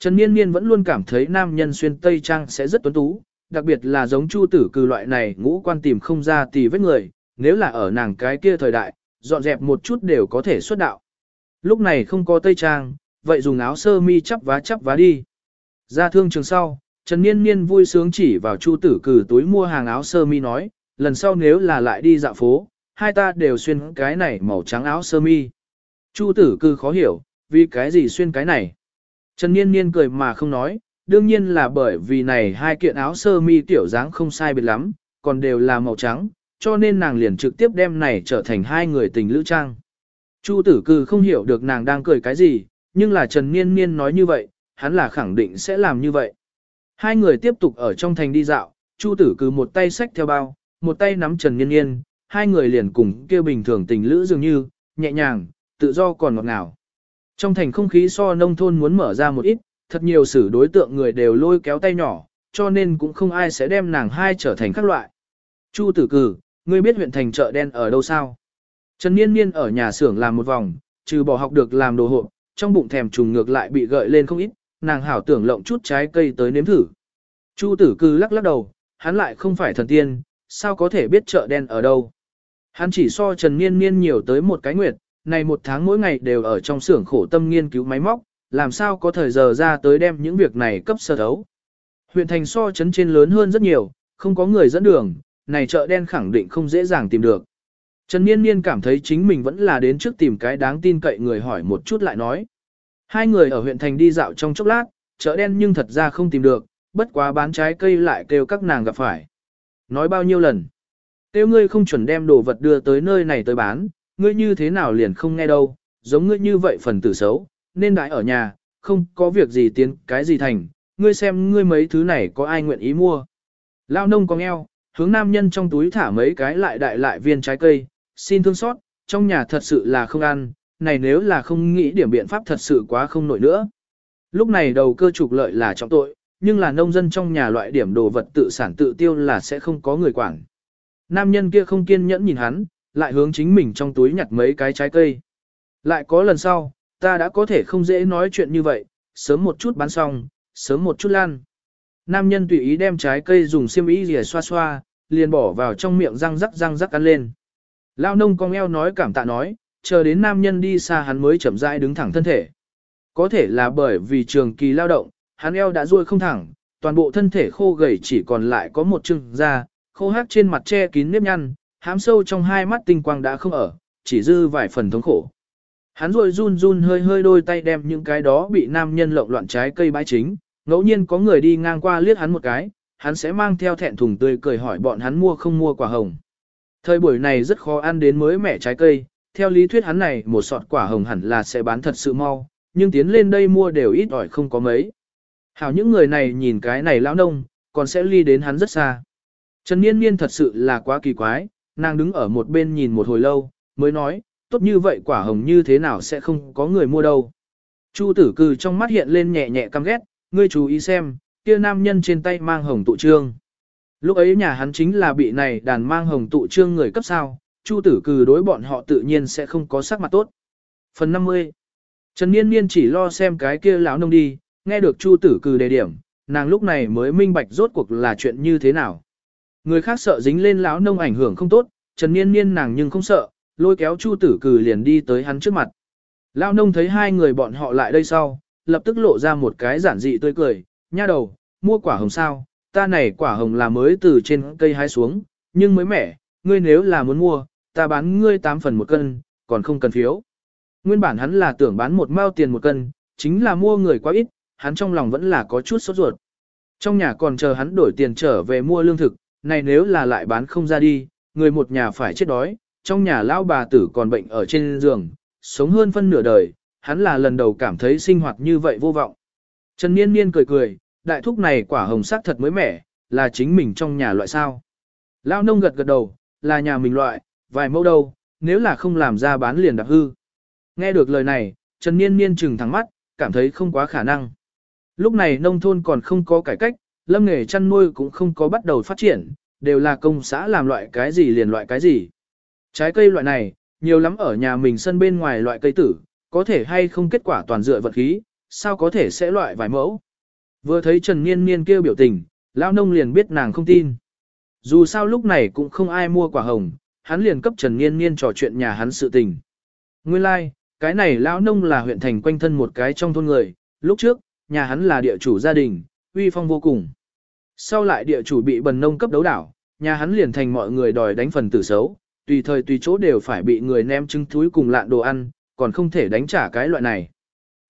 Trần Niên Niên vẫn luôn cảm thấy nam nhân xuyên tây trang sẽ rất tuấn tú, đặc biệt là giống chu tử Cừ loại này ngũ quan tìm không ra tì vết người, nếu là ở nàng cái kia thời đại, dọn dẹp một chút đều có thể xuất đạo. Lúc này không có tây trang, vậy dùng áo sơ mi chắp vá chắp vá đi. Ra thương trường sau, Trần Niên Niên vui sướng chỉ vào chu tử Cừ túi mua hàng áo sơ mi nói, lần sau nếu là lại đi dạo phố, hai ta đều xuyên cái này màu trắng áo sơ mi. Chu tử Cừ khó hiểu, vì cái gì xuyên cái này. Trần Niên Niên cười mà không nói, đương nhiên là bởi vì này hai kiện áo sơ mi tiểu dáng không sai biệt lắm, còn đều là màu trắng, cho nên nàng liền trực tiếp đem này trở thành hai người tình lữ trang. Chu tử cư không hiểu được nàng đang cười cái gì, nhưng là Trần Niên Niên nói như vậy, hắn là khẳng định sẽ làm như vậy. Hai người tiếp tục ở trong thành đi dạo, Chu tử cư một tay xách theo bao, một tay nắm Trần Niên Niên, hai người liền cùng kêu bình thường tình lữ dường như, nhẹ nhàng, tự do còn ngọt ngào. Trong thành không khí so nông thôn muốn mở ra một ít, thật nhiều xử đối tượng người đều lôi kéo tay nhỏ, cho nên cũng không ai sẽ đem nàng hai trở thành các loại. Chu tử cử, ngươi biết huyện thành chợ đen ở đâu sao? Trần Niên Niên ở nhà xưởng làm một vòng, trừ bỏ học được làm đồ hộp, trong bụng thèm trùng ngược lại bị gợi lên không ít, nàng hảo tưởng lộng chút trái cây tới nếm thử. Chu tử cư lắc lắc đầu, hắn lại không phải thần tiên, sao có thể biết chợ đen ở đâu. Hắn chỉ so Trần Niên Niên nhiều tới một cái nguyệt, này một tháng mỗi ngày đều ở trong xưởng khổ tâm nghiên cứu máy móc, làm sao có thời giờ ra tới đem những việc này cấp sơ thấu. Huyện thành so chấn trên lớn hơn rất nhiều, không có người dẫn đường, này chợ đen khẳng định không dễ dàng tìm được. Trần Niên Niên cảm thấy chính mình vẫn là đến trước tìm cái đáng tin cậy người hỏi một chút lại nói. Hai người ở huyện thành đi dạo trong chốc lát, chợ đen nhưng thật ra không tìm được, bất quá bán trái cây lại kêu các nàng gặp phải. Nói bao nhiêu lần. Kêu ngươi không chuẩn đem đồ vật đưa tới nơi này tới bán, ngươi như thế nào liền không nghe đâu, giống ngươi như vậy phần tử xấu, nên đại ở nhà, không có việc gì tiến cái gì thành, ngươi xem ngươi mấy thứ này có ai nguyện ý mua. Lao nông có eo, hướng nam nhân trong túi thả mấy cái lại đại lại viên trái cây, xin thương xót, trong nhà thật sự là không ăn, này nếu là không nghĩ điểm biện pháp thật sự quá không nổi nữa. Lúc này đầu cơ trục lợi là trọng tội, nhưng là nông dân trong nhà loại điểm đồ vật tự sản tự tiêu là sẽ không có người quản. Nam nhân kia không kiên nhẫn nhìn hắn, lại hướng chính mình trong túi nhặt mấy cái trái cây. Lại có lần sau, ta đã có thể không dễ nói chuyện như vậy, sớm một chút bán xong, sớm một chút lan. Nam nhân tùy ý đem trái cây dùng xiêm y rìa xoa xoa, liền bỏ vào trong miệng răng rắc răng rắc ăn lên. Lao nông cong eo nói cảm tạ nói, chờ đến nam nhân đi xa hắn mới chậm rãi đứng thẳng thân thể. Có thể là bởi vì trường kỳ lao động, hắn eo đã ruôi không thẳng, toàn bộ thân thể khô gầy chỉ còn lại có một chừng da, khô hát trên mặt che kín nếp nhăn, hám sâu trong hai mắt tinh quang đã không ở, chỉ dư vài phần thống khổ. Hắn rồi run run hơi hơi đôi tay đem những cái đó bị nam nhân lộn loạn trái cây bãi chính, ngẫu nhiên có người đi ngang qua liếc hắn một cái, hắn sẽ mang theo thẹn thùng tươi cười hỏi bọn hắn mua không mua quả hồng. Thời buổi này rất khó ăn đến mới mẻ trái cây, theo lý thuyết hắn này một sọt quả hồng hẳn là sẽ bán thật sự mau, nhưng tiến lên đây mua đều ít ỏi không có mấy. Hảo những người này nhìn cái này lão nông, còn sẽ ly đến hắn rất xa. Trần Niên Niên thật sự là quá kỳ quái, nàng đứng ở một bên nhìn một hồi lâu, mới nói, tốt như vậy quả hồng như thế nào sẽ không có người mua đâu. Chu tử cư trong mắt hiện lên nhẹ nhẹ căm ghét, ngươi chú ý xem, kia nam nhân trên tay mang hồng tụ trương. Lúc ấy nhà hắn chính là bị này đàn mang hồng tụ trương người cấp sao, chu tử cư đối bọn họ tự nhiên sẽ không có sắc mặt tốt. Phần 50 Trần Niên Niên chỉ lo xem cái kia lão nông đi, nghe được chu tử cư đề điểm, nàng lúc này mới minh bạch rốt cuộc là chuyện như thế nào. Người khác sợ dính lên lão nông ảnh hưởng không tốt, Trần Niên Niên nàng nhưng không sợ, lôi kéo Chu Tử Cử liền đi tới hắn trước mặt. Lão nông thấy hai người bọn họ lại đây sau, lập tức lộ ra một cái giản dị tươi cười, nha đầu, mua quả hồng sao, ta này quả hồng là mới từ trên cây hái xuống, nhưng mới mẻ, ngươi nếu là muốn mua, ta bán ngươi 8 phần một cân, còn không cần phiếu. Nguyên bản hắn là tưởng bán một mao tiền một cân, chính là mua người quá ít, hắn trong lòng vẫn là có chút sốt ruột. Trong nhà còn chờ hắn đổi tiền trở về mua lương thực, này nếu là lại bán không ra đi, người một nhà phải chết đói, trong nhà lão bà tử còn bệnh ở trên giường, sống hơn phân nửa đời, hắn là lần đầu cảm thấy sinh hoạt như vậy vô vọng. Trần Niên Niên cười cười, đại thúc này quả hồng sắc thật mới mẻ, là chính mình trong nhà loại sao. Lão nông gật gật đầu, là nhà mình loại, vài mẫu đâu, nếu là không làm ra bán liền đạp hư. Nghe được lời này, Trần Niên Niên trừng thẳng mắt, cảm thấy không quá khả năng. Lúc này nông thôn còn không có cải cách, lâm nghề chăn nuôi cũng không có bắt đầu phát triển, đều là công xã làm loại cái gì liền loại cái gì. Trái cây loại này, nhiều lắm ở nhà mình sân bên ngoài loại cây tử, có thể hay không kết quả toàn dựa vật khí, sao có thể sẽ loại vài mẫu. Vừa thấy Trần Niên Niên kêu biểu tình, lão nông liền biết nàng không tin. Dù sao lúc này cũng không ai mua quả hồng, hắn liền cấp Trần Niên Niên trò chuyện nhà hắn sự tình. Nguyên lai, like, cái này lão nông là huyện thành quanh thân một cái trong thôn người, lúc trước, nhà hắn là địa chủ gia đình, uy phong vô cùng. Sau lại địa chủ bị bần nông cấp đấu đảo, nhà hắn liền thành mọi người đòi đánh phần tử xấu, tùy thời tùy chỗ đều phải bị người ném trứng thúi cùng lạn đồ ăn, còn không thể đánh trả cái loại này.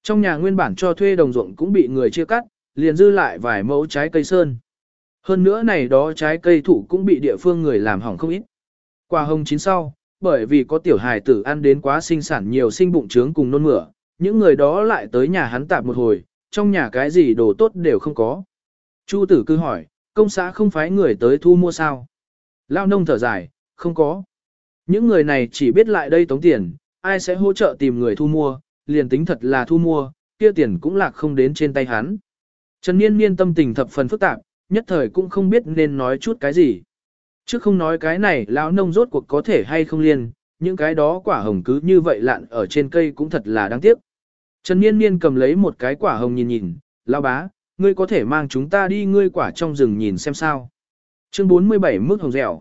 Trong nhà nguyên bản cho thuê đồng ruộng cũng bị người chia cắt, liền dư lại vài mẫu trái cây sơn. Hơn nữa này đó trái cây thủ cũng bị địa phương người làm hỏng không ít. Qua hồng chín sau, bởi vì có tiểu hài tử ăn đến quá sinh sản nhiều sinh bụng trướng cùng nôn mửa, những người đó lại tới nhà hắn tạp một hồi, trong nhà cái gì đồ tốt đều không có. Chu tử cứ hỏi, công xã không phái người tới thu mua sao? Lao nông thở dài, không có. Những người này chỉ biết lại đây tống tiền, ai sẽ hỗ trợ tìm người thu mua, liền tính thật là thu mua, kia tiền cũng lạc không đến trên tay hắn. Trần Niên Niên tâm tình thập phần phức tạp, nhất thời cũng không biết nên nói chút cái gì. Chứ không nói cái này lão nông rốt cuộc có thể hay không liên, những cái đó quả hồng cứ như vậy lạn ở trên cây cũng thật là đáng tiếc. Trần Niên Niên cầm lấy một cái quả hồng nhìn nhìn, lão bá, ngươi có thể mang chúng ta đi ngươi quả trong rừng nhìn xem sao. Chương 47 mức hồng dẻo.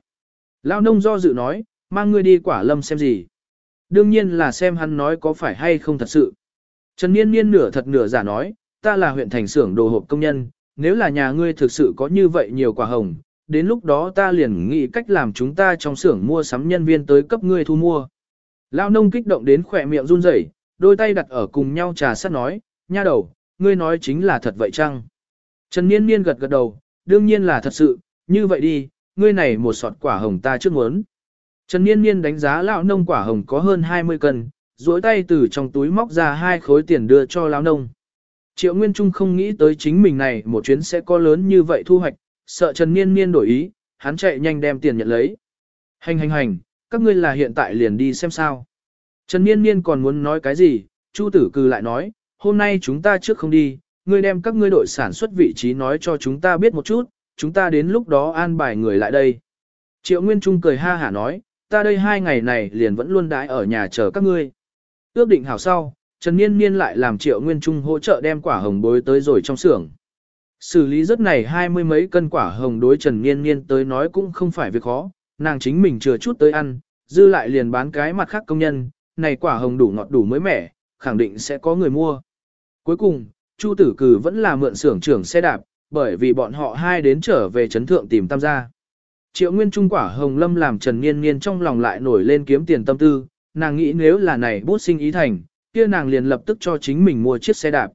Lão nông do dự nói, mang ngươi đi quả lâm xem gì. Đương nhiên là xem hắn nói có phải hay không thật sự. Trần Niên Niên nửa thật nửa giả nói, ta là huyện thành xưởng đồ hộp công nhân, nếu là nhà ngươi thực sự có như vậy nhiều quả hồng, đến lúc đó ta liền nghĩ cách làm chúng ta trong xưởng mua sắm nhân viên tới cấp ngươi thu mua. Lão nông kích động đến khỏe miệng run rẩy, đôi tay đặt ở cùng nhau trà sát nói, nha đầu, ngươi nói chính là thật vậy chăng? Trần Niên Niên gật gật đầu, đương nhiên là thật sự, như vậy đi, ngươi này một sọt quả hồng ta trước muốn. Trần Niên Niên đánh giá lão nông quả hồng có hơn 20 cân, duỗi tay từ trong túi móc ra hai khối tiền đưa cho lão nông. Triệu Nguyên Trung không nghĩ tới chính mình này một chuyến sẽ có lớn như vậy thu hoạch, sợ Trần Niên Niên đổi ý, hắn chạy nhanh đem tiền nhận lấy. Hành hành hành, các ngươi là hiện tại liền đi xem sao. Trần Niên Niên còn muốn nói cái gì, Chu Tử Cừ lại nói, hôm nay chúng ta trước không đi, ngươi đem các ngươi đội sản xuất vị trí nói cho chúng ta biết một chút, chúng ta đến lúc đó an bài người lại đây. Triệu Nguyên Trung cười ha hả nói, ta đây hai ngày này liền vẫn luôn đãi ở nhà chờ các ngươi. Ước định hảo sau, Trần Niên Niên lại làm Triệu Nguyên Trung hỗ trợ đem quả hồng bối tới rồi trong xưởng. Xử lý rất này hai mươi mấy cân quả hồng đối Trần Niên Niên tới nói cũng không phải việc khó, nàng chính mình chừa chút tới ăn, dư lại liền bán cái mặt khác công nhân, này quả hồng đủ ngọt đủ mới mẻ, khẳng định sẽ có người mua. Cuối cùng, Chu Tử Cử vẫn là mượn xưởng trưởng xe đạp, bởi vì bọn họ hai đến trở về Trấn thượng tìm tam gia. Triệu Nguyên Trung quả hồng lâm làm Trần Niên Niên trong lòng lại nổi lên kiếm tiền tâm tư, nàng nghĩ nếu là này bút sinh ý thành, kia nàng liền lập tức cho chính mình mua chiếc xe đạp.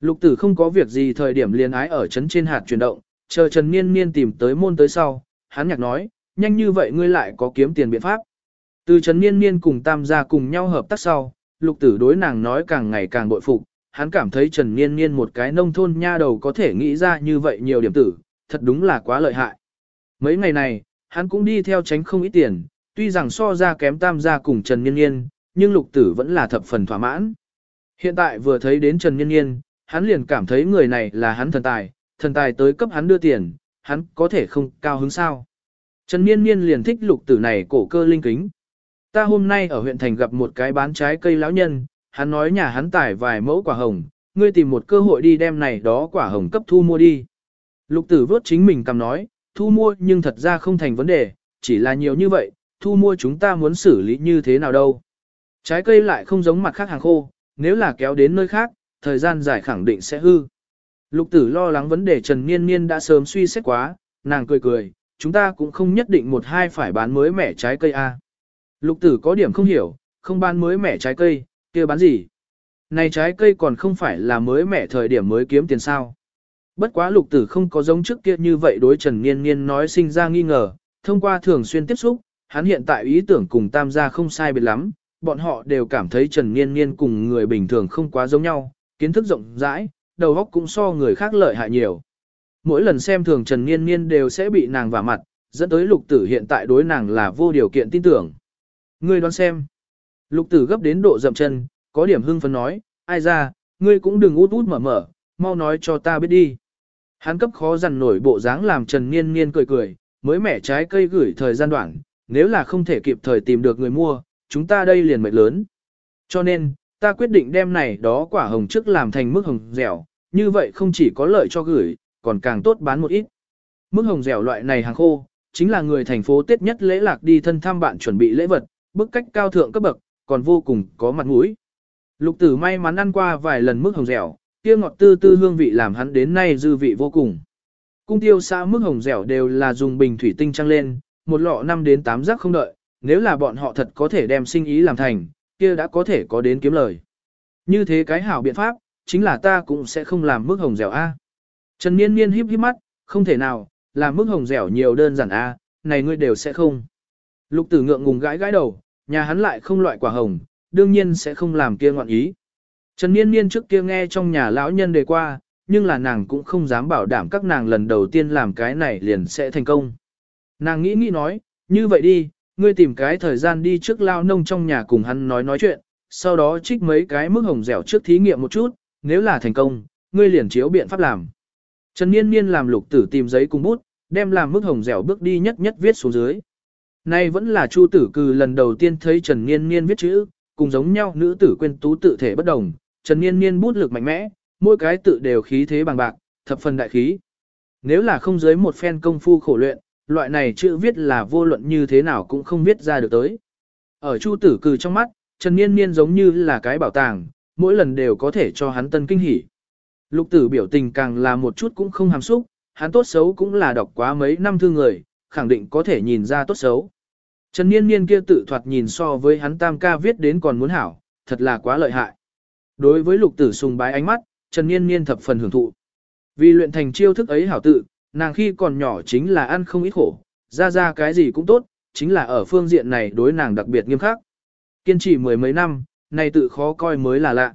Lục tử không có việc gì thời điểm liền ái ở trấn trên hạt chuyển động, chờ Trần Niên Niên tìm tới môn tới sau, hắn nhạc nói, nhanh như vậy ngươi lại có kiếm tiền biện pháp. Từ Trần Niên Niên cùng Tam gia cùng nhau hợp tác sau, lục tử đối nàng nói càng ngày càng bội phục, hắn cảm thấy Trần Niên Niên một cái nông thôn nha đầu có thể nghĩ ra như vậy nhiều điểm tử, thật đúng là quá lợi hại. Mấy ngày này, hắn cũng đi theo tránh không ít tiền, tuy rằng so ra kém Tam gia cùng Trần Niên Niên, nhưng lục tử vẫn là thập phần thỏa mãn. Hiện tại vừa thấy đến Trần Niên Niên, hắn liền cảm thấy người này là hắn thần tài, thần tài tới cấp hắn đưa tiền, hắn có thể không cao hứng sao. Trần Niên Niên liền thích lục tử này cổ cơ linh kính. Ta hôm nay ở huyện thành gặp một cái bán trái cây lão nhân, hắn nói nhà hắn tải vài mẫu quả hồng, ngươi tìm một cơ hội đi đem này đó quả hồng cấp thu mua đi. Lục tử vớt chính mình cầm nói, thu mua nhưng thật ra không thành vấn đề, chỉ là nhiều như vậy, thu mua chúng ta muốn xử lý như thế nào đâu. Trái cây lại không giống mặt khác hàng khô, nếu là kéo đến nơi khác, thời gian dài khẳng định sẽ hư. Lục tử lo lắng vấn đề Trần Niên Niên đã sớm suy xét quá, nàng cười cười, chúng ta cũng không nhất định một hai phải bán mới mẻ trái cây a. Lục tử có điểm không hiểu, không bán mới mẻ trái cây, kia bán gì? Này trái cây còn không phải là mới mẻ thời điểm mới kiếm tiền sao. Bất quá lục tử không có giống trước kia như vậy đối Trần Niên Niên nói sinh ra nghi ngờ, thông qua thường xuyên tiếp xúc, hắn hiện tại ý tưởng cùng tam gia không sai biệt lắm, bọn họ đều cảm thấy Trần Niên Niên cùng người bình thường không quá giống nhau, kiến thức rộng rãi, đầu óc cũng so người khác lợi hại nhiều. Mỗi lần xem thường Trần Niên Niên đều sẽ bị nàng vả mặt, dẫn tới lục tử hiện tại đối nàng là vô điều kiện tin tưởng. Ngươi đoán xem. Lục tử gấp đến độ dậm chân, có điểm hưng phấn nói, ai ra, ngươi cũng đừng út út mở mở, mau nói cho ta biết đi. Hắn cấp khó dằn nổi bộ dáng làm Trần Niên Niên cười cười, mới mẻ trái cây gửi thời gian đoạn, nếu là không thể kịp thời tìm được người mua, chúng ta đây liền mệt lớn. Cho nên, Ta quyết định đem này đó quả hồng trước làm thành mức hồng dẻo, như vậy không chỉ có lợi cho gửi, còn càng tốt bán một ít. Mức hồng dẻo loại này hàng khô, chính là người thành phố Tết nhất lễ lạc đi thân thăm bạn chuẩn bị lễ vật, bức cách cao thượng cấp bậc, còn vô cùng có mặt mũi. Lục tử may mắn ăn qua vài lần mức hồng dẻo, kia ngọt tư tư hương vị làm hắn đến nay dư vị vô cùng. Cung tiêu xã mức hồng dẻo đều là dùng bình thủy tinh trăng lên, một lọ 5 đến 8 rắc không đợi, nếu là bọn họ thật có thể đem sinh ý làm thành, kia đã có thể có đến kiếm lời. Như thế cái hảo biện pháp, chính là ta cũng sẽ không làm mức hồng dẻo A. Trần Niên Niên híp híp mắt, không thể nào, làm mức hồng dẻo nhiều đơn giản A, này ngươi đều sẽ không. Lục tử ngượng ngùng gãi gãi đầu, nhà hắn lại không loại quả hồng, đương nhiên sẽ không làm kia ngoạn ý. Trần Niên Niên trước kia nghe trong nhà lão nhân đề qua, nhưng là nàng cũng không dám bảo đảm các nàng lần đầu tiên làm cái này liền sẽ thành công. Nàng nghĩ nghĩ nói, như vậy đi, ngươi tìm cái thời gian đi trước lao nông trong nhà cùng hắn nói nói chuyện, sau đó trích mấy cái mức hồng dẻo trước thí nghiệm một chút, nếu là thành công, ngươi liền chiếu biện pháp làm. Trần Niên Niên làm lục tử tìm giấy cùng bút, đem làm mức hồng dẻo bước đi nhất nhất viết xuống dưới. Nay vẫn là Chu tử cừ lần đầu tiên thấy Trần Niên Niên viết chữ, cùng giống nhau nữ tử quên tú tự thể bất đồng, Trần Niên Niên bút lực mạnh mẽ, mỗi cái tự đều khí thế bằng bạc, thập phần đại khí. Nếu là không dưới một phen công phu khổ luyện, loại này chữ viết là vô luận như thế nào cũng không viết ra được tới. Ở Chu tử cừ trong mắt, Trần Niên Niên giống như là cái bảo tàng, mỗi lần đều có thể cho hắn tân kinh hỉ. Lục tử biểu tình càng là một chút cũng không hàm xúc, hắn tốt xấu cũng là đọc quá mấy năm thư người, khẳng định có thể nhìn ra tốt xấu. Trần Niên Niên kia tự thoạt nhìn so với hắn tam ca viết đến còn muốn hảo, thật là quá lợi hại. Đối với lục tử sùng bái ánh mắt, Trần Niên Niên thập phần hưởng thụ. Vì luyện thành chiêu thức ấy hảo tự, nàng khi còn nhỏ chính là ăn không ít khổ, ra ra cái gì cũng tốt, chính là ở phương diện này đối nàng đặc biệt nghiêm khắc. Kiên trì mười mấy năm, này tự khó coi mới là lạ.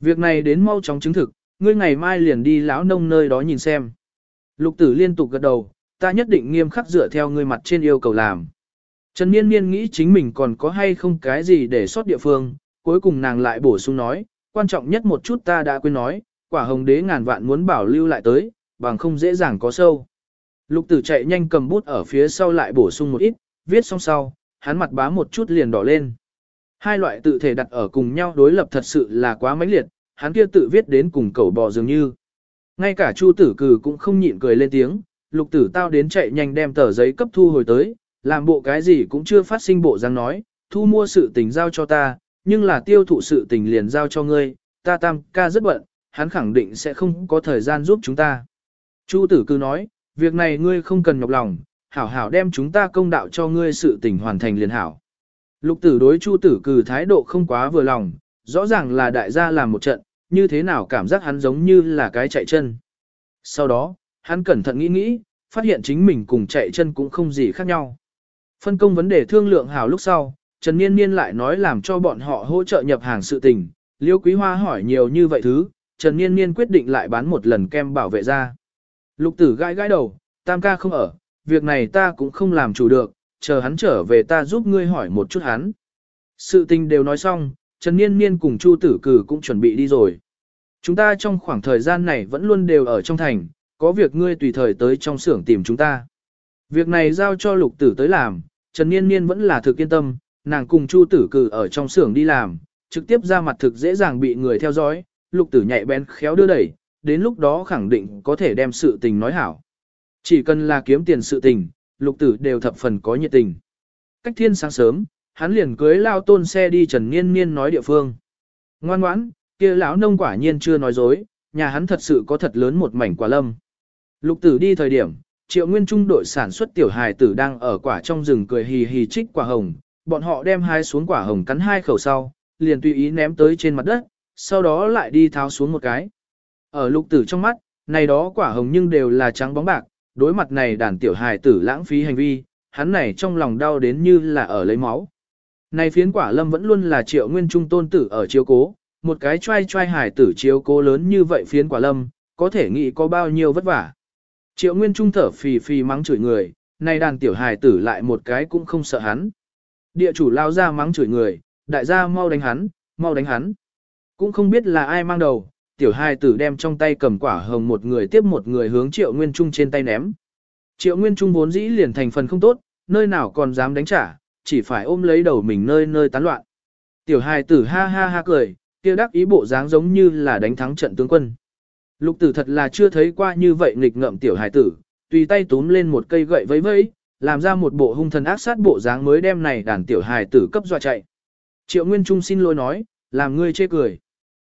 Việc này đến mau chóng chứng thực, ngươi ngày mai liền đi lão nông nơi đó nhìn xem. Lục tử liên tục gật đầu, ta nhất định nghiêm khắc dựa theo ngươi mặt trên yêu cầu làm. Trần Niên Niên nghĩ chính mình còn có hay không cái gì để sót địa phương, cuối cùng nàng lại bổ sung nói, quan trọng nhất một chút ta đã quên nói, quả hồng đế ngàn vạn muốn bảo lưu lại tới, bằng không dễ dàng có sâu. Lục tử chạy nhanh cầm bút ở phía sau lại bổ sung một ít, viết xong sau, hắn mặt bá một chút liền đỏ lên. Hai loại tự thể đặt ở cùng nhau đối lập thật sự là quá mãnh liệt, hắn kia tự viết đến cùng cẩu bò dường như. Ngay cả Chu tử cử cũng không nhịn cười lên tiếng, lục tử tao đến chạy nhanh đem tờ giấy cấp thu hồi tới, làm bộ cái gì cũng chưa phát sinh bộ dáng nói, thu mua sự tình giao cho ta, nhưng là tiêu thụ sự tình liền giao cho ngươi, ta tam ca rất bận, hắn khẳng định sẽ không có thời gian giúp chúng ta. Chu tử cứ nói, việc này ngươi không cần nhọc lòng, hảo hảo đem chúng ta công đạo cho ngươi sự tình hoàn thành liền hảo. Lục tử đối chu tử cử thái độ không quá vừa lòng, rõ ràng là đại gia làm một trận, như thế nào cảm giác hắn giống như là cái chạy chân. Sau đó, hắn cẩn thận nghĩ nghĩ, phát hiện chính mình cùng chạy chân cũng không gì khác nhau. Phân công vấn đề thương lượng hào lúc sau, Trần Niên Niên lại nói làm cho bọn họ hỗ trợ nhập hàng sự tình, Liêu Quý Hoa hỏi nhiều như vậy thứ, Trần Niên Niên quyết định lại bán một lần kem bảo vệ ra. Lục tử gãi gãi đầu, tam ca không ở, việc này ta cũng không làm chủ được, chờ hắn trở về ta giúp ngươi hỏi một chút hắn. Sự tình đều nói xong, Trần Niên Niên cùng Chu Tử Cử cũng chuẩn bị đi rồi. Chúng ta trong khoảng thời gian này vẫn luôn đều ở trong thành, có việc ngươi tùy thời tới trong xưởng tìm chúng ta. Việc này giao cho lục tử tới làm, Trần Niên Niên vẫn là thực yên tâm, nàng cùng Chu Tử Cử ở trong xưởng đi làm, trực tiếp ra mặt thực dễ dàng bị người theo dõi, lục tử nhạy bén khéo đưa đẩy, đến lúc đó khẳng định có thể đem sự tình nói hảo. Chỉ cần là kiếm tiền sự tình, lục tử đều thập phần có nhiệt tình. Cách thiên sáng sớm, hắn liền cưới lao tôn xe đi Trần Niên Niên nói địa phương. Ngoan ngoãn, kia lão nông quả nhiên chưa nói dối, nhà hắn thật sự có thật lớn một mảnh quả lâm. Lục tử đi thời điểm, triệu nguyên trung đội sản xuất tiểu hài tử đang ở quả trong rừng cười hì hì trích quả hồng, bọn họ đem hai xuống quả hồng cắn hai khẩu sau, liền tùy ý ném tới trên mặt đất, sau đó lại đi tháo xuống một cái. Ở lục tử trong mắt, này đó quả hồng nhưng đều là trắng bóng bạc, đối mặt này đàn tiểu hài tử lãng phí hành vi, hắn này trong lòng đau đến như là ở lấy máu. Này phiến quả lâm vẫn luôn là triệu nguyên trung tôn tử ở chiếu cố, một cái trai trai hài tử chiếu cố lớn như vậy phiến quả lâm, có thể nghĩ có bao nhiêu vất vả. Triệu nguyên trung thở phì phì mắng chửi người, này đàn tiểu hài tử lại một cái cũng không sợ hắn. Địa chủ lao ra mắng chửi người, đại gia mau đánh hắn, mau đánh hắn. Cũng không biết là ai mang đầu, tiểu hài tử đem trong tay cầm quả hồng một người tiếp một người hướng triệu nguyên trung trên tay ném. Triệu nguyên trung vốn dĩ liền thành phần không tốt, nơi nào còn dám đánh trả, chỉ phải ôm lấy đầu mình nơi nơi tán loạn. Tiểu hài tử ha ha ha cười, kia đắc ý bộ dáng giống như là đánh thắng trận tướng quân. Lục tử thật là chưa thấy qua như vậy nghịch ngợm tiểu hải tử, tùy tay túm lên một cây gậy vẫy vẫy, làm ra một bộ hung thần ác sát bộ dáng mới đem này đàn tiểu hải tử cấp dọa chạy. Triệu Nguyên Trung xin lỗi nói, làm ngươi chê cười.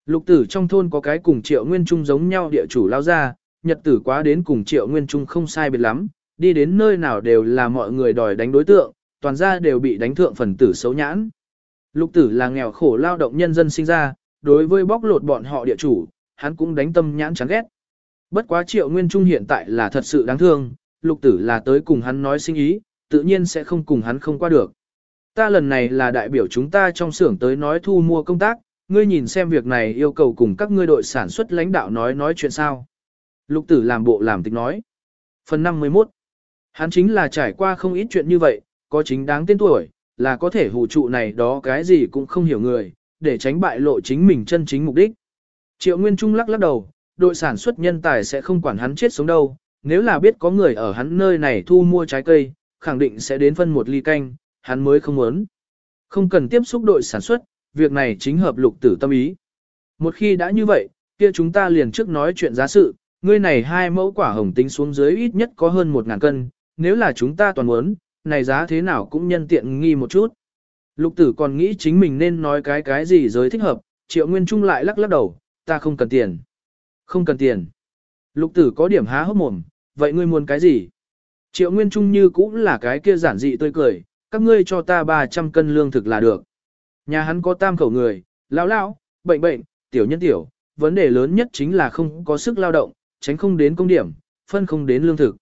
Lục tử trong thôn có cái cùng Triệu Nguyên Trung giống nhau địa chủ lao ra, nhật tử quá đến cùng Triệu Nguyên Trung không sai biệt lắm, đi đến nơi nào đều là mọi người đòi đánh đối tượng, toàn ra đều bị đánh thượng phần tử xấu nhãn. Lục tử là nghèo khổ lao động nhân dân sinh ra, đối với bóc lột bọn họ địa chủ, hắn cũng đánh tâm nhãn chán ghét. Bất quá triệu nguyên trung hiện tại là thật sự đáng thương, lục tử là tới cùng hắn nói sinh ý, tự nhiên sẽ không cùng hắn không qua được. Ta lần này là đại biểu chúng ta trong xưởng tới nói thu mua công tác, ngươi nhìn xem việc này yêu cầu cùng các ngươi đội sản xuất lãnh đạo nói nói chuyện sao. Lục tử làm bộ làm tịch nói. Phần 51 Hắn chính là trải qua không ít chuyện như vậy, có chính đáng tên tuổi, là có thể hù trụ này đó cái gì cũng không hiểu người, để tránh bại lộ chính mình chân chính mục đích. Triệu Nguyên Trung lắc lắc đầu, đội sản xuất nhân tài sẽ không quản hắn chết sống đâu, nếu là biết có người ở hắn nơi này thu mua trái cây, khẳng định sẽ đến phân một ly canh, hắn mới không muốn. Không cần tiếp xúc đội sản xuất, việc này chính hợp lục tử tâm ý. Một khi đã như vậy, kia chúng ta liền trước nói chuyện giá sự, ngươi này hai mẫu quả hồng tính xuống dưới ít nhất có hơn một ngàn cân, nếu là chúng ta toàn muốn, này giá thế nào cũng nhân tiện nghi một chút. Lục tử còn nghĩ chính mình nên nói cái cái gì giới thích hợp, triệu nguyên trung lại lắc lắc đầu, ta không cần tiền. Không cần tiền. Lục tử có điểm há hốc mồm, vậy ngươi muốn cái gì? Triệu nguyên trung như cũng là cái kia giản dị tươi cười, các ngươi cho ta 300 cân lương thực là được. Nhà hắn có tam khẩu người, lão lão, bệnh bệnh, tiểu nhân tiểu, vấn đề lớn nhất chính là không có sức lao động, tránh không đến công điểm, phân không đến lương thực.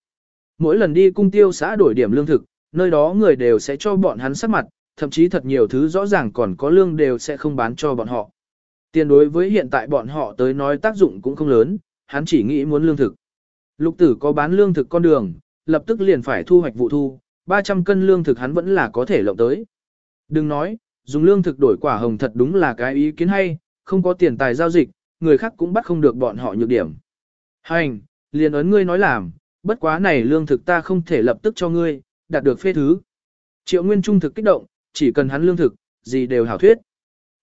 Mỗi lần đi cung tiêu xã đổi điểm lương thực, nơi đó người đều sẽ cho bọn hắn sắc mặt, thậm chí thật nhiều thứ rõ ràng còn có lương đều sẽ không bán cho bọn họ. Tiền đối với hiện tại bọn họ tới nói tác dụng cũng không lớn, hắn chỉ nghĩ muốn lương thực. Lục tử có bán lương thực con đường, lập tức liền phải thu hoạch vụ thu, 300 cân lương thực hắn vẫn là có thể lộng tới. Đừng nói, dùng lương thực đổi quả hồng thật đúng là cái ý kiến hay, không có tiền tài giao dịch, người khác cũng bắt không được bọn họ nhược điểm. Hành, liền ấn ngươi nói làm, bất quá này lương thực ta không thể lập tức cho ngươi, đạt được phê thứ. Triệu Nguyên Trung thực kích động, chỉ cần hắn lương thực, gì đều hảo thuyết.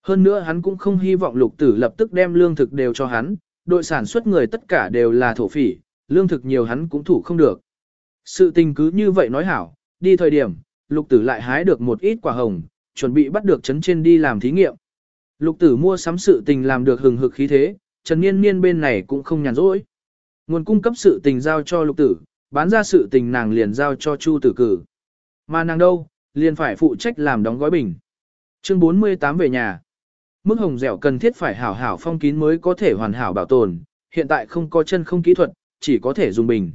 Hơn nữa hắn cũng không hy vọng lục tử lập tức đem lương thực đều cho hắn, đội sản xuất người tất cả đều là thổ phỉ, lương thực nhiều hắn cũng thủ không được. Sự tình cứ như vậy nói hảo, đi thời điểm, lục tử lại hái được một ít quả hồng, chuẩn bị bắt được chấn trên đi làm thí nghiệm. Lục tử mua sắm sự tình làm được hừng hực khí thế, Trần Niên Niên bên này cũng không nhàn rỗi. Nguồn cung cấp sự tình giao cho lục tử, bán ra sự tình nàng liền giao cho Chu tử cử. Mà nàng đâu, liền phải phụ trách làm đóng gói bình. Chương 48 về nhà. Mức hồng dẻo cần thiết phải hảo hảo phong kín mới có thể hoàn hảo bảo tồn, hiện tại không có chân không kỹ thuật, chỉ có thể dùng bình.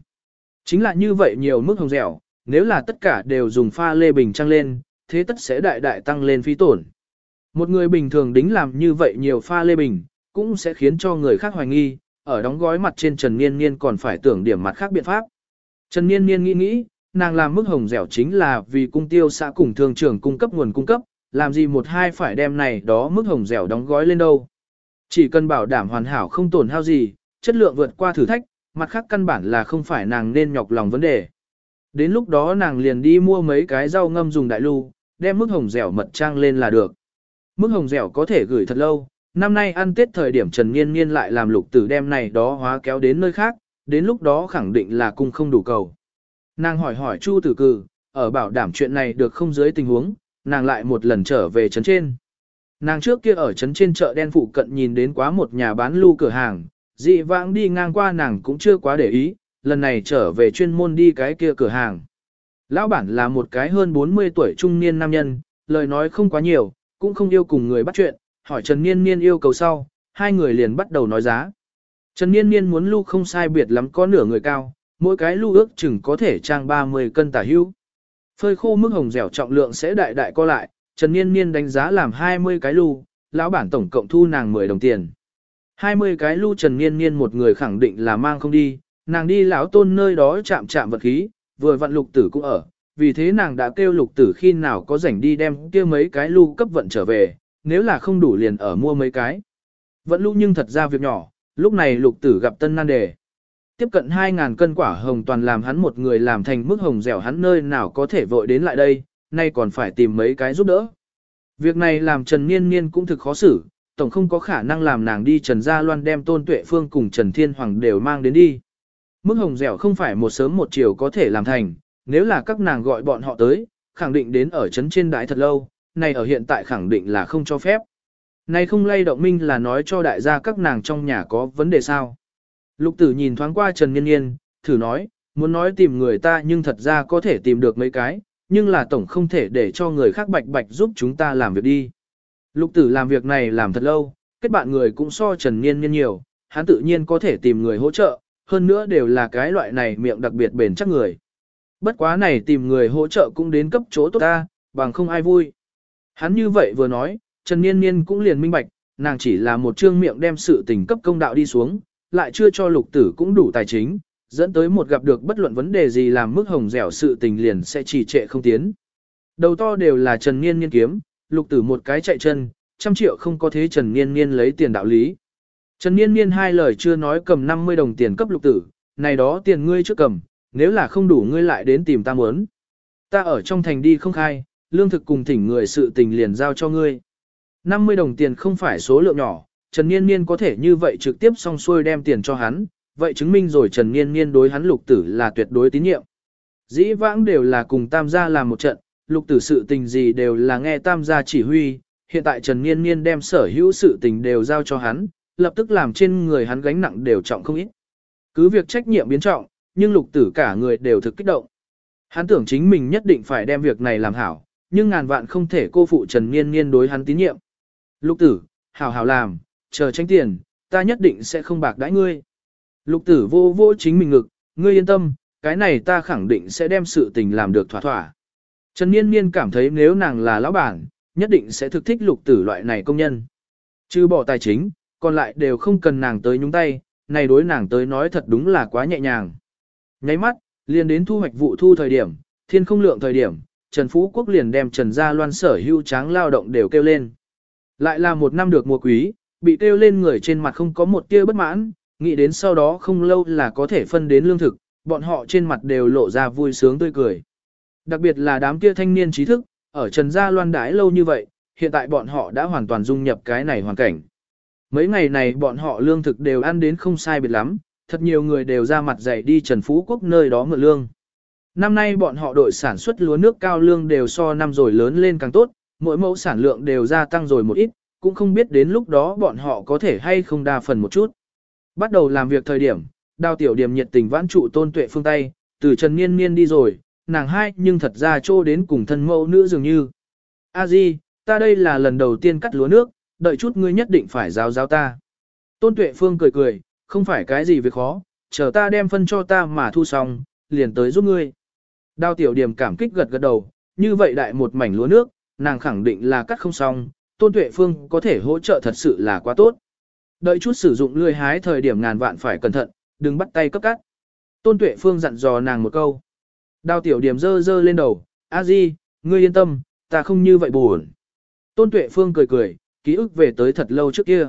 Chính là như vậy nhiều mức hồng dẻo, nếu là tất cả đều dùng pha lê bình trăng lên, thế tất sẽ đại đại tăng lên phí tổn. Một người bình thường đính làm như vậy nhiều pha lê bình, cũng sẽ khiến cho người khác hoài nghi, ở đóng gói mặt trên Trần Niên Niên còn phải tưởng điểm mặt khác biện pháp. Trần Niên Niên nghĩ nghĩ, nàng làm mức hồng dẻo chính là vì cung tiêu xã cùng thương trưởng cung cấp nguồn cung cấp, làm gì một hai phải đem này đó mức hồng dẻo đóng gói lên đâu. Chỉ cần bảo đảm hoàn hảo không tổn hao gì, chất lượng vượt qua thử thách, mặt khác căn bản là không phải nàng nên nhọc lòng vấn đề. Đến lúc đó nàng liền đi mua mấy cái rau ngâm dùng đại lưu, đem mức hồng dẻo mật trang lên là được. Mức hồng dẻo có thể gửi thật lâu, năm nay ăn tết thời điểm Trần Niên Niên lại làm lục tử đem này đó hóa kéo đến nơi khác, đến lúc đó khẳng định là cung không đủ cầu. Nàng hỏi hỏi Chu tử cử, ở bảo đảm chuyện này được không dưới tình huống, nàng lại một lần trở về trấn trên. Nàng trước kia ở trấn trên chợ đen phụ cận nhìn đến quá một nhà bán lưu cửa hàng, dị vãng đi ngang qua nàng cũng chưa quá để ý, lần này trở về chuyên môn đi cái kia cửa hàng. Lão bản là một cái hơn 40 tuổi trung niên nam nhân, lời nói không quá nhiều, cũng không yêu cùng người bắt chuyện, hỏi Trần Niên Niên yêu cầu sau, hai người liền bắt đầu nói giá. Trần Niên Niên muốn lưu không sai biệt lắm có nửa người cao, mỗi cái lưu ước chừng có thể trang 30 cân tả hữu. Phơi khô mức hồng dẻo trọng lượng sẽ đại đại co lại, Trần Niên Niên đánh giá làm 20 cái lưu, lão bản tổng cộng thu nàng 10 đồng tiền. 20 cái lưu Trần Niên Niên một người khẳng định là mang không đi, nàng đi lão tôn nơi đó chạm chạm vật khí, vừa vận lục tử cũng ở, vì thế nàng đã kêu lục tử khi nào có rảnh đi đem kia mấy cái lưu cấp vận trở về, nếu là không đủ liền ở mua mấy cái. Vận lưu nhưng thật ra việc nhỏ, lúc này lục tử gặp tân nan đề tiếp cận 2.000 cân quả hồng toàn làm hắn một người làm thành mức hồng dẻo hắn nơi nào có thể vội đến lại đây, nay còn phải tìm mấy cái giúp đỡ. Việc này làm Trần Niên Niên cũng thực khó xử, tổng không có khả năng làm nàng đi Trần Gia Loan đem Tôn Tuệ Phương cùng Trần Thiên Hoàng đều mang đến đi. Mức hồng dẻo không phải một sớm một chiều có thể làm thành, nếu là các nàng gọi bọn họ tới, khẳng định đến ở trấn trên đái thật lâu, này ở hiện tại khẳng định là không cho phép. Này không lay động minh là nói cho đại gia các nàng trong nhà có vấn đề sao. Lục tử nhìn thoáng qua Trần Nhiên Nhiên, thử nói, muốn nói tìm người ta nhưng thật ra có thể tìm được mấy cái, nhưng là tổng không thể để cho người khác bạch bạch giúp chúng ta làm việc đi. Lục tử làm việc này làm thật lâu, kết bạn người cũng so Trần Nhiên Nhiên nhiều, hắn tự nhiên có thể tìm người hỗ trợ, hơn nữa đều là cái loại này miệng đặc biệt bền chắc người. Bất quá này tìm người hỗ trợ cũng đến cấp chỗ tốt ta, bằng không ai vui. Hắn như vậy vừa nói, Trần Niên Niên cũng liền minh bạch, nàng chỉ là một trương miệng đem sự tình cấp công đạo đi xuống, lại chưa cho lục tử cũng đủ tài chính, dẫn tới một gặp được bất luận vấn đề gì làm mức hồng dẻo sự tình liền sẽ trì trệ không tiến. Đầu to đều là Trần Niên Niên kiếm, lục tử một cái chạy chân, trăm triệu không có thế Trần Niên Niên lấy tiền đạo lý. Trần Niên Niên hai lời chưa nói cầm 50 đồng tiền cấp lục tử, này đó tiền ngươi trước cầm, nếu là không đủ ngươi lại đến tìm ta muốn. Ta ở trong thành đi không khai, lương thực cùng thỉnh người sự tình liền giao cho ngươi. 50 đồng tiền không phải số lượng nhỏ, Trần Niên Niên có thể như vậy trực tiếp xong xuôi đem tiền cho hắn, vậy chứng minh rồi Trần Niên Niên đối hắn lục tử là tuyệt đối tín nhiệm. Dĩ vãng đều là cùng tam gia làm một trận, lục tử sự tình gì đều là nghe tam gia chỉ huy, hiện tại Trần Niên Niên đem sở hữu sự tình đều giao cho hắn, lập tức làm trên người hắn gánh nặng đều trọng không ít. Cứ việc trách nhiệm biến trọng, nhưng lục tử cả người đều thực kích động. Hắn tưởng chính mình nhất định phải đem việc này làm hảo, nhưng ngàn vạn không thể cô phụ Trần Niên Niên đối hắn tín nhiệm. Lục tử, hảo hảo làm, chờ tranh tiền, ta nhất định sẽ không bạc đãi ngươi. Lục tử vô vô chính mình ngực, ngươi yên tâm, cái này ta khẳng định sẽ đem sự tình làm được thỏa thỏa. Trần Niên Niên cảm thấy nếu nàng là lão bản, nhất định sẽ thực thích lục tử loại này công nhân. Chứ bỏ tài chính, còn lại đều không cần nàng tới nhúng tay, này đối nàng tới nói thật đúng là quá nhẹ nhàng. Nháy mắt, liền đến thu hoạch vụ thu thời điểm, thiên không lượng thời điểm, Trần Phú Quốc liền đem Trần Gia Loan sở hưu tráng lao động đều kêu lên. Lại là một năm được mùa quý, bị kêu lên người trên mặt không có một tia bất mãn, nghĩ đến sau đó không lâu là có thể phân đến lương thực, bọn họ trên mặt đều lộ ra vui sướng tươi cười. Đặc biệt là đám kia thanh niên trí thức, ở Trần Gia Loan đãi lâu như vậy, hiện tại bọn họ đã hoàn toàn dung nhập cái này hoàn cảnh. Mấy ngày này bọn họ lương thực đều ăn đến không sai biệt lắm, thật nhiều người đều ra mặt dạy đi Trần Phú Quốc nơi đó mượn lương. Năm nay bọn họ đội sản xuất lúa nước cao lương đều so năm rồi lớn lên càng tốt, mỗi mẫu sản lượng đều gia tăng rồi một ít, cũng không biết đến lúc đó bọn họ có thể hay không đa phần một chút. Bắt đầu làm việc thời điểm, đào tiểu điểm nhiệt tình vãn trụ tôn tuệ phương Tây, từ Trần Niên Niên đi rồi, nàng hai nhưng thật ra trô đến cùng thân mẫu nữ dường như. A Di, ta đây là lần đầu tiên cắt lúa nước, đợi chút ngươi nhất định phải giáo giáo ta. Tôn Tuệ Phương cười cười, không phải cái gì việc khó, chờ ta đem phân cho ta mà thu xong, liền tới giúp ngươi. Đao tiểu điểm cảm kích gật gật đầu, như vậy đại một mảnh lúa nước, nàng khẳng định là cắt không xong, Tôn Tuệ Phương có thể hỗ trợ thật sự là quá tốt. Đợi chút sử dụng lươi hái thời điểm ngàn vạn phải cẩn thận, đừng bắt tay cấp cắt. Tôn Tuệ Phương dặn dò nàng một câu. Đao tiểu điểm dơ dơ lên đầu, a di, ngươi yên tâm, ta không như vậy buồn. Tôn Tuệ Phương cười cười, ký ức về tới thật lâu trước kia.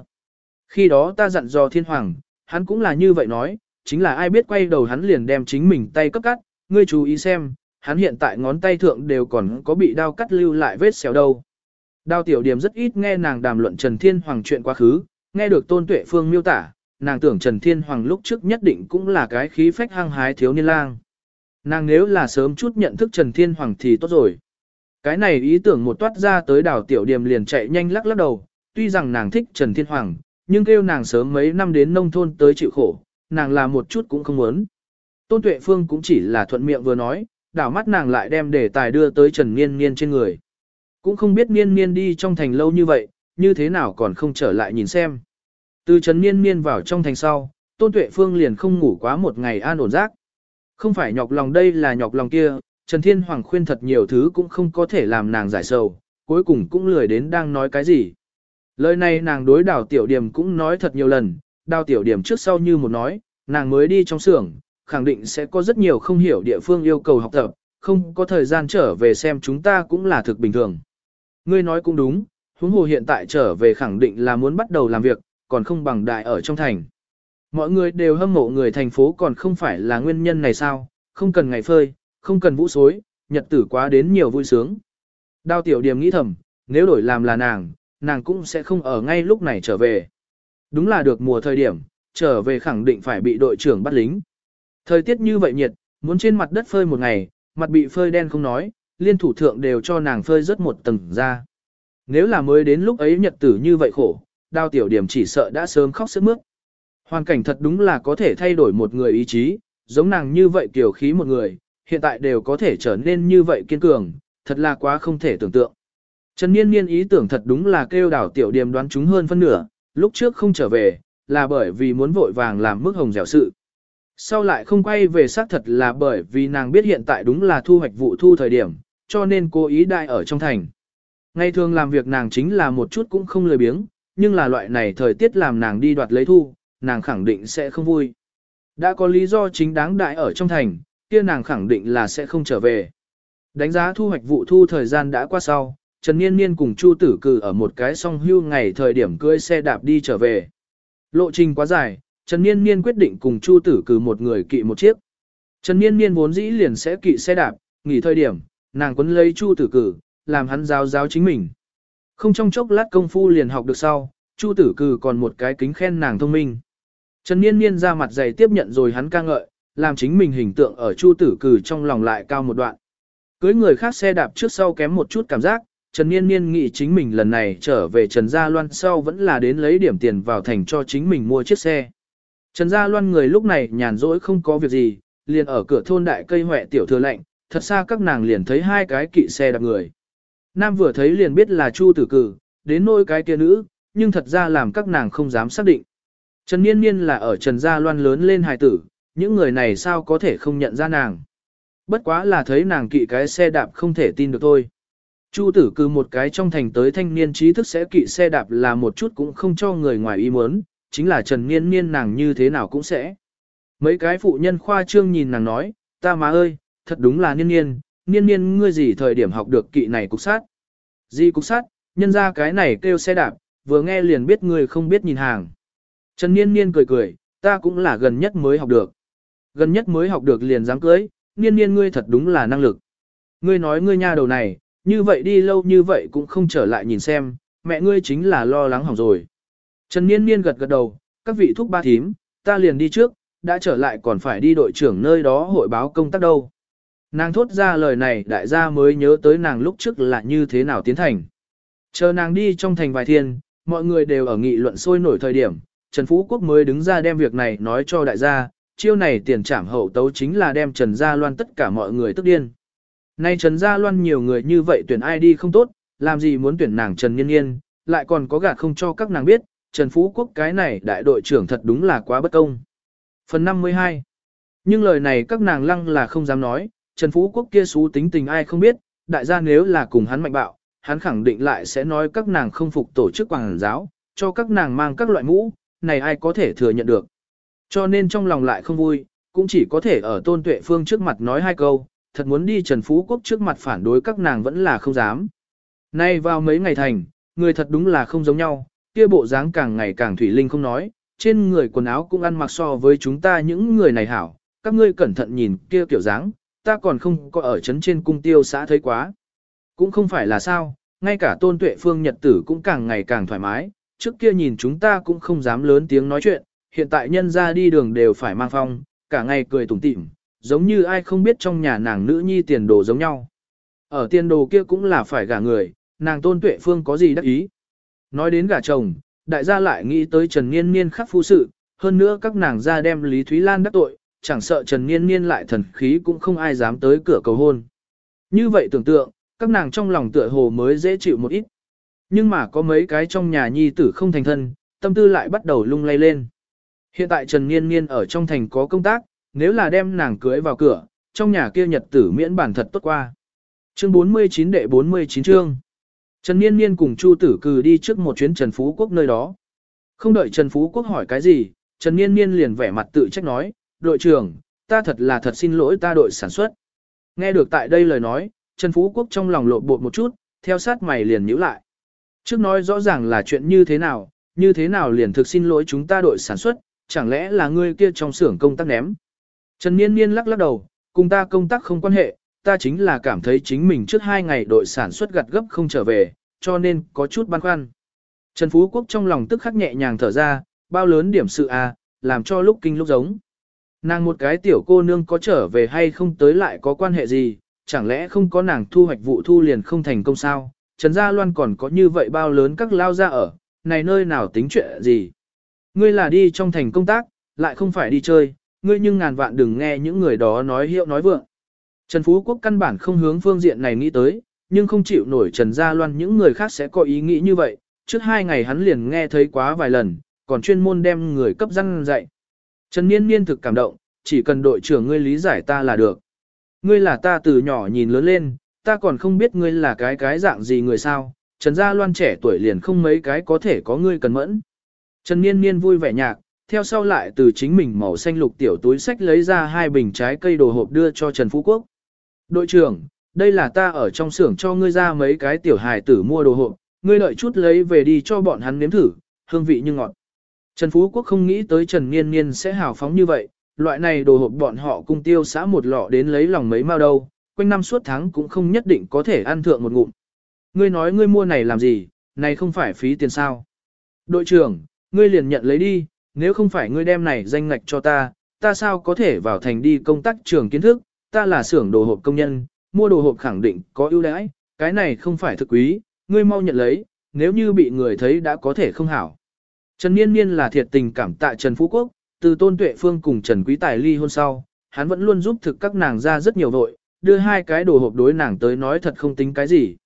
Khi đó ta dặn dò thiên hoàng, hắn cũng là như vậy nói, chính là ai biết quay đầu hắn liền đem chính mình tay cấp cắt, ngươi chú ý xem, hắn hiện tại ngón tay thượng đều còn có bị đao cắt lưu lại vết xéo đâu. Đào tiểu điểm rất ít nghe nàng đàm luận Trần Thiên Hoàng chuyện quá khứ, nghe được Tôn Tuệ Phương miêu tả, nàng tưởng Trần Thiên Hoàng lúc trước nhất định cũng là cái khí phách hăng hái thiếu niên lang. Nàng nếu là sớm chút nhận thức Trần Thiên Hoàng thì tốt rồi. Cái này ý tưởng một toát ra tới đảo tiểu điểm liền chạy nhanh lắc lắc đầu, tuy rằng nàng thích Trần Thiên Hoàng, nhưng kêu nàng sớm mấy năm đến nông thôn tới chịu khổ, nàng là một chút cũng không muốn. Tôn Tuệ Phương cũng chỉ là thuận miệng vừa nói, đảo mắt nàng lại đem đề tài đưa tới Trần Niên Niên trên người. Cũng không biết Niên Niên đi trong thành lâu như vậy, như thế nào còn không trở lại nhìn xem. Từ trấn Niên Niên vào trong thành sau, Tôn Tuệ Phương liền không ngủ quá một ngày an ổn giấc. Không phải nhọc lòng đây là nhọc lòng kia, Trần Thiên Hoàng khuyên thật nhiều thứ cũng không có thể làm nàng giải sầu, cuối cùng cũng lười đến đang nói cái gì. Lời này nàng đối đào tiểu điểm cũng nói thật nhiều lần, đào tiểu điểm trước sau như một nói, nàng mới đi trong xưởng, khẳng định sẽ có rất nhiều không hiểu địa phương yêu cầu học tập, không có thời gian trở về xem chúng ta cũng là thực bình thường. Ngươi nói cũng đúng, huống hồ hiện tại trở về khẳng định là muốn bắt đầu làm việc, còn không bằng đại ở trong thành. Mọi người đều hâm mộ người thành phố còn không phải là nguyên nhân này sao, không cần ngày phơi, không cần vũ xối, nhật tử quá đến nhiều vui sướng. Đao tiểu điểm nghĩ thầm, nếu đổi làm là nàng, nàng cũng sẽ không ở ngay lúc này trở về. Đúng là được mùa thời điểm, trở về khẳng định phải bị đội trưởng bắt lính. Thời tiết như vậy nhiệt, muốn trên mặt đất phơi một ngày, mặt bị phơi đen không nói, liên thủ thượng đều cho nàng phơi rất một tầng ra. Nếu là mới đến lúc ấy nhật tử như vậy khổ, đao tiểu điểm chỉ sợ đã sớm khóc sức mướt. Hoàn cảnh thật đúng là có thể thay đổi một người ý chí, giống nàng như vậy kiểu khí một người, hiện tại đều có thể trở nên như vậy kiên cường, thật là quá không thể tưởng tượng. Trần Niên Niên ý tưởng thật đúng là kêu đảo tiểu điểm đoán chúng hơn phân nửa, lúc trước không trở về, là bởi vì muốn vội vàng làm mức hồng dẻo sự. Sau lại không quay về xác thật là bởi vì nàng biết hiện tại đúng là thu hoạch vụ thu thời điểm, cho nên cố ý đại ở trong thành. Ngày thường làm việc nàng chính là một chút cũng không lười biếng, nhưng là loại này thời tiết làm nàng đi đoạt lấy thu, nàng khẳng định sẽ không vui. Đã có lý do chính đáng đại ở trong thành, kia nàng khẳng định là sẽ không trở về. Đánh giá thu hoạch vụ thu thời gian đã qua sau, Trần Niên Niên cùng Chu Tử Cử ở một cái song hưu ngày thời điểm cưỡi xe đạp đi trở về. Lộ trình quá dài, Trần Niên Niên quyết định cùng Chu Tử Cử một người kỵ một chiếc. Trần Niên Niên vốn dĩ liền sẽ kỵ xe đạp, nghỉ thời điểm, nàng quấn lấy Chu Tử Cử, làm hắn giáo giáo chính mình. Không trong chốc lát công phu liền học được sau, Chu Tử Cử còn một cái kính khen nàng thông minh. Trần Niên Niên ra mặt dày tiếp nhận rồi hắn ca ngợi, làm chính mình hình tượng ở Chu Tử Cử trong lòng lại cao một đoạn. Cưới người khác xe đạp trước sau kém một chút cảm giác, Trần Niên Niên nghĩ chính mình lần này trở về Trần Gia Loan sau vẫn là đến lấy điểm tiền vào thành cho chính mình mua chiếc xe. Trần Gia Loan người lúc này nhàn rỗi không có việc gì, liền ở cửa thôn đại cây hoẹ tiểu thừa lệnh, thật xa các nàng liền thấy hai cái kỵ xe đạp người. Nam vừa thấy liền biết là Chu Tử Cử, đến nôi cái kia nữ, nhưng thật ra làm các nàng không dám xác định. Trần Niên Niên là ở Trần Gia Loan lớn lên hài tử, những người này sao có thể không nhận ra nàng. Bất quá là thấy nàng kỵ cái xe đạp không thể tin được thôi. Chu tử cư một cái trong thành tới thanh niên trí thức sẽ kỵ xe đạp là một chút cũng không cho người ngoài ý muốn, chính là Trần Niên Niên nàng như thế nào cũng sẽ. Mấy cái phụ nhân khoa trương nhìn nàng nói, ta má ơi, thật đúng là Niên Niên, Niên Niên ngươi gì thời điểm học được kỵ này cục sát. Gì cục sát, nhân ra cái này kêu xe đạp, vừa nghe liền biết ngươi không biết nhìn hàng. Trần Niên Niên cười cười, ta cũng là gần nhất mới học được. Gần nhất mới học được liền dám cưới, Niên Niên ngươi thật đúng là năng lực. Ngươi nói ngươi nha đầu này, như vậy đi lâu như vậy cũng không trở lại nhìn xem, mẹ ngươi chính là lo lắng hỏng rồi. Trần Niên Niên gật gật đầu, các vị thúc ba thím, ta liền đi trước, đã trở lại còn phải đi đội trưởng nơi đó hội báo công tác đâu. Nàng thốt ra lời này đại gia mới nhớ tới nàng lúc trước là như thế nào tiến thành. Chờ nàng đi trong thành vài thiên, mọi người đều ở nghị luận sôi nổi thời điểm, Trần Phú Quốc mới đứng ra đem việc này nói cho đại gia, chiêu này tiền trảm hậu tấu chính là đem Trần Gia Loan tất cả mọi người tức điên. Nay Trần Gia Loan nhiều người như vậy tuyển ai đi không tốt, làm gì muốn tuyển nàng Trần Nhiên Nhiên, lại còn có gạt không cho các nàng biết, Trần Phú Quốc cái này đại đội trưởng thật đúng là quá bất công. Phần 52 Nhưng lời này các nàng lăng là không dám nói, Trần Phú Quốc kia xú tính tình ai không biết, đại gia nếu là cùng hắn mạnh bạo, hắn khẳng định lại sẽ nói các nàng không phục tổ chức quảng giáo, cho các nàng mang các loại mũ, này ai có thể thừa nhận được. Cho nên trong lòng lại không vui, cũng chỉ có thể ở tôn tuệ phương trước mặt nói hai câu, thật muốn đi Trần Phú Quốc trước mặt phản đối các nàng vẫn là không dám. Nay vào mấy ngày thành, người thật đúng là không giống nhau, kia bộ dáng càng ngày càng thủy linh không nói, trên người quần áo cũng ăn mặc so với chúng ta những người này hảo, các ngươi cẩn thận nhìn kia kiểu dáng, ta còn không có ở trấn trên cung tiêu xã thấy quá. Cũng không phải là sao, ngay cả tôn tuệ phương nhật tử cũng càng ngày càng thoải mái, trước kia nhìn chúng ta cũng không dám lớn tiếng nói chuyện, hiện tại nhân ra đi đường đều phải mang phong, cả ngày cười tủm tỉm, giống như ai không biết trong nhà nàng nữ nhi tiền đồ giống nhau. Ở tiền đồ kia cũng là phải gả người, nàng tôn tuệ phương có gì đắc ý. Nói đến gả chồng, đại gia lại nghĩ tới Trần Niên Niên khắc phu sự, hơn nữa các nàng ra đem Lý Thúy Lan đắc tội, chẳng sợ Trần Niên Niên lại thần khí cũng không ai dám tới cửa cầu hôn. Như vậy tưởng tượng, các nàng trong lòng tựa hồ mới dễ chịu một ít. Nhưng mà có mấy cái trong nhà nhi tử không thành thân, tâm tư lại bắt đầu lung lay lên. Hiện tại Trần Niên Niên ở trong thành có công tác, nếu là đem nàng cưới vào cửa, trong nhà kia nhật tử miễn bản thật tốt qua. Chương 49 đệ 49 chương. Trần Niên Niên cùng Chu Tử Cừ đi trước một chuyến Trần Phú Quốc nơi đó. Không đợi Trần Phú Quốc hỏi cái gì, Trần Niên Niên liền vẻ mặt tự trách nói, đội trưởng, ta thật là thật xin lỗi ta đội sản xuất. Nghe được tại đây lời nói, Trần Phú Quốc trong lòng lộn bột một chút, theo sát mày liền nhíu lại. Trước nói rõ ràng là chuyện như thế nào, như thế nào liền thực xin lỗi chúng ta đội sản xuất, chẳng lẽ là ngươi kia trong xưởng công tác ném. Trần Niên Niên lắc lắc đầu, cùng ta công tác không quan hệ, ta chính là cảm thấy chính mình trước hai ngày đội sản xuất gặt gấp không trở về, cho nên có chút băn khoăn. Trần Phú Quốc trong lòng tức khắc nhẹ nhàng thở ra, bao lớn điểm sự à, làm cho lúc kinh lúc giống. Nàng một cái tiểu cô nương có trở về hay không tới lại có quan hệ gì, chẳng lẽ không có nàng thu hoạch vụ thu liền không thành công sao? Trần Gia Loan còn có như vậy bao lớn các lao ra ở, này nơi nào tính chuyện gì? Ngươi là đi trong thành công tác, lại không phải đi chơi, ngươi nhưng ngàn vạn đừng nghe những người đó nói hiệu nói vượng. Trần Phú Quốc căn bản không hướng phương diện này nghĩ tới, nhưng không chịu nổi Trần Gia Loan những người khác sẽ có ý nghĩ như vậy, trước hai ngày hắn liền nghe thấy quá vài lần, còn chuyên môn đem người cấp răng dạy. Trần Niên Niên thực cảm động, chỉ cần đội trưởng ngươi lý giải ta là được. Ngươi là ta từ nhỏ nhìn lớn lên, ta còn không biết ngươi là cái cái dạng gì người sao, Trần Gia Loan trẻ tuổi liền không mấy cái có thể có ngươi cần mẫn. Trần Niên Niên vui vẻ nhạc, theo sau lại từ chính mình màu xanh lục tiểu túi sách lấy ra hai bình trái cây đồ hộp đưa cho Trần Phú Quốc. Đội trưởng, đây là ta ở trong xưởng cho ngươi ra mấy cái tiểu hài tử mua đồ hộp, ngươi đợi chút lấy về đi cho bọn hắn nếm thử, hương vị như ngọt. Trần Phú Quốc không nghĩ tới Trần Niên Niên sẽ hào phóng như vậy, loại này đồ hộp bọn họ cung tiêu xã một lọ đến lấy lòng mấy mao đâu, quanh năm suốt tháng cũng không nhất định có thể ăn thượng một ngụm. Ngươi nói ngươi mua này làm gì, này không phải phí tiền sao. Đội trưởng, ngươi liền nhận lấy đi, nếu không phải ngươi đem này danh ngạch cho ta, ta sao có thể vào thành đi công tác trường kiến thức, ta là xưởng đồ hộp công nhân, mua đồ hộp khẳng định có ưu đãi, cái này không phải thực quý, ngươi mau nhận lấy, nếu như bị người thấy đã có thể không hảo. Trần Niên Niên là thiệt tình cảm tạ Trần Phú Quốc, từ Tôn Tuệ Phương cùng Trần Quý Tài ly hôn sau, hắn vẫn luôn giúp thực các nàng ra rất nhiều vội, đưa hai cái đồ hộp đối nàng tới nói thật không tính cái gì.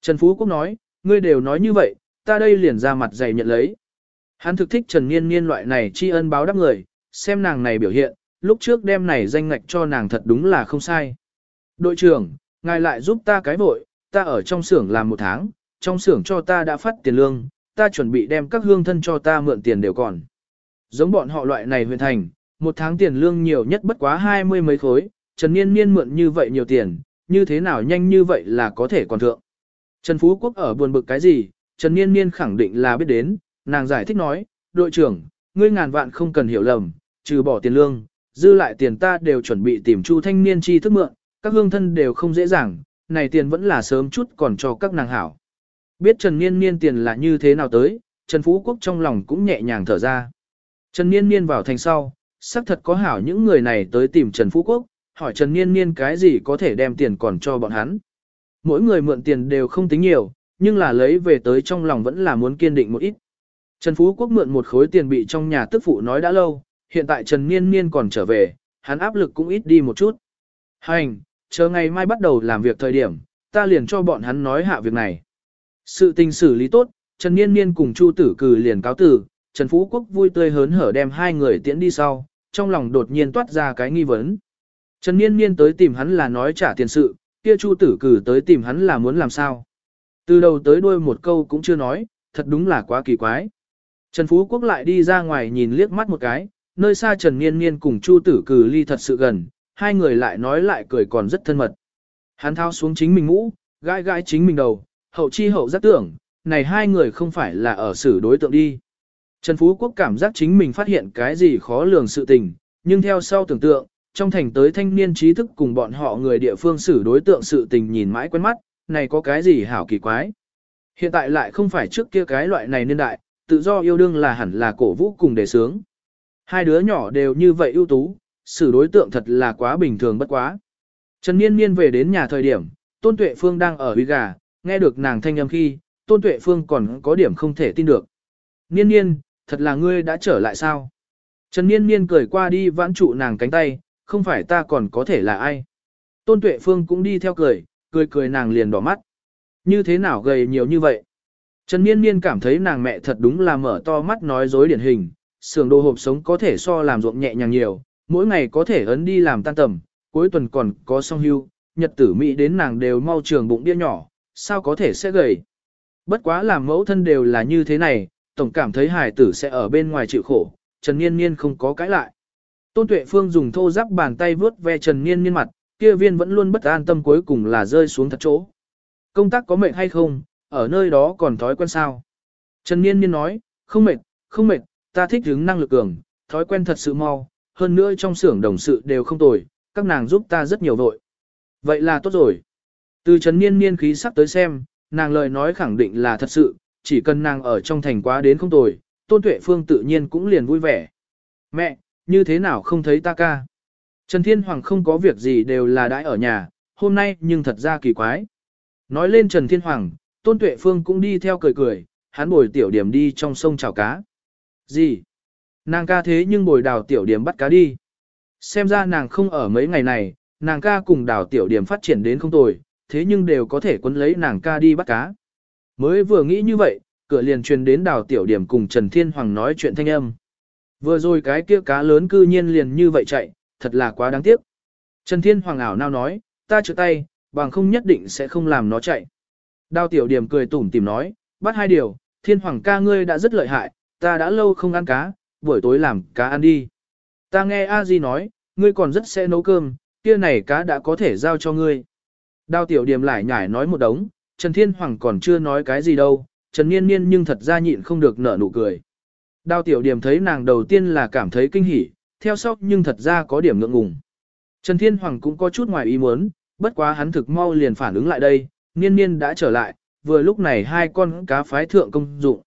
Trần Phú Quốc nói, ngươi đều nói như vậy, ta đây liền ra mặt dày nhận lấy. Hắn thực thích Trần Niên Niên loại này tri ân báo đáp người, xem nàng này biểu hiện, lúc trước đem này danh ngạch cho nàng thật đúng là không sai. Đội trưởng, ngài lại giúp ta cái vội, ta ở trong xưởng làm một tháng, trong xưởng cho ta đã phát tiền lương, ta chuẩn bị đem các hương thân cho ta mượn tiền đều còn. Giống bọn họ loại này huyện thành, một tháng tiền lương nhiều nhất bất quá hai mươi mấy khối, Trần Niên Niên mượn như vậy nhiều tiền, như thế nào nhanh như vậy là có thể còn thượng. Trần Phú Quốc ở buồn bực cái gì, Trần Niên Niên khẳng định là biết đến, nàng giải thích nói, đội trưởng, ngươi ngàn vạn không cần hiểu lầm, trừ bỏ tiền lương, dư lại tiền ta đều chuẩn bị tìm Chu thanh niên chi thức mượn, các hương thân đều không dễ dàng, này tiền vẫn là sớm chút còn cho các nàng hảo. Biết Trần Niên Niên tiền là như thế nào tới, Trần Phú Quốc trong lòng cũng nhẹ nhàng thở ra. Trần Niên Niên vào thành sau, xác thật có hảo những người này tới tìm Trần Phú Quốc, hỏi Trần Niên Niên cái gì có thể đem tiền còn cho bọn hắn. Mỗi người mượn tiền đều không tính nhiều, nhưng là lấy về tới trong lòng vẫn là muốn kiên định một ít. Trần Phú Quốc mượn một khối tiền bị trong nhà tức phụ nói đã lâu, hiện tại Trần Niên Niên còn trở về, hắn áp lực cũng ít đi một chút. Hành, chờ ngày mai bắt đầu làm việc thời điểm, ta liền cho bọn hắn nói hạ việc này. Sự tình xử lý tốt, Trần Niên Niên cùng Chu Tử Cử liền cáo tử, Trần Phú Quốc vui tươi hớn hở đem hai người tiễn đi sau, trong lòng đột nhiên toát ra cái nghi vấn. Trần Niên Niên tới tìm hắn là nói trả tiền sự, kia Chu Tử Cử tới tìm hắn là muốn làm sao. Từ đầu tới đuôi một câu cũng chưa nói, thật đúng là quá kỳ quái. Trần Phú Quốc lại đi ra ngoài nhìn liếc mắt một cái, nơi xa Trần Niên Niên cùng Chu Tử Cử ly thật sự gần, hai người lại nói lại cười còn rất thân mật. Hắn thao xuống chính mình ngũ, gãi gãi chính mình đầu, hậu chi hậu giác tưởng, này hai người không phải là ở xử đối tượng đi. Trần Phú Quốc cảm giác chính mình phát hiện cái gì khó lường sự tình, nhưng theo sau tưởng tượng, trong thành tới thanh niên trí thức cùng bọn họ người địa phương xử đối tượng sự tình nhìn mãi quen mắt, này có cái gì hảo kỳ quái. Hiện tại lại không phải trước kia cái loại này niên đại, tự do yêu đương là hẳn là cổ vũ cùng đề sướng. Hai đứa nhỏ đều như vậy ưu tú, xử đối tượng thật là quá bình thường bất quá. Trần Niên Niên về đến nhà thời điểm, Tôn Tuệ Phương đang ở uy gà, nghe được nàng thanh âm khi, Tôn Tuệ Phương còn có điểm không thể tin được. Niên Niên, thật là ngươi đã trở lại sao? Trần Niên Niên cười qua đi vãn trụ nàng cánh tay, không phải ta còn có thể là ai? Tôn Tuệ Phương cũng đi theo cười, cười cười nàng liền đỏ mắt. Như thế nào gầy nhiều như vậy? Trần Niên Niên cảm thấy nàng mẹ thật đúng là mở to mắt nói dối điển hình, xưởng đồ hộp sống có thể so làm ruộng nhẹ nhàng nhiều, mỗi ngày có thể ấn đi làm tan tầm, cuối tuần còn có song hưu, nhật tử Mỹ đến nàng đều mau trường bụng đĩa nhỏ, sao có thể sẽ gầy. Bất quá làm mẫu thân đều là như thế này, tổng cảm thấy hài tử sẽ ở bên ngoài chịu khổ, Trần Niên Niên không có cãi lại. Tôn Tuệ Phương dùng thô giáp bàn tay vướt ve Trần Niên Niên mặt, kia viên vẫn luôn bất an tâm cuối cùng là rơi xuống thật chỗ. Công tác có mệt hay không, ở nơi đó còn thói quen sao? Trần Niên Niên nói, không mệt, không mệt, ta thích hứng năng lực cường, thói quen thật sự mau, hơn nữa trong xưởng đồng sự đều không tồi, các nàng giúp ta rất nhiều vội. Vậy là tốt rồi. Từ Trần Niên Niên khí sắc tới xem, nàng lời nói khẳng định là thật sự, chỉ cần nàng ở trong thành quá đến không tồi, Tôn Tuệ Phương tự nhiên cũng liền vui vẻ. Mẹ, như thế nào không thấy ta ca? Trần Thiên Hoàng không có việc gì đều là đãi ở nhà, hôm nay nhưng thật ra kỳ quái. Nói lên Trần Thiên Hoàng, Tôn Tuệ Phương cũng đi theo cười cười, hắn bồi tiểu điểm đi trong sông chảo cá. Gì? Nàng ca thế nhưng bồi đào tiểu điểm bắt cá đi. Xem ra nàng không ở mấy ngày này, nàng ca cùng đào tiểu điểm phát triển đến không tồi, thế nhưng đều có thể quấn lấy nàng ca đi bắt cá. Mới vừa nghĩ như vậy, cửa liền truyền đến đào tiểu điểm cùng Trần Thiên Hoàng nói chuyện thanh âm. Vừa rồi cái kia cá lớn cư nhiên liền như vậy chạy, thật là quá đáng tiếc. Trần Thiên Hoàng ảo nào nói, ta chữa tay, bằng không nhất định sẽ không làm nó chạy. Đào tiểu điểm cười tủm tìm nói, bắt hai điều, Thiên Hoàng ca ngươi đã rất lợi hại, ta đã lâu không ăn cá, buổi tối làm cá ăn đi. Ta nghe A Di nói, ngươi còn rất sẽ nấu cơm, kia này cá đã có thể giao cho ngươi. Đao tiểu điểm lại nhải nói một đống, Trần Thiên Hoàng còn chưa nói cái gì đâu, Trần Niên Niên nhưng thật ra nhịn không được nở nụ cười. Đao tiểu điểm thấy nàng đầu tiên là cảm thấy kinh hỉ, theo sau nhưng thật ra có điểm ngượng ngùng. Trần Thiên Hoàng cũng có chút ngoài ý muốn, bất quá hắn thực mau liền phản ứng lại đây, Niên Niên đã trở lại, vừa lúc này hai con cá phái thượng công dụng.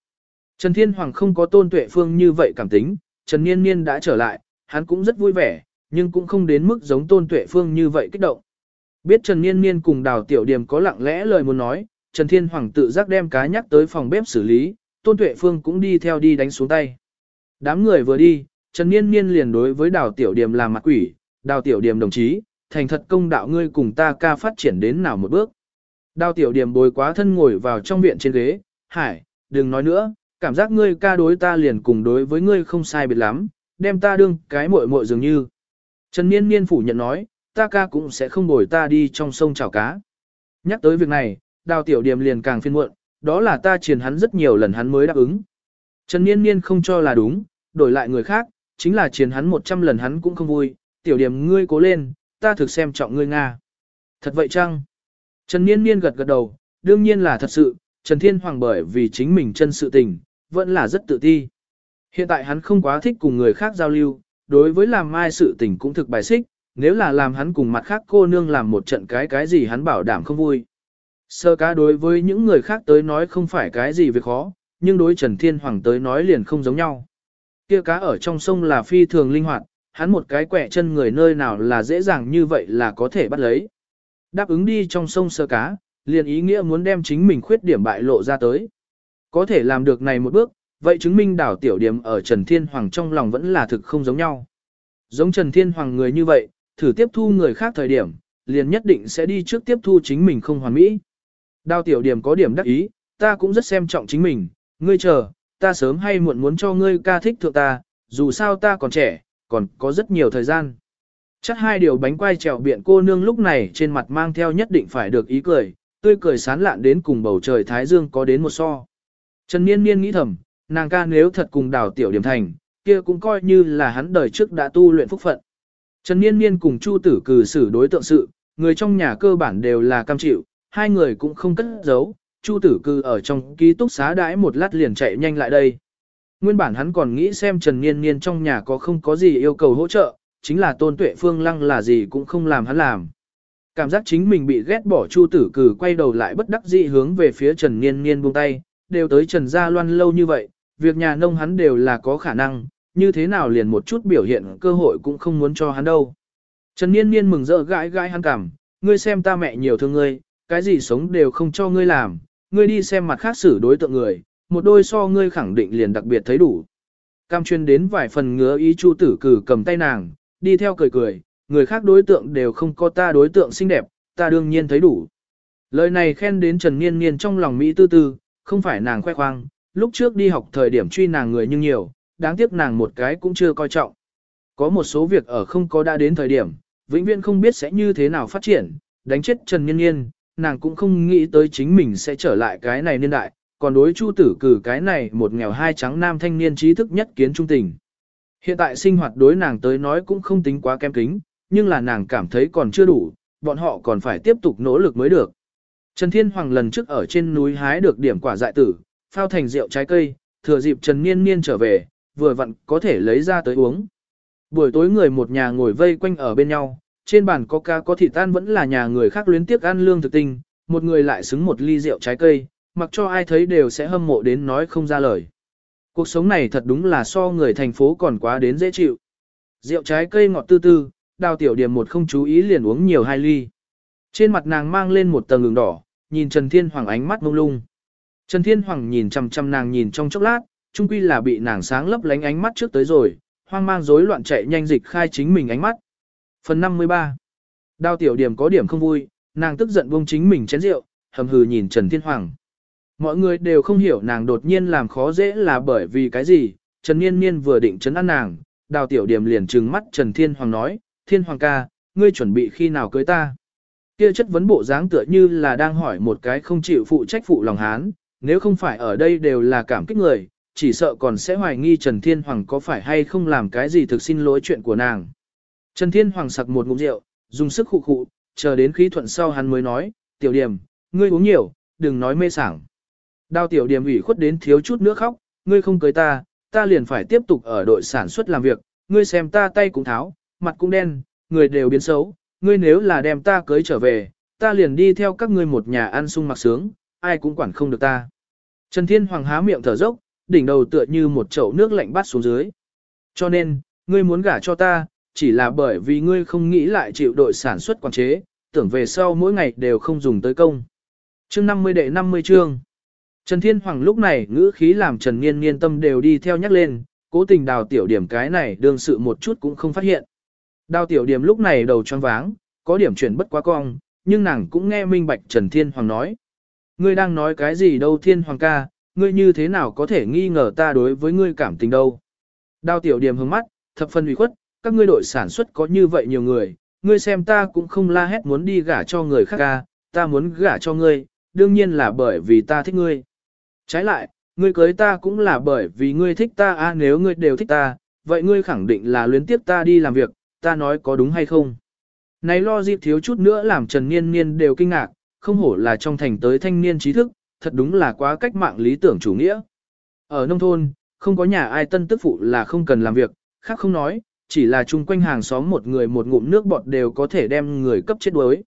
Trần Thiên Hoàng không có tôn tuệ phương như vậy cảm tính, Trần Niên Niên đã trở lại, hắn cũng rất vui vẻ, nhưng cũng không đến mức giống tôn tuệ phương như vậy kích động. Biết Trần Niên Niên cùng đào tiểu Điềm có lặng lẽ lời muốn nói, Trần Thiên Hoàng tự giác đem cá nhắc tới phòng bếp xử lý, tôn tuệ phương cũng đi theo đi đánh xuống tay. Đám người vừa đi, Trần Niên Niên liền đối với đào tiểu Điềm làm mặt quỷ, đào tiểu Điềm đồng chí, thành thật công đạo ngươi cùng ta ca phát triển đến nào một bước. Đào tiểu Điềm bồi quá thân ngồi vào trong viện trên ghế, hải, đừng nói nữa, cảm giác ngươi ca đối ta liền cùng đối với ngươi không sai biệt lắm, đem ta đương cái muội muội dường như. Trần Niên Niên phủ nhận nói, ta ca cũng sẽ không bồi ta đi trong sông chảo cá. Nhắc tới việc này, đào tiểu điểm liền càng phiên muộn, đó là ta truyền hắn rất nhiều lần hắn mới đáp ứng. Trần Niên Niên không cho là đúng, đổi lại người khác, chính là truyền hắn 100 lần hắn cũng không vui, tiểu điểm ngươi cố lên, ta thực xem trọng ngươi Nga. Thật vậy chăng? Trần Niên Niên gật gật đầu, đương nhiên là thật sự, Trần Thiên Hoàng bởi vì chính mình chân sự tình, vẫn là rất tự ti. Hiện tại hắn không quá thích cùng người khác giao lưu, đối với làm mai sự tình cũng thực bài xích, nếu là làm hắn cùng mặt khác cô nương làm một trận cái cái gì hắn bảo đảm không vui. Sơ cá đối với những người khác tới nói không phải cái gì việc khó, nhưng đối Trần Thiên Hoàng tới nói liền không giống nhau. Kia cá ở trong sông là phi thường linh hoạt, hắn một cái quẻ chân người nơi nào là dễ dàng như vậy là có thể bắt lấy. Đáp ứng đi trong sông sơ cá, liền ý nghĩa muốn đem chính mình khuyết điểm bại lộ ra tới. Có thể làm được này một bước, vậy chứng minh đảo tiểu điểm ở Trần Thiên Hoàng trong lòng vẫn là thực không giống nhau. Giống Trần Thiên Hoàng người như vậy, thử tiếp thu người khác thời điểm, liền nhất định sẽ đi trước tiếp thu chính mình không hoàn mỹ. Đào tiểu điểm có điểm đắc ý, ta cũng rất xem trọng chính mình, ngươi chờ, ta sớm hay muộn muốn cho ngươi ca thích thượng ta, dù sao ta còn trẻ, còn có rất nhiều thời gian. Chắc hai điều bánh quai trèo biện cô nương lúc này trên mặt mang theo nhất định phải được ý cười, tươi cười sán lạn đến cùng bầu trời Thái Dương có đến một so. Trần Niên Niên nghĩ thầm, nàng ca nếu thật cùng đào tiểu điểm thành, kia cũng coi như là hắn đời trước đã tu luyện phúc phận. Trần Niên Niên cùng Chu Tử cử xử đối tượng sự, người trong nhà cơ bản đều là cam chịu, hai người cũng không cất giấu, Chu Tử cư ở trong ký túc xá đãi một lát liền chạy nhanh lại đây. Nguyên bản hắn còn nghĩ xem Trần Niên Niên trong nhà có không có gì yêu cầu hỗ trợ, chính là Tôn Tuệ Phương Lăng là gì cũng không làm hắn làm. Cảm giác chính mình bị ghét bỏ Chu Tử cử quay đầu lại bất đắc dĩ hướng về phía Trần Niên Niên buông tay, đều tới Trần Gia Loan lâu như vậy, việc nhà nông hắn đều là có khả năng, như thế nào liền một chút biểu hiện cơ hội cũng không muốn cho hắn đâu. Trần Niên Niên mừng rỡ gãi gãi hắn cảm, ngươi xem ta mẹ nhiều thương ngươi, cái gì sống đều không cho ngươi làm, ngươi đi xem mặt khác xử đối tượng người, một đôi so ngươi khẳng định liền đặc biệt thấy đủ. Cam chuyên đến vài phần ngứa ý chu tử cử cầm tay nàng, đi theo cười cười, người khác đối tượng đều không có ta đối tượng xinh đẹp, ta đương nhiên thấy đủ. Lời này khen đến Trần Niên Niên trong lòng Mỹ tư tư, không phải nàng khoe khoang, lúc trước đi học thời điểm truy nàng người nhưng nhiều, đáng tiếc nàng một cái cũng chưa coi trọng. Có một số việc ở không có đã đến thời điểm, vĩnh viễn không biết sẽ như thế nào phát triển, đánh chết Trần Nhân Nhiên, nàng cũng không nghĩ tới chính mình sẽ trở lại cái này niên đại, còn đối Chu tử cử cái này một nghèo hai trắng nam thanh niên trí thức nhất kiến trung tình. Hiện tại sinh hoạt đối nàng tới nói cũng không tính quá kém kính, nhưng là nàng cảm thấy còn chưa đủ, bọn họ còn phải tiếp tục nỗ lực mới được. Trần Thiên Hoàng lần trước ở trên núi hái được điểm quả dại tử, phao thành rượu trái cây, thừa dịp Trần Niên Niên trở về, vừa vặn có thể lấy ra tới uống. Buổi tối người một nhà ngồi vây quanh ở bên nhau, trên bàn có ca có thịt tan vẫn là nhà người khác luyến tiếc ăn lương thực tinh, một người lại xứng một ly rượu trái cây, mặc cho ai thấy đều sẽ hâm mộ đến nói không ra lời. Cuộc sống này thật đúng là so người thành phố còn quá đến dễ chịu. Rượu trái cây ngọt tư tư, đào tiểu điểm một không chú ý liền uống nhiều hai ly. Trên mặt nàng mang lên một tầng ngừng đỏ, nhìn Trần Thiên Hoàng ánh mắt mông lung. Trần Thiên Hoàng nhìn chằm chằm nàng nhìn trong chốc lát, Trung quy là bị nàng sáng lấp lánh ánh mắt trước tới rồi, hoang mang rối loạn chạy nhanh dịch khai chính mình ánh mắt. Phần 53 Đào tiểu điểm có điểm không vui, nàng tức giận buông chính mình chén rượu, hầm hừ nhìn Trần Thiên Hoàng. Mọi người đều không hiểu nàng đột nhiên làm khó dễ là bởi vì cái gì, Trần Niên Niên vừa định chấn an nàng, đào tiểu điểm liền trừng mắt Trần Thiên Hoàng nói, Thiên Hoàng ca, ngươi chuẩn bị khi nào cưới ta? Kia chất vấn bộ dáng tựa như là đang hỏi một cái không chịu phụ trách phụ lòng hán, nếu không phải ở đây đều là cảm kích người, chỉ sợ còn sẽ hoài nghi Trần Thiên Hoàng có phải hay không làm cái gì thực xin lỗi chuyện của nàng. Trần Thiên Hoàng sặc một ngụm rượu, dùng sức khụ khụ, chờ đến khí thuận sau hắn mới nói, tiểu điểm, ngươi uống nhiều, đừng nói mê sảng. Đao tiểu điểm ủy khuất đến thiếu chút nữa khóc, ngươi không cưới ta, ta liền phải tiếp tục ở đội sản xuất làm việc, ngươi xem ta tay cũng tháo, mặt cũng đen, người đều biến xấu, ngươi nếu là đem ta cưới trở về, ta liền đi theo các ngươi một nhà ăn sung mặc sướng, ai cũng quản không được ta. Trần Thiên Hoàng há miệng thở dốc, đỉnh đầu tựa như một chậu nước lạnh bắt xuống dưới. Cho nên, ngươi muốn gả cho ta, chỉ là bởi vì ngươi không nghĩ lại chịu đội sản xuất quản chế, tưởng về sau mỗi ngày đều không dùng tới công. Chương 50 đệ 50 chương. Trần Thiên Hoàng lúc này ngữ khí làm Trần Niên Niên tâm đều đi theo nhắc lên, cố tình đào tiểu điểm cái này đương sự một chút cũng không phát hiện. Đào tiểu điểm lúc này đầu choáng váng, có điểm chuyển bất quá cong, nhưng nàng cũng nghe minh bạch Trần Thiên Hoàng nói. Ngươi đang nói cái gì đâu Thiên Hoàng ca, ngươi như thế nào có thể nghi ngờ ta đối với ngươi cảm tình đâu. Đào tiểu điểm hướng mắt, thập phân ủy khuất, các ngươi đội sản xuất có như vậy nhiều người, ngươi xem ta cũng không la hét muốn đi gả cho người khác ca, ta muốn gả cho ngươi, đương nhiên là bởi vì ta thích ngươi. Trái lại, ngươi cưới ta cũng là bởi vì ngươi thích ta a nếu ngươi đều thích ta, vậy ngươi khẳng định là luyến tiếp ta đi làm việc, ta nói có đúng hay không. Này lo dịp thiếu chút nữa làm Trần Niên Niên đều kinh ngạc, không hổ là trong thành tới thanh niên trí thức, thật đúng là quá cách mạng lý tưởng chủ nghĩa. Ở nông thôn, không có nhà ai tân tức phụ là không cần làm việc, khác không nói, chỉ là chung quanh hàng xóm một người một ngụm nước bọt đều có thể đem người cấp chết đuối.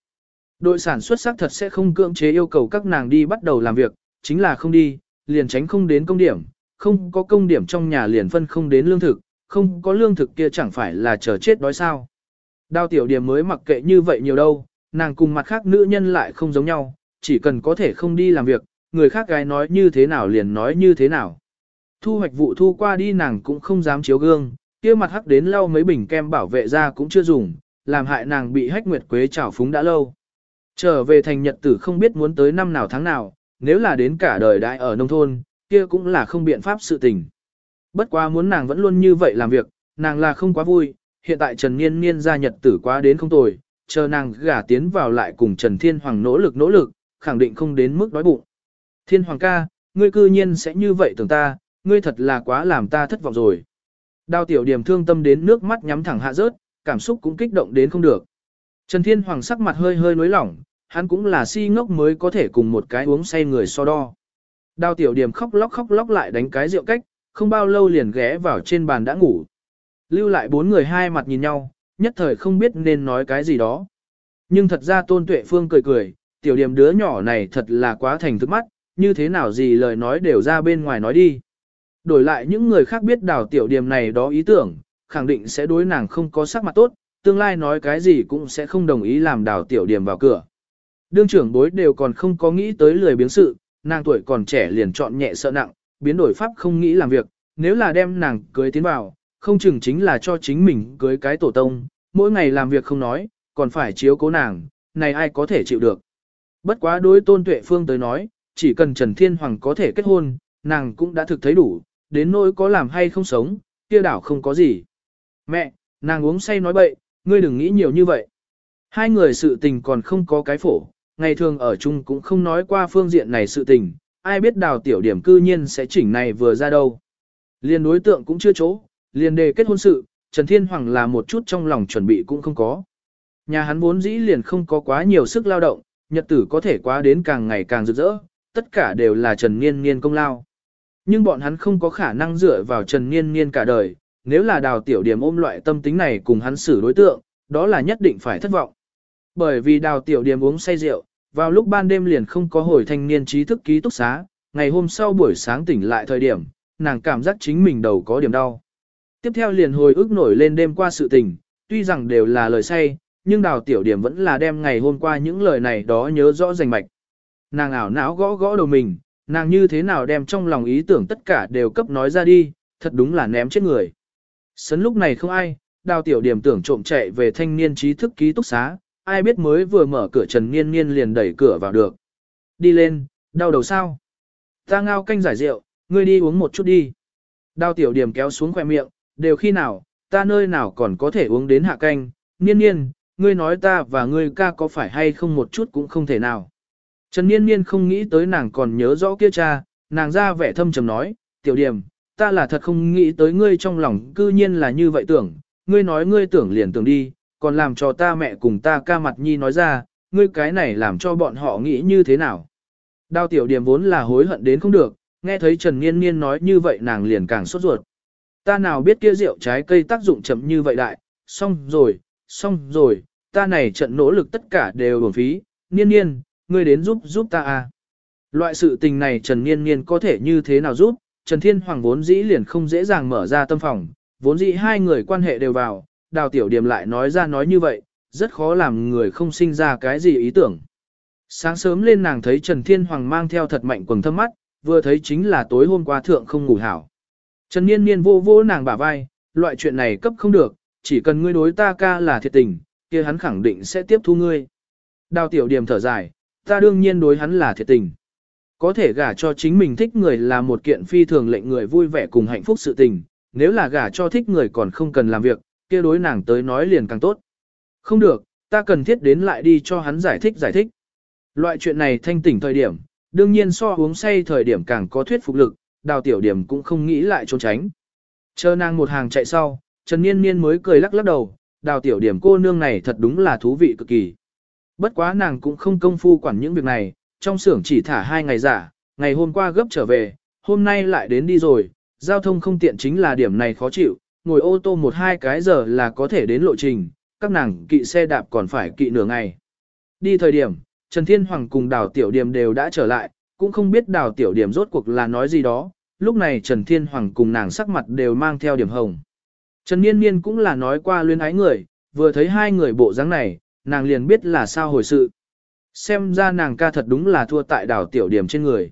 Đội sản xuất xác thật sẽ không cưỡng chế yêu cầu các nàng đi bắt đầu làm việc, chính là không đi, liền tránh không đến công điểm, không có công điểm trong nhà liền phân không đến lương thực, không có lương thực kia chẳng phải là chờ chết đói sao. Đao tiểu điểm mới mặc kệ như vậy nhiều đâu, nàng cùng mặt khác nữ nhân lại không giống nhau, chỉ cần có thể không đi làm việc, người khác gái nói như thế nào liền nói như thế nào. Thu hoạch vụ thu qua đi nàng cũng không dám chiếu gương, kia mặt hắc đến lau mấy bình kem bảo vệ ra cũng chưa dùng, làm hại nàng bị hách nguyệt quế trào phúng đã lâu. Trở về thành nhật tử không biết muốn tới năm nào tháng nào, nếu là đến cả đời đại ở nông thôn, kia cũng là không biện pháp sự tình. Bất quá muốn nàng vẫn luôn như vậy làm việc, nàng là không quá vui, hiện tại Trần Niên Niên ra nhật tử quá đến không tồi, chờ nàng gả tiến vào lại cùng Trần Thiên Hoàng nỗ lực nỗ lực, khẳng định không đến mức đói bụng. Thiên Hoàng ca, ngươi cư nhiên sẽ như vậy tưởng ta, ngươi thật là quá làm ta thất vọng rồi. Đào tiểu điểm thương tâm đến nước mắt nhắm thẳng hạ rớt, cảm xúc cũng kích động đến không được. Trần Thiên Hoàng sắc mặt hơi hơi nối lỏng, hắn cũng là si ngốc mới có thể cùng một cái uống say người so đo. Đào tiểu điểm khóc lóc khóc lóc lại đánh cái rượu cách, không bao lâu liền ghé vào trên bàn đã ngủ. Lưu lại bốn người hai mặt nhìn nhau, nhất thời không biết nên nói cái gì đó. Nhưng thật ra tôn tuệ phương cười cười, tiểu điểm đứa nhỏ này thật là quá thành thức mắt, như thế nào gì lời nói đều ra bên ngoài nói đi. Đổi lại những người khác biết đào tiểu điểm này đó ý tưởng, khẳng định sẽ đối nàng không có sắc mặt tốt, tương lai nói cái gì cũng sẽ không đồng ý làm đào tiểu điểm vào cửa. Đương trưởng bối đều còn không có nghĩ tới lười biếng sự, nàng tuổi còn trẻ liền chọn nhẹ sợ nặng, biến đổi pháp không nghĩ làm việc, nếu là đem nàng cưới tiến vào, không chừng chính là cho chính mình cưới cái tổ tông, mỗi ngày làm việc không nói, còn phải chiếu cố nàng, này ai có thể chịu được. Bất quá đối tôn tuệ phương tới nói, chỉ cần Trần Thiên Hoàng có thể kết hôn, nàng cũng đã thực thấy đủ, đến nỗi có làm hay không sống, kia đảo không có gì. Mẹ, nàng uống say nói bậy, ngươi đừng nghĩ nhiều như vậy. Hai người sự tình còn không có cái phổ, ngày thường ở chung cũng không nói qua phương diện này sự tình, ai biết đào tiểu điểm cư nhiên sẽ chỉnh này vừa ra đâu. Liên đối tượng cũng chưa chỗ, liên đề kết hôn sự, Trần Thiên Hoàng là một chút trong lòng chuẩn bị cũng không có. Nhà hắn vốn dĩ liền không có quá nhiều sức lao động, nhật tử có thể quá đến càng ngày càng rực rỡ, tất cả đều là Trần Niên Niên công lao. Nhưng bọn hắn không có khả năng dựa vào Trần Niên Niên cả đời, nếu là đào tiểu điểm ôm loại tâm tính này cùng hắn xử đối tượng, đó là nhất định phải thất vọng. Bởi vì đào tiểu điểm uống say rượu, Vào lúc ban đêm liền không có hồi thanh niên trí thức ký túc xá, ngày hôm sau buổi sáng tỉnh lại thời điểm, nàng cảm giác chính mình đầu có điểm đau. Tiếp theo liền hồi ức nổi lên đêm qua sự tình, tuy rằng đều là lời say, nhưng đào tiểu điểm vẫn là đem ngày hôm qua những lời này đó nhớ rõ rành mạch. Nàng ảo não gõ gõ đầu mình, nàng như thế nào đem trong lòng ý tưởng tất cả đều cấp nói ra đi, thật đúng là ném chết người. Sấn lúc này không ai, đào tiểu điểm tưởng trộm chạy về thanh niên trí thức ký túc xá, ai biết mới vừa mở cửa Trần Niên Niên liền đẩy cửa vào được. Đi lên, đau đầu sao? Ta ngao canh giải rượu, ngươi đi uống một chút đi. Đào tiểu điểm kéo xuống khoe miệng, đều khi nào, ta nơi nào còn có thể uống đến hạ canh, Niên Niên, ngươi nói ta và ngươi ca có phải hay không một chút cũng không thể nào. Trần Niên Niên không nghĩ tới nàng còn nhớ rõ kia cha, nàng ra vẻ thâm trầm nói, tiểu điểm, ta là thật không nghĩ tới ngươi trong lòng cư nhiên là như vậy tưởng, ngươi nói ngươi tưởng liền tưởng đi, còn làm cho ta mẹ cùng ta ca mặt nhi nói ra, ngươi cái này làm cho bọn họ nghĩ như thế nào. Đao tiểu điểm vốn là hối hận đến không được, nghe thấy Trần Niên Niên nói như vậy nàng liền càng sốt ruột. Ta nào biết kia rượu trái cây tác dụng chậm như vậy đại, xong rồi, xong rồi, ta này trận nỗ lực tất cả đều uổng phí, Niên Niên, ngươi đến giúp giúp ta à. Loại sự tình này Trần Niên Niên có thể như thế nào giúp, Trần Thiên Hoàng vốn dĩ liền không dễ dàng mở ra tâm phòng, vốn dĩ hai người quan hệ đều vào, đào tiểu điểm lại nói ra nói như vậy, rất khó làm người không sinh ra cái gì ý tưởng. Sáng sớm lên nàng thấy Trần Thiên Hoàng mang theo thật mạnh quần thâm mắt, vừa thấy chính là tối hôm qua thượng không ngủ hảo. Trần Niên Niên vô vô nàng bả vai, loại chuyện này cấp không được, chỉ cần ngươi đối ta ca là thiệt tình, kia hắn khẳng định sẽ tiếp thu ngươi. Đào tiểu điểm thở dài, ta đương nhiên đối hắn là thiệt tình. Có thể gả cho chính mình thích người là một kiện phi thường lệnh người vui vẻ cùng hạnh phúc sự tình, nếu là gả cho thích người còn không cần làm việc, kia đối nàng tới nói liền càng tốt. Không được, ta cần thiết đến lại đi cho hắn giải thích giải thích. Loại chuyện này thanh tỉnh thời điểm, đương nhiên so uống say thời điểm càng có thuyết phục lực, đào tiểu điểm cũng không nghĩ lại trốn tránh. Chờ nàng một hàng chạy sau, Trần Niên Niên mới cười lắc lắc đầu, đào tiểu điểm cô nương này thật đúng là thú vị cực kỳ. Bất quá nàng cũng không công phu quản những việc này, trong xưởng chỉ thả hai ngày giả, ngày hôm qua gấp trở về, hôm nay lại đến đi rồi, giao thông không tiện chính là điểm này khó chịu, ngồi ô tô một hai cái giờ là có thể đến lộ trình, các nàng kỵ xe đạp còn phải kỵ nửa ngày. Đi thời điểm, Trần Thiên Hoàng cùng Đào Tiểu Điểm đều đã trở lại, cũng không biết Đào Tiểu Điểm rốt cuộc là nói gì đó, lúc này Trần Thiên Hoàng cùng nàng sắc mặt đều mang theo điểm hồng. Trần Niên Niên cũng là nói qua luyến ái người, vừa thấy hai người bộ dáng này, nàng liền biết là sao hồi sự. Xem ra nàng ca thật đúng là thua tại đảo tiểu điểm trên người.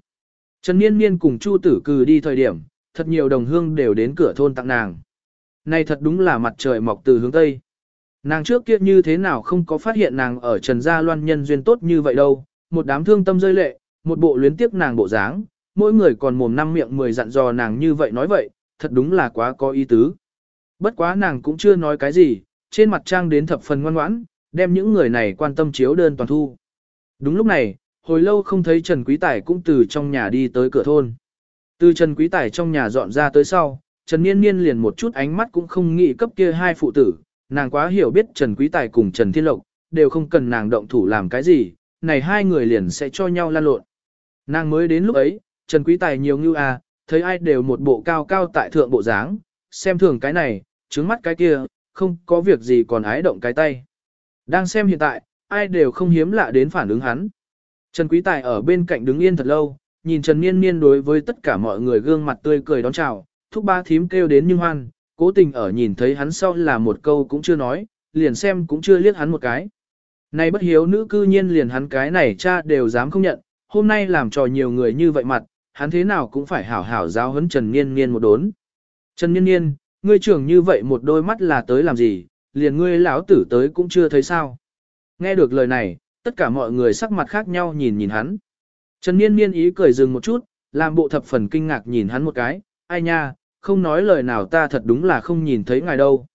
Trần Niên Niên cùng Chu Tử Cừ đi thời điểm, thật nhiều đồng hương đều đến cửa thôn tặng nàng. Này thật đúng là mặt trời mọc từ hướng Tây. Nàng trước kia như thế nào không có phát hiện nàng ở Trần Gia Loan nhân duyên tốt như vậy đâu, một đám thương tâm rơi lệ, một bộ luyến tiếc nàng bộ dáng, mỗi người còn mồm năm miệng mười dặn dò nàng như vậy nói vậy, thật đúng là quá có ý tứ. Bất quá nàng cũng chưa nói cái gì, trên mặt trang đến thập phần ngoan ngoãn, đem những người này quan tâm chiếu đơn toàn thu. Đúng lúc này, hồi lâu không thấy Trần Quý Tài cũng từ trong nhà đi tới cửa thôn. Từ Trần Quý Tài trong nhà dọn ra tới sau, Trần Niên Niên liền một chút ánh mắt cũng không nghĩ cấp kia hai phụ tử, nàng quá hiểu biết Trần Quý Tài cùng Trần Thiên Lộc, đều không cần nàng động thủ làm cái gì, này hai người liền sẽ cho nhau lan lộn. Nàng mới đến lúc ấy, Trần Quý Tài nhiều như à, thấy ai đều một bộ cao cao tại thượng bộ dáng, xem thường cái này, trứng mắt cái kia, không có việc gì còn ái động cái tay. Đang xem hiện tại, ai đều không hiếm lạ đến phản ứng hắn. Trần Quý Tài ở bên cạnh đứng yên thật lâu, nhìn Trần Niên Niên đối với tất cả mọi người gương mặt tươi cười đón chào, thúc ba thím kêu đến nhưng hoan, cố tình ở nhìn thấy hắn sau là một câu cũng chưa nói, liền xem cũng chưa liếc hắn một cái. Này bất hiếu nữ cư nhiên liền hắn cái này cha đều dám không nhận, hôm nay làm trò nhiều người như vậy mặt, hắn thế nào cũng phải hảo hảo giáo huấn Trần Niên Niên một đốn. Trần Niên Niên, ngươi trưởng như vậy một đôi mắt là tới làm gì, liền ngươi lão tử tới cũng chưa thấy sao. Nghe được lời này, tất cả mọi người sắc mặt khác nhau nhìn nhìn hắn. Trần Niên Niên ý cười dừng một chút, làm bộ thập phần kinh ngạc nhìn hắn một cái, ai nha, không nói lời nào ta thật đúng là không nhìn thấy ngài đâu.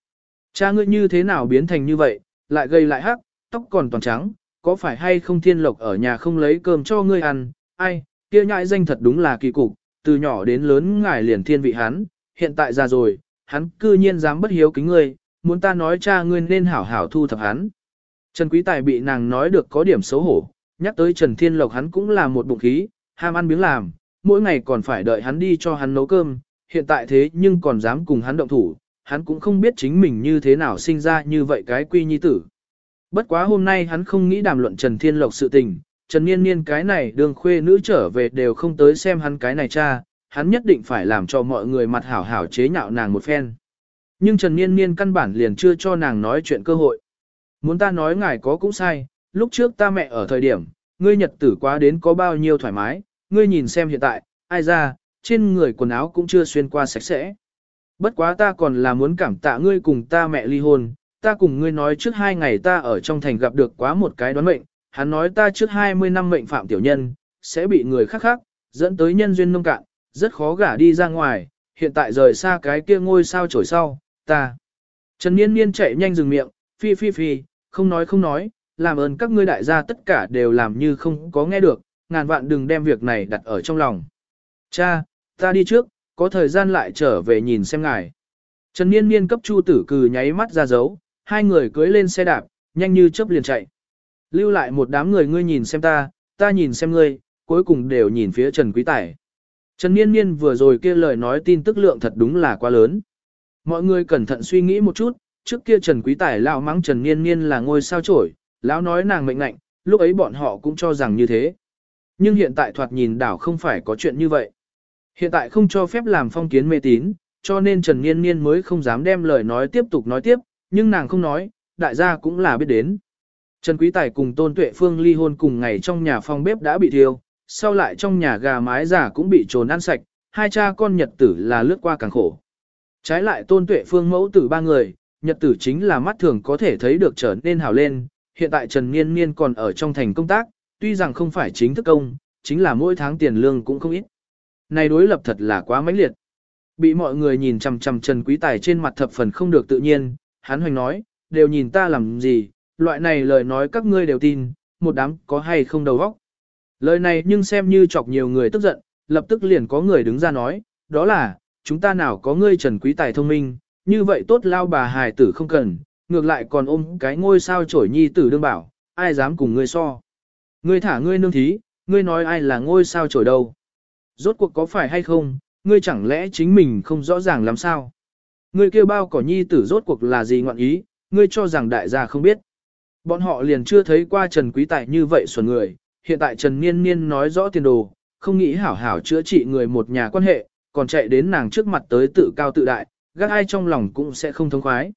Cha ngươi như thế nào biến thành như vậy, lại gây lại hắc, tóc còn toàn trắng, có phải hay không thiên lộc ở nhà không lấy cơm cho ngươi ăn, ai, kia nhãi danh thật đúng là kỳ cục, từ nhỏ đến lớn ngài liền thiên vị hắn, hiện tại già rồi, hắn cư nhiên dám bất hiếu kính ngươi, muốn ta nói cha ngươi nên hảo hảo thu thập hắn. Trần Quý Tài bị nàng nói được có điểm xấu hổ, nhắc tới Trần Thiên Lộc hắn cũng là một bụng khí, ham ăn miếng làm, mỗi ngày còn phải đợi hắn đi cho hắn nấu cơm, hiện tại thế nhưng còn dám cùng hắn động thủ, hắn cũng không biết chính mình như thế nào sinh ra như vậy cái quy nhi tử. Bất quá hôm nay hắn không nghĩ đàm luận Trần Thiên Lộc sự tình, Trần Niên Niên cái này đường khuê nữ trở về đều không tới xem hắn cái này cha, hắn nhất định phải làm cho mọi người mặt hảo hảo chế nhạo nàng một phen. Nhưng Trần Niên Niên căn bản liền chưa cho nàng nói chuyện cơ hội. Muốn ta nói ngài có cũng sai, lúc trước ta mẹ ở thời điểm, ngươi nhật tử quá đến có bao nhiêu thoải mái, ngươi nhìn xem hiện tại, ai ra, trên người quần áo cũng chưa xuyên qua sạch sẽ. Bất quá ta còn là muốn cảm tạ ngươi cùng ta mẹ ly hôn, ta cùng ngươi nói trước hai ngày ta ở trong thành gặp được quá một cái đoán mệnh, hắn nói ta trước 20 năm mệnh phạm tiểu nhân, sẽ bị người khác khác, dẫn tới nhân duyên nông cạn, rất khó gả đi ra ngoài, hiện tại rời xa cái kia ngôi sao trổi sau, ta. Trần Niên Niên chạy nhanh dừng miệng, phi phi phi, không nói không nói, làm ơn các ngươi đại gia tất cả đều làm như không có nghe được, ngàn vạn đừng đem việc này đặt ở trong lòng. Cha, ta đi trước, có thời gian lại trở về nhìn xem ngài. Trần Niên Niên cấp Chu Tử Cừ nháy mắt ra dấu, hai người cưới lên xe đạp, nhanh như chớp liền chạy. Lưu lại một đám người ngươi nhìn xem ta, ta nhìn xem ngươi, cuối cùng đều nhìn phía Trần Quý Tài. Trần Niên Niên vừa rồi kia lời nói tin tức lượng thật đúng là quá lớn. Mọi người cẩn thận suy nghĩ một chút, trước kia Trần Quý Tài lão mắng Trần Niên Niên là ngôi sao chổi, lão nói nàng mệnh ngạnh, lúc ấy bọn họ cũng cho rằng như thế. Nhưng hiện tại thoạt nhìn đảo không phải có chuyện như vậy. Hiện tại không cho phép làm phong kiến mê tín, cho nên Trần Niên Niên mới không dám đem lời nói tiếp tục nói tiếp, nhưng nàng không nói, đại gia cũng là biết đến. Trần Quý Tài cùng Tôn Tuệ Phương ly hôn cùng ngày trong nhà phong bếp đã bị thiêu, sau lại trong nhà gà mái giả cũng bị trồn ăn sạch, hai cha con nhật tử là lướt qua càng khổ. Trái lại Tôn Tuệ Phương mẫu tử ba người, nhật tử chính là mắt thường có thể thấy được trở nên hào lên, hiện tại Trần Niên Niên còn ở trong thành công tác, tuy rằng không phải chính thức công, chính là mỗi tháng tiền lương cũng không ít. Này đối lập thật là quá mãnh liệt. Bị mọi người nhìn chằm chằm Trần Quý Tài trên mặt thập phần không được tự nhiên, hắn hoành nói, đều nhìn ta làm gì, loại này lời nói các ngươi đều tin, một đám có hay không đầu óc. Lời này nhưng xem như chọc nhiều người tức giận, lập tức liền có người đứng ra nói, đó là, chúng ta nào có ngươi Trần Quý Tài thông minh, như vậy tốt lao bà hài tử không cần, ngược lại còn ôm cái ngôi sao trổi nhi tử đương bảo, ai dám cùng ngươi so. Ngươi thả ngươi nương thí, ngươi nói ai là ngôi sao trổi đâu. Rốt cuộc có phải hay không, ngươi chẳng lẽ chính mình không rõ ràng làm sao. Ngươi kêu bao cỏ nhi tử rốt cuộc là gì ngọn ý, ngươi cho rằng đại gia không biết. Bọn họ liền chưa thấy qua Trần Quý Tài như vậy xuẩn người, hiện tại Trần Niên Niên nói rõ tiền đồ, không nghĩ hảo hảo chữa trị người một nhà quan hệ, còn chạy đến nàng trước mặt tới tự cao tự đại, gác ai trong lòng cũng sẽ không thông khoái.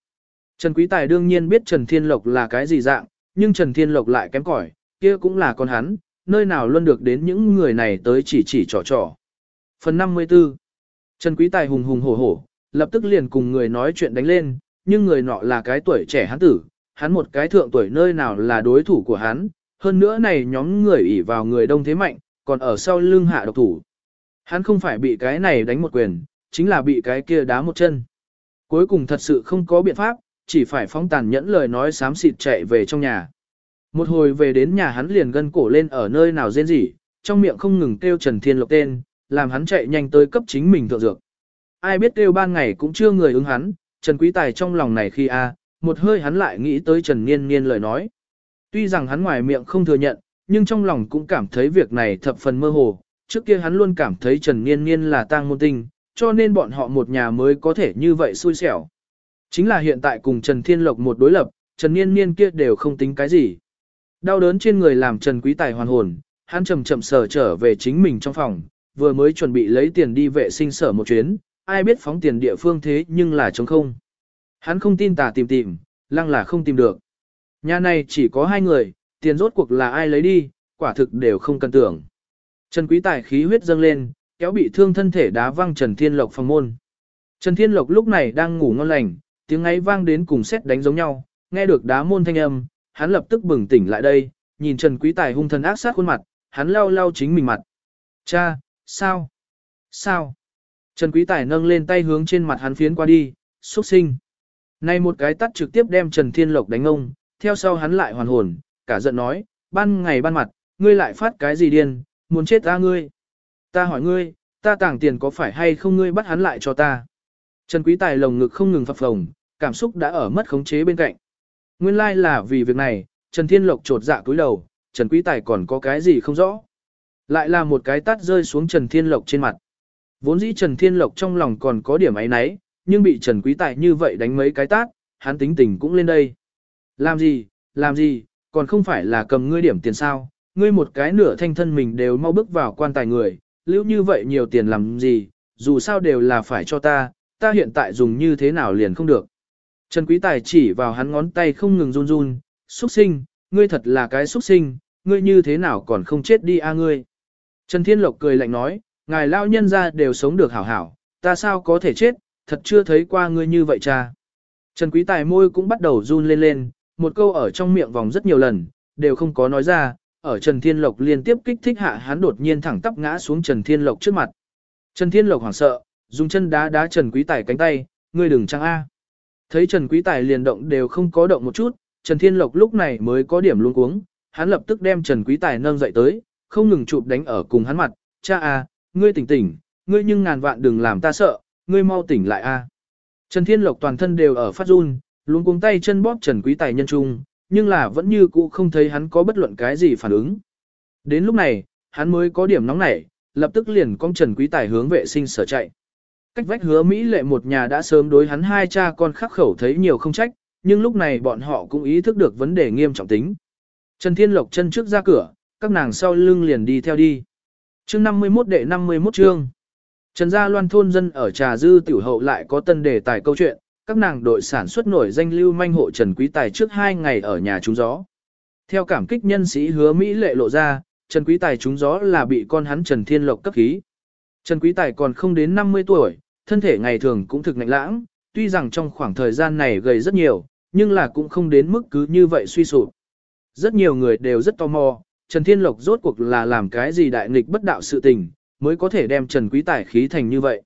Trần Quý Tài đương nhiên biết Trần Thiên Lộc là cái gì dạng, nhưng Trần Thiên Lộc lại kém cỏi, kia cũng là con hắn, nơi nào luôn được đến những người này tới chỉ chỉ trò trò. Phần 54 Trần Quý Tài hùng hùng hổ hổ, lập tức liền cùng người nói chuyện đánh lên, nhưng người nọ là cái tuổi trẻ hắn tử, hắn một cái thượng tuổi nơi nào là đối thủ của hắn, hơn nữa này nhóm người ỉ vào người đông thế mạnh, còn ở sau lưng hạ độc thủ. Hắn không phải bị cái này đánh một quyền, chính là bị cái kia đá một chân. Cuối cùng thật sự không có biện pháp, chỉ phải phóng tàn nhẫn lời nói xám xịt chạy về trong nhà. Một hồi về đến nhà hắn liền gân cổ lên ở nơi nào rên rỉ, trong miệng không ngừng kêu Trần Thiên Lộc tên, làm hắn chạy nhanh tới cấp chính mình thượng dược. Ai biết kêu ban ngày cũng chưa người ứng hắn, Trần Quý Tài trong lòng này khi a, một hơi hắn lại nghĩ tới Trần Niên Niên lời nói. Tuy rằng hắn ngoài miệng không thừa nhận, nhưng trong lòng cũng cảm thấy việc này thập phần mơ hồ, trước kia hắn luôn cảm thấy Trần Niên Niên là tang môn tinh, cho nên bọn họ một nhà mới có thể như vậy xui xẻo. Chính là hiện tại cùng Trần Thiên Lộc một đối lập, Trần Niên Niên kia đều không tính cái gì. Đau đớn trên người làm Trần Quý Tài hoàn hồn, hắn chậm chậm sở trở về chính mình trong phòng, vừa mới chuẩn bị lấy tiền đi vệ sinh sở một chuyến, ai biết phóng tiền địa phương thế nhưng là trống không. Hắn không tin tà tìm tìm, lăng là không tìm được. Nhà này chỉ có hai người, tiền rốt cuộc là ai lấy đi, quả thực đều không cần tưởng. Trần Quý Tài khí huyết dâng lên, kéo bị thương thân thể đá văng Trần Thiên Lộc phòng môn. Trần Thiên Lộc lúc này đang ngủ ngon lành, tiếng ấy vang đến cùng xét đánh giống nhau, nghe được đá môn thanh âm, hắn lập tức bừng tỉnh lại đây, nhìn Trần Quý Tài hung thần ác sát khuôn mặt, hắn lau lau chính mình mặt. Cha, sao? Sao? Trần Quý Tài nâng lên tay hướng trên mặt hắn phiến qua đi, xuất sinh. Này một cái tắt trực tiếp đem Trần Thiên Lộc đánh ông, theo sau hắn lại hoàn hồn, cả giận nói, ban ngày ban mặt, ngươi lại phát cái gì điên, muốn chết ta ngươi. Ta hỏi ngươi, ta tảng tiền có phải hay không ngươi bắt hắn lại cho ta. Trần Quý Tài lồng ngực không ngừng phập phồng, cảm xúc đã ở mất khống chế bên cạnh. Nguyên lai like là vì việc này, Trần Thiên Lộc trột dạ cúi đầu, Trần Quý Tài còn có cái gì không rõ. Lại là một cái tát rơi xuống Trần Thiên Lộc trên mặt. Vốn dĩ Trần Thiên Lộc trong lòng còn có điểm ấy nấy, nhưng bị Trần Quý Tài như vậy đánh mấy cái tát, hắn tính tình cũng lên đây. Làm gì, làm gì, còn không phải là cầm ngươi điểm tiền sao, ngươi một cái nửa thanh thân mình đều mau bước vào quan tài người, lưu như vậy nhiều tiền làm gì, dù sao đều là phải cho ta, ta hiện tại dùng như thế nào liền không được. Trần Quý Tài chỉ vào hắn ngón tay không ngừng run run, xuất sinh, ngươi thật là cái xuất sinh, ngươi như thế nào còn không chết đi a ngươi. Trần Thiên Lộc cười lạnh nói, ngài lao nhân ra đều sống được hảo hảo, ta sao có thể chết, thật chưa thấy qua ngươi như vậy cha. Trần Quý Tài môi cũng bắt đầu run lên lên, một câu ở trong miệng vòng rất nhiều lần, đều không có nói ra, ở Trần Thiên Lộc liên tiếp kích thích hạ hắn đột nhiên thẳng tắp ngã xuống Trần Thiên Lộc trước mặt. Trần Thiên Lộc hoảng sợ, dùng chân đá đá Trần Quý Tài cánh tay, ngươi đừng trăng A. Thấy Trần Quý Tài liền động đều không có động một chút, Trần Thiên Lộc lúc này mới có điểm luống cuống, hắn lập tức đem Trần Quý Tài nâng dậy tới, không ngừng chụp đánh ở cùng hắn mặt, cha A, ngươi tỉnh tỉnh, ngươi nhưng ngàn vạn đừng làm ta sợ, ngươi mau tỉnh lại A. Trần Thiên Lộc toàn thân đều ở phát run, luống cuống tay chân bóp Trần Quý Tài nhân trung, nhưng là vẫn như cũ không thấy hắn có bất luận cái gì phản ứng. Đến lúc này, hắn mới có điểm nóng nảy, lập tức liền cong Trần Quý Tài hướng vệ sinh sở chạy. Cách vách hứa Mỹ lệ một nhà đã sớm đối hắn hai cha con khắc khẩu thấy nhiều không trách, nhưng lúc này bọn họ cũng ý thức được vấn đề nghiêm trọng tính. Trần Thiên Lộc chân trước ra cửa, các nàng sau lưng liền đi theo đi. Chương 51 đệ 51 chương. Trần Gia Loan thôn dân ở Trà Dư tiểu hậu lại có tân đề tài câu chuyện, các nàng đội sản xuất nổi danh lưu manh hộ Trần Quý Tài trước hai ngày ở nhà trúng gió. Theo cảm kích nhân sĩ hứa Mỹ lệ lộ ra, Trần Quý Tài trúng gió là bị con hắn Trần Thiên Lộc cấp khí. Trần Quý Tài còn không đến 50 tuổi, thân thể ngày thường cũng thực nạnh lãng, tuy rằng trong khoảng thời gian này gầy rất nhiều, nhưng là cũng không đến mức cứ như vậy suy sụp. Rất nhiều người đều rất tò mò, Trần Thiên Lộc rốt cuộc là làm cái gì đại nghịch bất đạo sự tình, mới có thể đem Trần Quý Tài khí thành như vậy.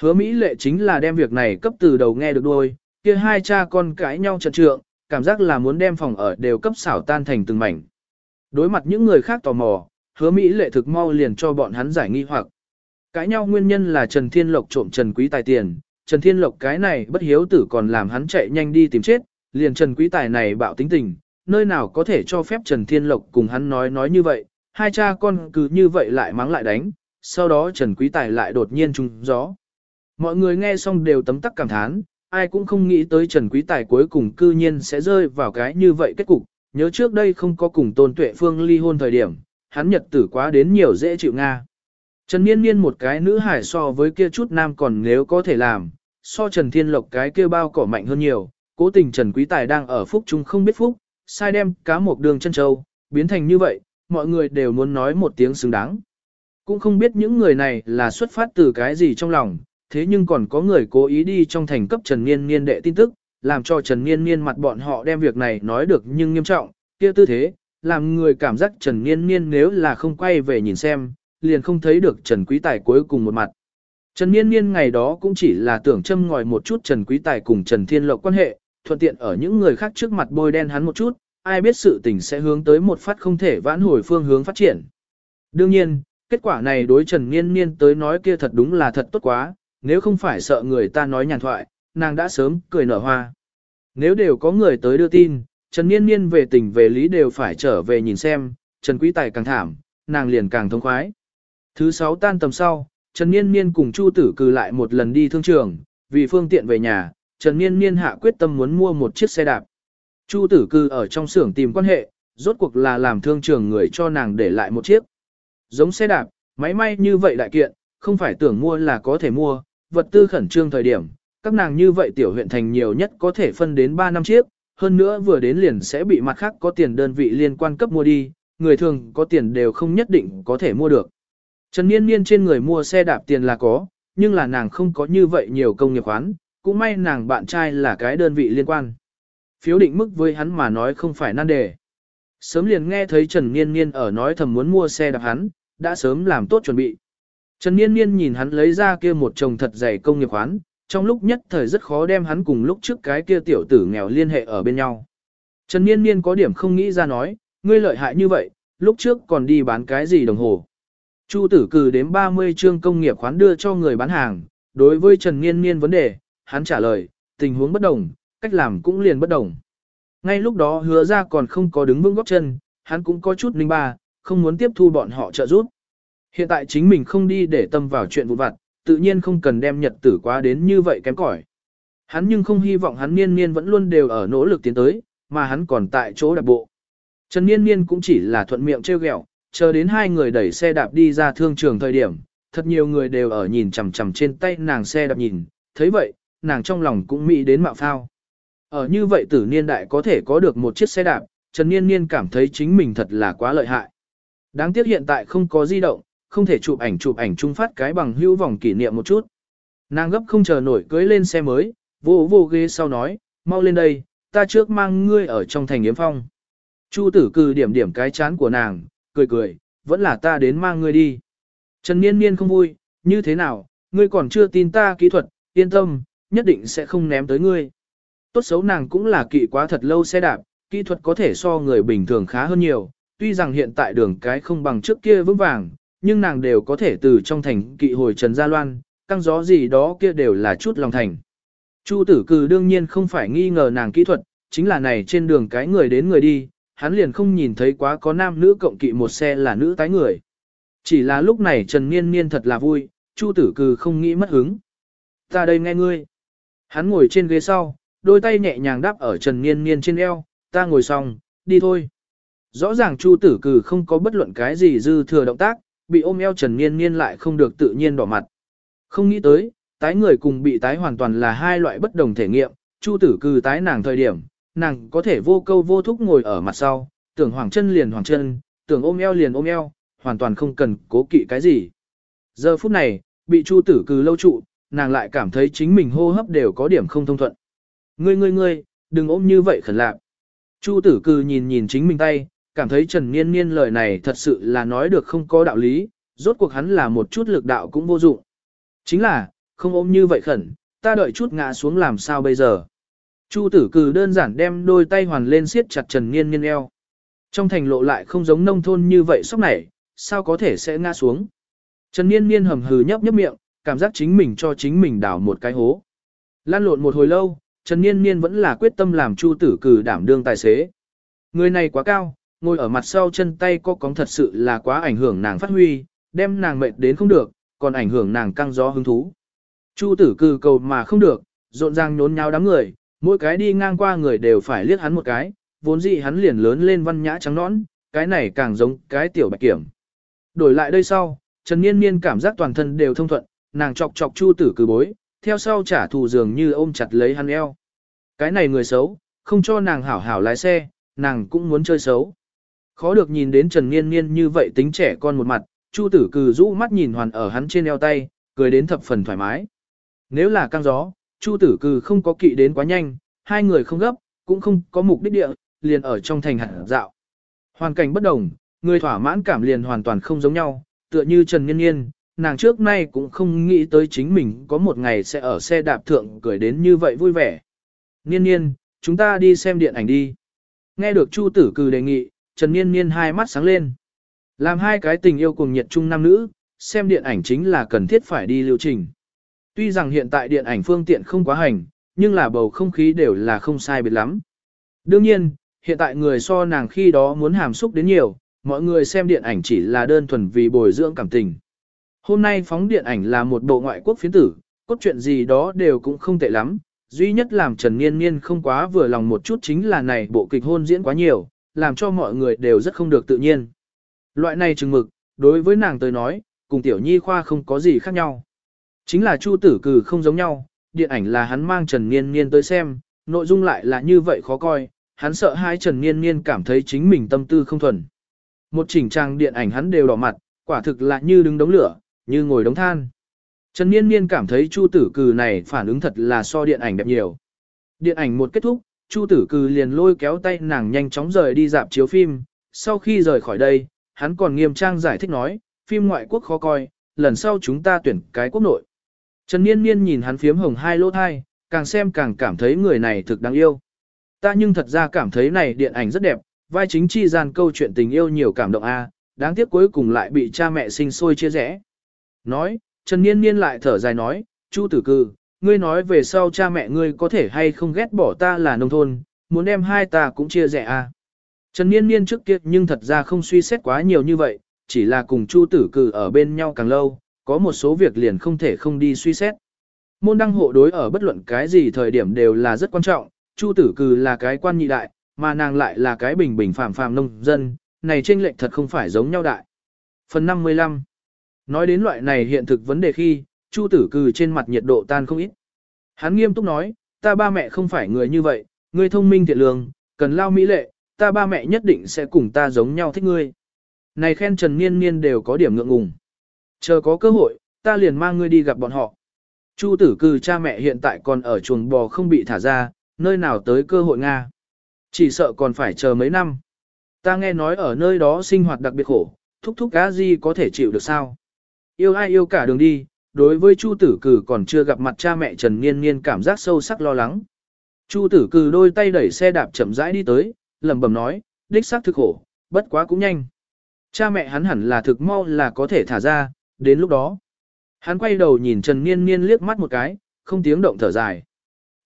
Hứa Mỹ lệ chính là đem việc này cấp từ đầu nghe được đôi, kia hai cha con cãi nhau trận trượng, cảm giác là muốn đem phòng ở đều cấp xảo tan thành từng mảnh. Đối mặt những người khác tò mò, hứa Mỹ lệ thực mau liền cho bọn hắn giải nghi hoặc. Cãi nhau nguyên nhân là Trần Thiên Lộc trộm Trần Quý Tài tiền, Trần Thiên Lộc cái này bất hiếu tử còn làm hắn chạy nhanh đi tìm chết, liền Trần Quý Tài này bạo tính tình, nơi nào có thể cho phép Trần Thiên Lộc cùng hắn nói nói như vậy, hai cha con cứ như vậy lại mắng lại đánh, sau đó Trần Quý Tài lại đột nhiên trúng gió. Mọi người nghe xong đều tấm tắc cảm thán, ai cũng không nghĩ tới Trần Quý Tài cuối cùng cư nhiên sẽ rơi vào cái như vậy kết cục, nhớ trước đây không có cùng Tôn Tuệ Phương ly hôn thời điểm, hắn nhật tử quá đến nhiều dễ chịu Nga. Trần Niên Niên một cái nữ hải so với kia chút nam còn nếu có thể làm, so Trần Thiên Lộc cái kia bao cỏ mạnh hơn nhiều, cố tình Trần Quý Tài đang ở phúc chung không biết phúc, sai đem cá một đường chân châu, biến thành như vậy, mọi người đều muốn nói một tiếng xứng đáng. Cũng không biết những người này là xuất phát từ cái gì trong lòng, thế nhưng còn có người cố ý đi trong thành cấp Trần Niên Niên đệ tin tức, làm cho Trần Niên Niên mặt bọn họ đem việc này nói được nhưng nghiêm trọng, kia tư thế, làm người cảm giác Trần Niên Niên nếu là không quay về nhìn xem, liền không thấy được Trần Quý Tài cuối cùng một mặt. Trần Niên Niên ngày đó cũng chỉ là tưởng châm ngòi một chút Trần Quý Tài cùng Trần Thiên Lộc quan hệ, thuận tiện ở những người khác trước mặt bôi đen hắn một chút, ai biết sự tình sẽ hướng tới một phát không thể vãn hồi phương hướng phát triển. Đương nhiên, kết quả này đối Trần Niên Niên tới nói kia thật đúng là thật tốt quá, nếu không phải sợ người ta nói nhàn thoại, nàng đã sớm cười nở hoa. Nếu đều có người tới đưa tin, Trần Niên Niên về tình về lý đều phải trở về nhìn xem, Trần Quý Tài càng thảm, nàng liền càng thông khoái. Thứ sáu tan tầm sau, Trần Niên Niên cùng Chu Tử Cừ lại một lần đi thương trường, vì phương tiện về nhà, Trần Niên Niên hạ quyết tâm muốn mua một chiếc xe đạp. Chu Tử Cừ ở trong xưởng tìm quan hệ, rốt cuộc là làm thương trường người cho nàng để lại một chiếc. Giống xe đạp, máy may như vậy đại kiện, không phải tưởng mua là có thể mua, vật tư khẩn trương thời điểm, các nàng như vậy tiểu huyện thành nhiều nhất có thể phân đến 3 năm chiếc, hơn nữa vừa đến liền sẽ bị mặt khác có tiền đơn vị liên quan cấp mua đi, người thường có tiền đều không nhất định có thể mua được. Trần Niên Niên trên người mua xe đạp tiền là có, nhưng là nàng không có như vậy nhiều công nghiệp khoán, cũng may nàng bạn trai là cái đơn vị liên quan. Phiếu định mức với hắn mà nói không phải nan đề. Sớm liền nghe thấy Trần Niên Niên ở nói thầm muốn mua xe đạp hắn, đã sớm làm tốt chuẩn bị. Trần Niên Niên nhìn hắn lấy ra kia một chồng thật dày công nghiệp khoán, trong lúc nhất thời rất khó đem hắn cùng lúc trước cái kia tiểu tử nghèo liên hệ ở bên nhau. Trần Niên Niên có điểm không nghĩ ra nói, ngươi lợi hại như vậy, lúc trước còn đi bán cái gì đồng hồ. Chu tử cử đến 30 chương công nghiệp khoán đưa cho người bán hàng, đối với Trần Niên Niên vấn đề, hắn trả lời, tình huống bất đồng, cách làm cũng liền bất đồng. Ngay lúc đó hứa ra còn không có đứng vững góc chân, hắn cũng có chút linh ba, không muốn tiếp thu bọn họ trợ giúp. Hiện tại chính mình không đi để tâm vào chuyện vụ vặt, tự nhiên không cần đem nhật tử quá đến như vậy kém cỏi. Hắn nhưng không hy vọng hắn niên niên vẫn luôn đều ở nỗ lực tiến tới, mà hắn còn tại chỗ đạp bộ. Trần Niên Niên cũng chỉ là thuận miệng trêu ghẹo, chờ đến hai người đẩy xe đạp đi ra thương trường thời điểm, thật nhiều người đều ở nhìn chằm chằm trên tay nàng xe đạp nhìn, thấy vậy, nàng trong lòng cũng mỹ đến mạo phao. Ở như vậy tử niên đại có thể có được một chiếc xe đạp, Trần Niên Niên cảm thấy chính mình thật là quá lợi hại. Đáng tiếc hiện tại không có di động, không thể chụp ảnh chụp ảnh chung phát cái bằng hữu vòng kỷ niệm một chút. Nàng gấp không chờ nổi cưới lên xe mới, vô vô ghế sau nói, mau lên đây, ta trước mang ngươi ở trong thành yếm phong. Chu tử cư điểm điểm cái chán của nàng, cười cười, vẫn là ta đến mang ngươi đi. Trần Niên Niên không vui, như thế nào, ngươi còn chưa tin ta kỹ thuật, yên tâm, nhất định sẽ không ném tới ngươi. Tốt xấu nàng cũng là kỵ quá thật lâu xe đạp, kỹ thuật có thể so người bình thường khá hơn nhiều, tuy rằng hiện tại đường cái không bằng trước kia vững vàng, nhưng nàng đều có thể từ trong thành kỵ hồi Trần Gia Loan, căng gió gì đó kia đều là chút lòng thành. Chu tử cử đương nhiên không phải nghi ngờ nàng kỹ thuật, chính là này trên đường cái người đến người đi, hắn liền không nhìn thấy quá có nam nữ cộng kỵ một xe là nữ tái người. Chỉ là lúc này Trần Niên Niên thật là vui, Chu tử cử không nghĩ mất hứng. Ta đây nghe ngươi. Hắn ngồi trên ghế sau, đôi tay nhẹ nhàng đáp ở Trần Niên Niên trên eo, ta ngồi xong, đi thôi. Rõ ràng Chu tử cử không có bất luận cái gì dư thừa động tác, bị ôm eo Trần Niên Niên lại không được tự nhiên đỏ mặt. Không nghĩ tới, tái người cùng bị tái hoàn toàn là hai loại bất đồng thể nghiệm, Chu tử cư tái nàng thời điểm, nàng có thể vô câu vô thúc ngồi ở mặt sau, tưởng hoàng chân liền hoàng chân, tưởng ôm eo liền ôm eo, hoàn toàn không cần cố kỵ cái gì. Giờ phút này, bị Chu tử cư lâu trụ, nàng lại cảm thấy chính mình hô hấp đều có điểm không thông thuận. Ngươi ngươi ngươi, đừng ôm như vậy khẩn lạc. Chu tử cư nhìn nhìn chính mình tay, cảm thấy Trần Niên Niên lời này thật sự là nói được không có đạo lý, rốt cuộc hắn là một chút lực đạo cũng vô dụng. Chính là, không ôm như vậy khẩn, ta đợi chút ngã xuống làm sao bây giờ. Chu tử cử đơn giản đem đôi tay hoàn lên siết chặt Trần Niên Niên eo. Trong thành lộ lại không giống nông thôn như vậy sóc này, sao có thể sẽ ngã xuống. Trần Niên Niên hầm hừ nhấp nhấp miệng, cảm giác chính mình cho chính mình đào một cái hố. Lan lộn một hồi lâu, Trần Niên Niên vẫn là quyết tâm làm Chu tử cử đảm đương tài xế. Người này quá cao, ngồi ở mặt sau chân tay có cóng thật sự là quá ảnh hưởng nàng phát huy, đem nàng mệt đến không được, còn ảnh hưởng nàng căng gió hứng thú. Chu tử cư cầu mà không được, rộn ràng nhốn nháo đám người, mỗi cái đi ngang qua người đều phải liếc hắn một cái, vốn dĩ hắn liền lớn lên văn nhã trắng nõn, cái này càng giống cái tiểu bạch kiểm. Đổi lại đây sau, Trần Niên Niên cảm giác toàn thân đều thông thuận, nàng chọc chọc Chu tử Cư bối, theo sau trả thù dường như ôm chặt lấy hắn eo. Cái này người xấu, không cho nàng hảo hảo lái xe, nàng cũng muốn chơi xấu. Khó được nhìn đến Trần Niên Niên như vậy tính trẻ con một mặt, Chu tử cừ rũ mắt nhìn hoàn ở hắn trên eo tay, cười đến thập phần thoải mái. Nếu là căng gió, Chu tử cừ không có kỵ đến quá nhanh, hai người không gấp, cũng không có mục đích địa, liền ở trong thành hạt dạo. Hoàn cảnh bất đồng, người thỏa mãn cảm liền hoàn toàn không giống nhau, tựa như Trần Niên Niên, nàng trước nay cũng không nghĩ tới chính mình có một ngày sẽ ở xe đạp thượng cười đến như vậy vui vẻ. Niên Niên, chúng ta đi xem điện ảnh đi. Nghe được Chu tử cừ đề nghị, Trần Niên Niên hai mắt sáng lên. Làm hai cái tình yêu cùng nhiệt chung nam nữ, xem điện ảnh chính là cần thiết phải đi lưu trình. Tuy rằng hiện tại điện ảnh phương tiện không quá hành, nhưng là bầu không khí đều là không sai biệt lắm. Đương nhiên, hiện tại người so nàng khi đó muốn hàm xúc đến nhiều, mọi người xem điện ảnh chỉ là đơn thuần vì bồi dưỡng cảm tình. Hôm nay phóng điện ảnh là một bộ ngoại quốc phiến tử, cốt truyện gì đó đều cũng không tệ lắm, duy nhất làm Trần Niên Niên không quá vừa lòng một chút chính là này bộ kịch hôn diễn quá nhiều, làm cho mọi người đều rất không được tự nhiên. Loại này chừng mực, đối với nàng tới nói, cùng tiểu nhi khoa không có gì khác nhau. Chính là Chu tử cử không giống nhau, điện ảnh là hắn mang Trần Niên Niên tới xem, nội dung lại là như vậy khó coi, hắn sợ hai Trần Niên Niên cảm thấy chính mình tâm tư không thuần. Một chỉnh trang điện ảnh hắn đều đỏ mặt, quả thực là như đứng đống lửa, như ngồi đống than. Trần Niên Niên cảm thấy Chu tử cử này phản ứng thật là so điện ảnh đẹp nhiều. Điện ảnh một kết thúc, Chu tử Cừ liền lôi kéo tay nàng nhanh chóng rời đi dạp chiếu phim, sau khi rời khỏi đây, hắn còn nghiêm trang giải thích nói, phim ngoại quốc khó coi, lần sau chúng ta tuyển cái quốc nội. Trần Niên Niên nhìn hắn phiếm hồng hai lỗ thai, càng xem càng cảm thấy người này thực đáng yêu. Ta nhưng thật ra cảm thấy này điện ảnh rất đẹp, vai chính chi gian câu chuyện tình yêu nhiều cảm động a, đáng tiếc cuối cùng lại bị cha mẹ sinh sôi chia rẽ. Nói, Trần Niên Niên lại thở dài nói, Chu tử cư, ngươi nói về sau cha mẹ ngươi có thể hay không ghét bỏ ta là nông thôn, muốn em hai ta cũng chia rẽ à? Trần Niên Niên trước kia nhưng thật ra không suy xét quá nhiều như vậy, chỉ là cùng Chu tử cử ở bên nhau càng lâu, có một số việc liền không thể không đi suy xét. Môn đăng hộ đối ở bất luận cái gì thời điểm đều là rất quan trọng, Chu tử cử là cái quan nhị đại, mà nàng lại là cái bình bình phàm phàm nông dân, này chênh lệch thật không phải giống nhau đại. Phần 55 Nói đến loại này hiện thực vấn đề khi, Chu tử cừ trên mặt nhiệt độ tan không ít. Hắn nghiêm túc nói, ta ba mẹ không phải người như vậy, ngươi thông minh thiện lương, cần lao mỹ lệ, ta ba mẹ nhất định sẽ cùng ta giống nhau thích ngươi. Này khen Trần Niên Niên đều có điểm ngượng ngùng. Chờ có cơ hội, ta liền mang ngươi đi gặp bọn họ. Chu tử cừ cha mẹ hiện tại còn ở chuồng bò không bị thả ra, nơi nào tới cơ hội Nga. Chỉ sợ còn phải chờ mấy năm. Ta nghe nói ở nơi đó sinh hoạt đặc biệt khổ, thúc thúc cá gì có thể chịu được sao. Yêu ai yêu cả đường đi, đối với Chu tử cử còn chưa gặp mặt cha mẹ Trần Niên Niên cảm giác sâu sắc lo lắng. Chu tử cử đôi tay đẩy xe đạp chậm rãi đi tới, lẩm bẩm nói, đích xác thực khổ, bất quá cũng nhanh. Cha mẹ hắn hẳn là thực mau là có thể thả ra, đến lúc đó. Hắn quay đầu nhìn Trần Niên Niên liếc mắt một cái, không tiếng động thở dài.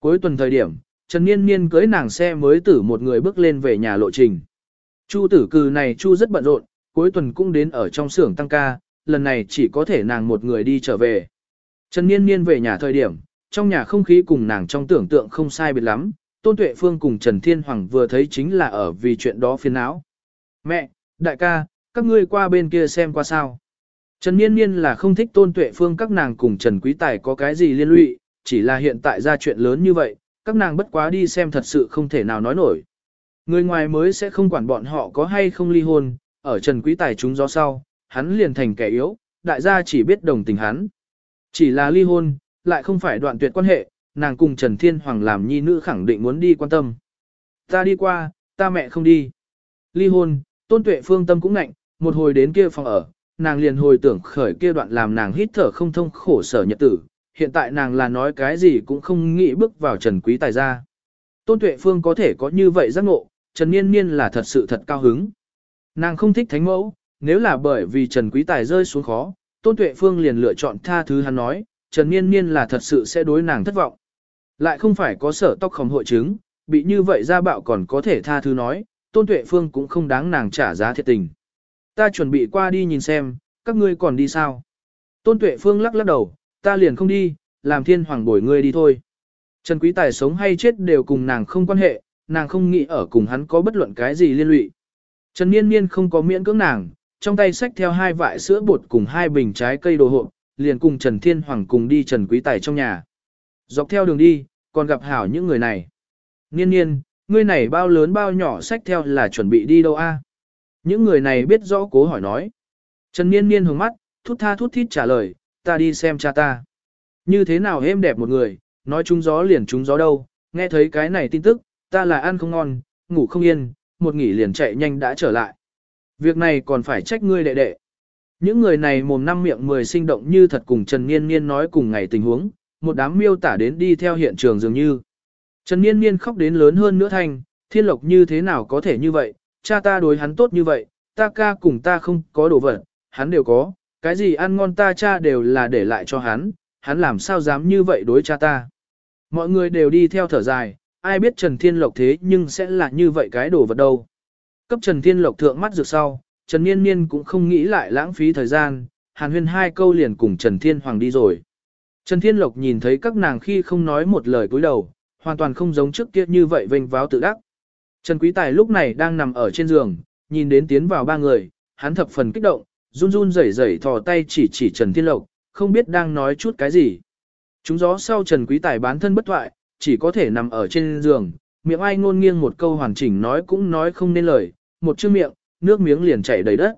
Cuối tuần thời điểm, Trần Niên Niên cưới nàng xe mới tử một người bước lên về nhà lộ trình. Chu tử cừ này Chu rất bận rộn, cuối tuần cũng đến ở trong xưởng tăng ca, lần này chỉ có thể nàng một người đi trở về. Trần Niên Niên về nhà thời điểm, trong nhà không khí cùng nàng trong tưởng tượng không sai biệt lắm, Tôn Tuệ Phương cùng Trần Thiên Hoàng vừa thấy chính là ở vì chuyện đó phiền não. Mẹ, đại ca, các ngươi qua bên kia xem qua sao. Trần Niên Niên là không thích Tôn Tuệ Phương các nàng cùng Trần Quý Tài có cái gì liên lụy, chỉ là hiện tại ra chuyện lớn như vậy, các nàng bất quá đi xem thật sự không thể nào nói nổi. Người ngoài mới sẽ không quản bọn họ có hay không ly hôn, ở Trần Quý Tài chúng gió sau, hắn liền thành kẻ yếu, đại gia chỉ biết đồng tình hắn. Chỉ là ly hôn, lại không phải đoạn tuyệt quan hệ, nàng cùng Trần Thiên Hoàng làm nhi nữ khẳng định muốn đi quan tâm. Ta đi qua, ta mẹ không đi. Ly hôn, Tôn Tuệ Phương tâm cũng ngạnh, một hồi đến kia phòng ở, nàng liền hồi tưởng khởi kia đoạn làm nàng hít thở không thông khổ sở nhật tử, hiện tại nàng là nói cái gì cũng không nghĩ bước vào Trần Quý Tài ra. Tôn Tuệ Phương có thể có như vậy giác ngộ, Trần Niên Niên là thật sự thật cao hứng. Nàng không thích thánh mẫu, nếu là bởi vì Trần Quý Tài rơi xuống khó, Tôn Tuệ Phương liền lựa chọn tha thứ hắn nói, Trần Niên Niên là thật sự sẽ đối nàng thất vọng. Lại không phải có sở tóc khổng hội chứng, bị như vậy ra bạo còn có thể tha thứ nói, Tôn Tuệ Phương cũng không đáng nàng trả giá thiệt tình. Ta chuẩn bị qua đi nhìn xem, các ngươi còn đi sao? Tôn Tuệ Phương lắc lắc đầu, ta liền không đi, làm thiên hoàng bồi ngươi đi thôi. Trần Quý Tài sống hay chết đều cùng nàng không quan hệ, nàng không nghĩ ở cùng hắn có bất luận cái gì liên lụy. Trần Niên Niên không có miễn cưỡng nàng, trong tay xách theo hai vại sữa bột cùng hai bình trái cây đồ hộp, liền cùng Trần Thiên Hoàng cùng đi Trần Quý Tài trong nhà. Dọc theo đường đi, còn gặp hảo những người này. Niên Niên, ngươi này bao lớn bao nhỏ xách theo là chuẩn bị đi đâu a? Những người này biết rõ cố hỏi nói. Trần Niên Niên hướng mắt, thút tha thút thít trả lời, ta đi xem cha ta. Như thế nào êm đẹp một người, nói trúng gió liền trúng gió đâu, nghe thấy cái này tin tức, ta là ăn không ngon, ngủ không yên, một nghỉ liền chạy nhanh đã trở lại. Việc này còn phải trách ngươi đệ đệ. Những người này mồm năm miệng mười sinh động như thật cùng Trần Niên Niên nói cùng ngày tình huống, một đám miêu tả đến đi theo hiện trường dường như. Trần Niên Niên khóc đến lớn hơn nữa thanh, thiên lộc như thế nào có thể như vậy, cha ta đối hắn tốt như vậy, ta ca cùng ta không có đồ vật, hắn đều có, cái gì ăn ngon ta cha đều là để lại cho hắn, hắn làm sao dám như vậy đối cha ta. Mọi người đều đi theo thở dài, ai biết Trần Thiên Lộc thế nhưng sẽ là như vậy cái đồ vật đâu. Cấp Trần Thiên Lộc thượng mắt dược sau, Trần Niên Niên cũng không nghĩ lại lãng phí thời gian, hàn huyên hai câu liền cùng Trần Thiên Hoàng đi rồi. Trần Thiên Lộc nhìn thấy các nàng khi không nói một lời cúi đầu, hoàn toàn không giống trước kia như vậy vênh váo tự đắc. Trần Quý Tài lúc này đang nằm ở trên giường, nhìn đến tiến vào ba người, hắn thập phần kích động, run run rẩy rẩy thò tay chỉ chỉ Trần Thiên Lộc, không biết đang nói chút cái gì. Chúng gió sau Trần Quý Tài bán thân bất thoại, chỉ có thể nằm ở trên giường, miệng ai ngôn nghiêng một câu hoàn chỉnh nói cũng nói không nên lời, một chữ miệng, nước miếng liền chảy đầy đất.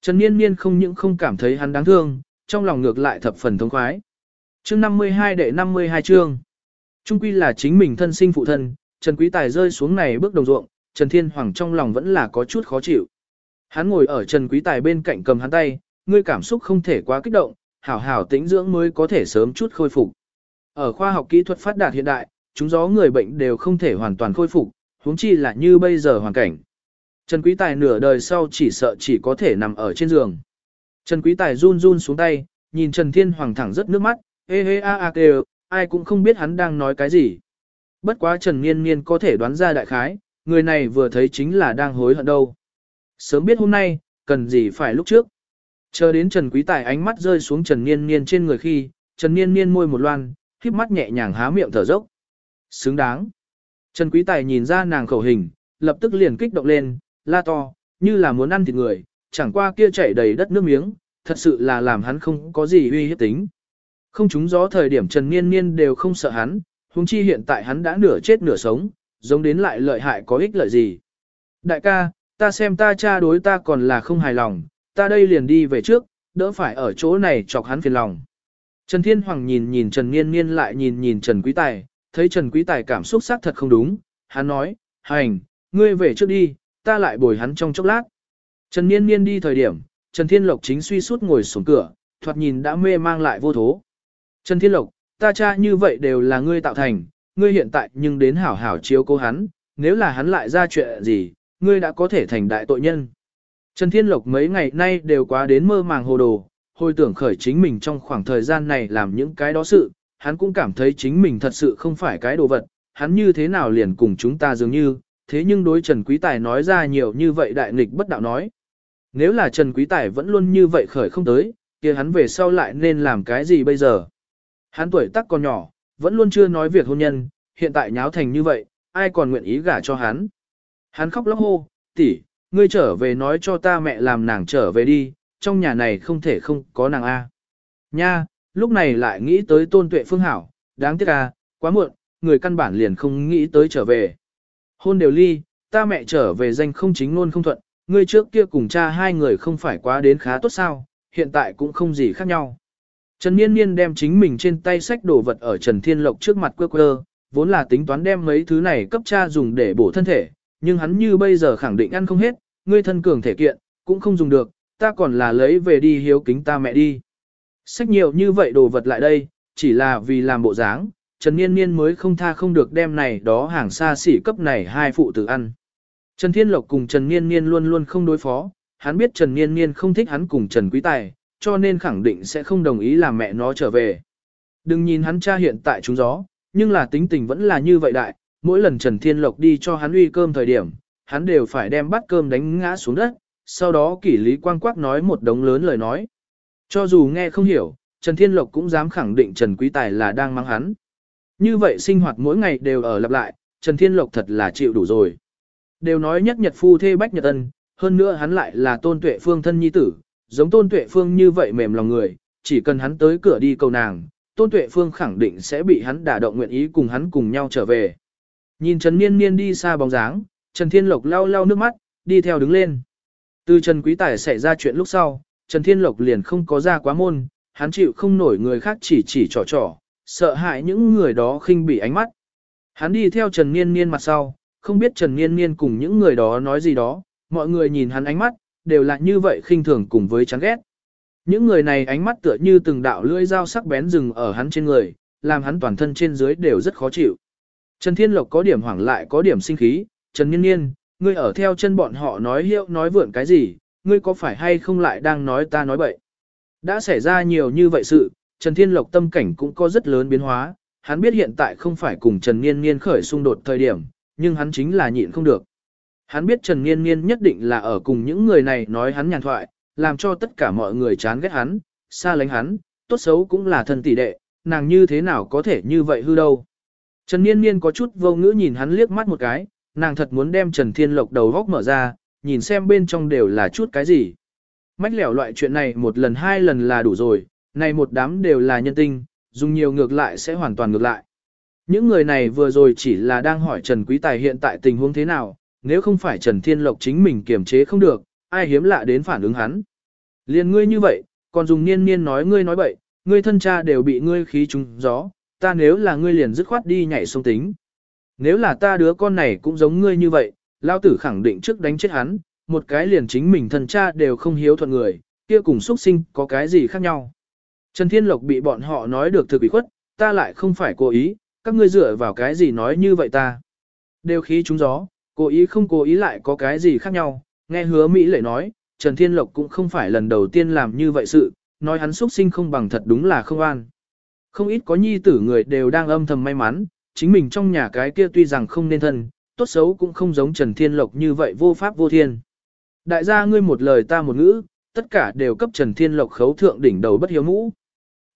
Trần Niên Niên không những không cảm thấy hắn đáng thương, trong lòng ngược lại thập phần thông khoái. Chương 52 đệ 52 chương. Trung quy là chính mình thân sinh phụ thân, Trần Quý Tài rơi xuống này bước đồng ruộng, Trần Thiên Hoàng trong lòng vẫn là có chút khó chịu. Hắn ngồi ở Trần Quý Tài bên cạnh cầm hắn tay, ngươi cảm xúc không thể quá kích động, hảo hảo tĩnh dưỡng mới có thể sớm chút khôi phục. Ở khoa học kỹ thuật phát đạt hiện đại, chúng gió người bệnh đều không thể hoàn toàn khôi phục, huống chi là như bây giờ hoàn cảnh. Trần Quý Tài nửa đời sau chỉ sợ chỉ có thể nằm ở trên giường. Trần Quý Tài run run xuống tay, nhìn Trần Thiên Hoàng thẳng rất nước mắt, hê hê a a kêu, ai cũng không biết hắn đang nói cái gì. Bất quá Trần Niên Niên có thể đoán ra đại khái, người này vừa thấy chính là đang hối hận đâu. Sớm biết hôm nay, cần gì phải lúc trước. Chờ đến Trần Quý Tài ánh mắt rơi xuống Trần Niên Niên trên người khi, Trần Niên Niên môi một loan, khiếp mắt nhẹ nhàng há miệng thở dốc. Xứng đáng. Trần Quý Tài nhìn ra nàng khẩu hình, lập tức liền kích động lên, la to, như là muốn ăn thịt người, chẳng qua kia chảy đầy đất nước miếng, thật sự là làm hắn không có gì uy hiếp tính. Không trúng gió thời điểm Trần Niên Niên đều không sợ hắn, huống chi hiện tại hắn đã nửa chết nửa sống, giống đến lại lợi hại có ích lợi gì. Đại ca, ta xem ta cha đối ta còn là không hài lòng, ta đây liền đi về trước, đỡ phải ở chỗ này chọc hắn phiền lòng. Trần Thiên Hoàng nhìn nhìn Trần Niên Niên lại nhìn nhìn Trần Quý Tài, thấy Trần Quý Tài cảm xúc xác thật không đúng, hắn nói, hành, ngươi về trước đi, ta lại bồi hắn trong chốc lát. Trần Niên Niên đi thời điểm, Trần Thiên Lộc chính suy suốt ngồi xuống cửa, thoạt nhìn đã mê mang lại vô thố. Trần Thiên Lộc, ta cha như vậy đều là ngươi tạo thành, ngươi hiện tại nhưng đến hảo hảo chiếu cố hắn, nếu là hắn lại ra chuyện gì, ngươi đã có thể thành đại tội nhân. Trần Thiên Lộc mấy ngày nay đều quá đến mơ màng hồ đồ, hồi tưởng khởi chính mình trong khoảng thời gian này làm những cái đó sự, hắn cũng cảm thấy chính mình thật sự không phải cái đồ vật, hắn như thế nào liền cùng chúng ta dường như, thế nhưng đối Trần Quý Tài nói ra nhiều như vậy đại nghịch bất đạo nói. Nếu là Trần Quý Tài vẫn luôn như vậy khởi không tới, kia hắn về sau lại nên làm cái gì bây giờ? Hắn tuổi tác còn nhỏ, vẫn luôn chưa nói việc hôn nhân, hiện tại nháo thành như vậy, ai còn nguyện ý gả cho hắn? Hắn khóc lóc hô, tỷ, ngươi trở về nói cho ta mẹ làm nàng trở về đi, trong nhà này không thể không có nàng A. Nha, lúc này lại nghĩ tới tôn tuệ phương hảo, đáng tiếc à, quá muộn, người căn bản liền không nghĩ tới trở về. Hôn đều ly, ta mẹ trở về danh không chính luôn không thuận, ngươi trước kia cùng cha hai người không phải quá đến khá tốt sao, hiện tại cũng không gì khác nhau. Trần Niên Niên đem chính mình trên tay sách đồ vật ở Trần Thiên Lộc trước mặt quơ quơ, vốn là tính toán đem mấy thứ này cấp cha dùng để bổ thân thể, nhưng hắn như bây giờ khẳng định ăn không hết, ngươi thân cường thể kiện, cũng không dùng được, ta còn là lấy về đi hiếu kính ta mẹ đi. Sách nhiều như vậy đồ vật lại đây, chỉ là vì làm bộ dáng, Trần Niên Niên mới không tha không được đem này đó hàng xa xỉ cấp này hai phụ tử ăn. Trần Thiên Lộc cùng Trần Niên Niên luôn luôn không đối phó, hắn biết Trần Niên Niên không thích hắn cùng Trần Quý Tài, cho nên khẳng định sẽ không đồng ý làm mẹ nó trở về. Đừng nhìn hắn cha hiện tại trúng gió, nhưng là tính tình vẫn là như vậy đại, mỗi lần Trần Thiên Lộc đi cho hắn uy cơm thời điểm, hắn đều phải đem bát cơm đánh ngã xuống đất, sau đó kỷ lý quang quắc nói một đống lớn lời nói. Cho dù nghe không hiểu, Trần Thiên Lộc cũng dám khẳng định Trần Quý Tài là đang mang hắn. Như vậy sinh hoạt mỗi ngày đều ở lặp lại, Trần Thiên Lộc thật là chịu đủ rồi. Đều nói nhất nhật phu thê bách nhật ân, hơn nữa hắn lại là tôn tuệ phương thân nhi tử, giống tôn tuệ phương như vậy mềm lòng người, chỉ cần hắn tới cửa đi cầu nàng, tôn tuệ phương khẳng định sẽ bị hắn đả động nguyện ý cùng hắn cùng nhau trở về. Nhìn Trần Niên Niên đi xa bóng dáng, Trần Thiên Lộc lau lau nước mắt, đi theo đứng lên. Từ Trần Quý Tài xảy ra chuyện lúc sau, Trần Thiên Lộc liền không có ra quá môn, hắn chịu không nổi người khác chỉ chỉ trò trò, sợ hãi những người đó khinh bị ánh mắt. Hắn đi theo Trần Niên Niên mặt sau, không biết Trần Niên Niên cùng những người đó nói gì đó, mọi người nhìn hắn ánh mắt, đều là như vậy khinh thường cùng với chán ghét. Những người này ánh mắt tựa như từng đạo lưỡi dao sắc bén rừng ở hắn trên người, làm hắn toàn thân trên dưới đều rất khó chịu. Trần Thiên Lộc có điểm hoảng lại có điểm sinh khí, Trần Niên Niên, ngươi ở theo chân bọn họ nói hiệu nói vượn cái gì, ngươi có phải hay không lại đang nói ta nói bậy. Đã xảy ra nhiều như vậy sự, Trần Thiên Lộc tâm cảnh cũng có rất lớn biến hóa, hắn biết hiện tại không phải cùng Trần Niên Niên khởi xung đột thời điểm, nhưng hắn chính là nhịn không được. Hắn biết Trần Niên Niên nhất định là ở cùng những người này nói hắn nhàn thoại, làm cho tất cả mọi người chán ghét hắn, xa lánh hắn, tốt xấu cũng là thân tỷ đệ, nàng như thế nào có thể như vậy hư đâu. Trần Niên Niên có chút vô ngữ nhìn hắn liếc mắt một cái, nàng thật muốn đem Trần Thiên Lộc đầu góc mở ra, nhìn xem bên trong đều là chút cái gì. Mách lẻo loại chuyện này một lần hai lần là đủ rồi, này một đám đều là nhân tinh, dùng nhiều ngược lại sẽ hoàn toàn ngược lại. Những người này vừa rồi chỉ là đang hỏi Trần Quý Tài hiện tại tình huống thế nào, nếu không phải Trần Thiên Lộc chính mình kiềm chế không được, ai hiếm lạ đến phản ứng hắn. Liên ngươi như vậy, còn dùng niên niên nói ngươi nói bậy, ngươi thân cha đều bị ngươi khí trúng gió, ta nếu là ngươi liền dứt khoát đi nhảy sông tính. Nếu là ta đứa con này cũng giống ngươi như vậy, lao tử khẳng định trước đánh chết hắn, một cái liền chính mình thân cha đều không hiếu thuận người, kia cùng xuất sinh có cái gì khác nhau. Trần Thiên Lộc bị bọn họ nói được thực bị khuất, ta lại không phải cố ý, các ngươi dựa vào cái gì nói như vậy ta. Đều khí trúng gió, cố ý không cố ý lại có cái gì khác nhau, nghe hứa Mỹ lệ nói, Trần Thiên Lộc cũng không phải lần đầu tiên làm như vậy sự, nói hắn xuất sinh không bằng thật đúng là không an. Không ít có nhi tử người đều đang âm thầm may mắn, chính mình trong nhà cái kia tuy rằng không nên thân, tốt xấu cũng không giống Trần Thiên Lộc như vậy vô pháp vô thiên. Đại gia ngươi một lời ta một ngữ, tất cả đều cấp Trần Thiên Lộc khấu thượng đỉnh đầu bất hiếu mũ.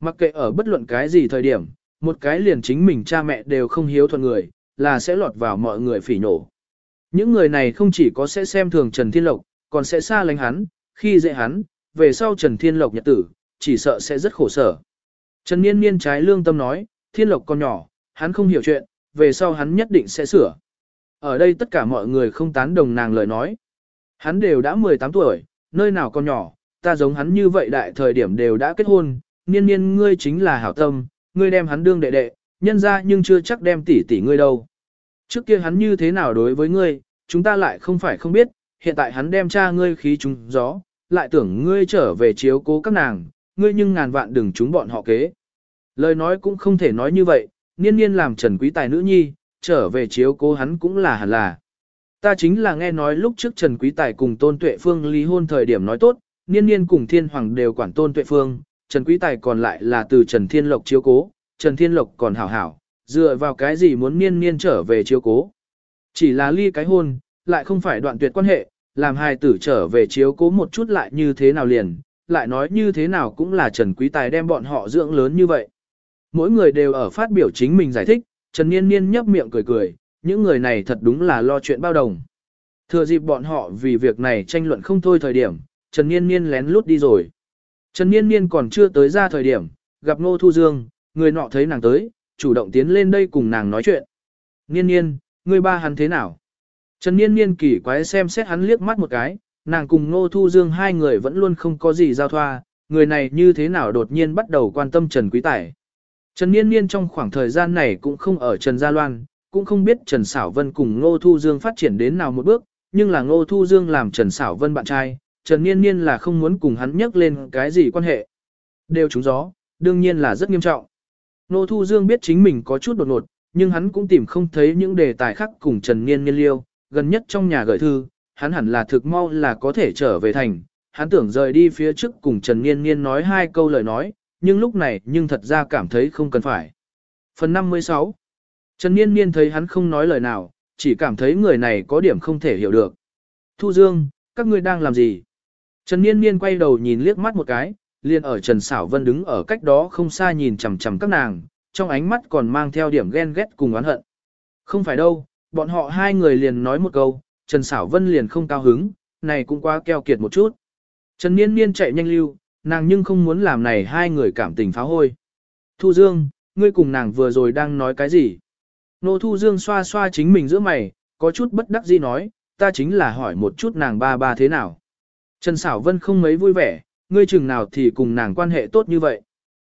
Mặc kệ ở bất luận cái gì thời điểm, một cái liền chính mình cha mẹ đều không hiếu thuận người, là sẽ lọt vào mọi người phỉ nổ. Những người này không chỉ có sẽ xem thường Trần Thiên Lộc, còn sẽ xa lánh hắn, khi dễ hắn, về sau Trần Thiên Lộc nhật tử, chỉ sợ sẽ rất khổ sở. Trần Niên Niên trái lương tâm nói, Thiên Lộc còn nhỏ, hắn không hiểu chuyện, về sau hắn nhất định sẽ sửa. Ở đây tất cả mọi người không tán đồng nàng lời nói. Hắn đều đã 18 tuổi, nơi nào còn nhỏ, ta giống hắn như vậy đại thời điểm đều đã kết hôn, niên niên ngươi chính là hảo tâm, ngươi đem hắn đương đệ đệ, nhân ra nhưng chưa chắc đem tỷ tỷ ngươi đâu. Trước kia hắn như thế nào đối với ngươi, chúng ta lại không phải không biết, hiện tại hắn đem cha ngươi khí trúng gió, lại tưởng ngươi trở về chiếu cố các nàng, ngươi nhưng ngàn vạn đừng chúng bọn họ kế. Lời nói cũng không thể nói như vậy, niên niên làm trần quý tài nữ nhi, trở về chiếu cố hắn cũng là hẳn là. Ta chính là nghe nói lúc trước Trần Quý Tài cùng Tôn Tuệ Phương ly hôn thời điểm nói tốt, niên niên cùng Thiên Hoàng đều quản Tôn Tuệ Phương, Trần Quý Tài còn lại là từ Trần Thiên Lộc chiếu cố, Trần Thiên Lộc còn hảo hảo, dựa vào cái gì muốn niên niên trở về chiếu cố. Chỉ là ly cái hôn, lại không phải đoạn tuyệt quan hệ, làm hai tử trở về chiếu cố một chút lại như thế nào liền, lại nói như thế nào cũng là Trần Quý Tài đem bọn họ dưỡng lớn như vậy. Mỗi người đều ở phát biểu chính mình giải thích, Trần Niên Niên nhấp miệng cười cười, những người này thật đúng là lo chuyện bao đồng. Thừa dịp bọn họ vì việc này tranh luận không thôi thời điểm, Trần Niên Niên lén lút đi rồi. Trần Niên Niên còn chưa tới ra thời điểm, gặp Ngô Thu Dương, người nọ thấy nàng tới, chủ động tiến lên đây cùng nàng nói chuyện. Niên Niên, người ba hắn thế nào? Trần Niên Niên kỳ quái xem xét hắn liếc mắt một cái, nàng cùng Ngô Thu Dương hai người vẫn luôn không có gì giao thoa, người này như thế nào đột nhiên bắt đầu quan tâm Trần Quý Tài. Trần Niên Niên trong khoảng thời gian này cũng không ở Trần Gia Loan, cũng không biết Trần Sảo Vân cùng Ngô Thu Dương phát triển đến nào một bước, nhưng là Ngô Thu Dương làm Trần Sảo Vân bạn trai, Trần Niên Niên là không muốn cùng hắn nhắc lên cái gì quan hệ. Đều trúng gió, đương nhiên là rất nghiêm trọng. Nô Thu Dương biết chính mình có chút đột ngột, nhưng hắn cũng tìm không thấy những đề tài khác cùng Trần Niên Niên liêu, gần nhất trong nhà gửi thư, hắn hẳn là thực mau là có thể trở về thành, hắn tưởng rời đi phía trước cùng Trần Niên Niên nói hai câu lời nói, nhưng lúc này nhưng thật ra cảm thấy không cần phải. Phần 56 Trần Niên Niên thấy hắn không nói lời nào, chỉ cảm thấy người này có điểm không thể hiểu được. Thu Dương, các ngươi đang làm gì? Trần Niên Niên quay đầu nhìn liếc mắt một cái, liền ở Trần Sảo Vân đứng ở cách đó không xa nhìn chằm chằm các nàng, trong ánh mắt còn mang theo điểm ghen ghét cùng oán hận. Không phải đâu, bọn họ hai người liền nói một câu, Trần Sảo Vân liền không cao hứng, này cũng quá keo kiệt một chút. Trần Niên Niên chạy nhanh lưu, nàng nhưng không muốn làm này hai người cảm tình phá hôi. Thu Dương, ngươi cùng nàng vừa rồi đang nói cái gì? Nô Thu Dương xoa xoa chính mình giữa mày, có chút bất đắc dĩ nói, ta chính là hỏi một chút nàng ba ba thế nào. Trần Sảo Vân không mấy vui vẻ, ngươi chừng nào thì cùng nàng quan hệ tốt như vậy.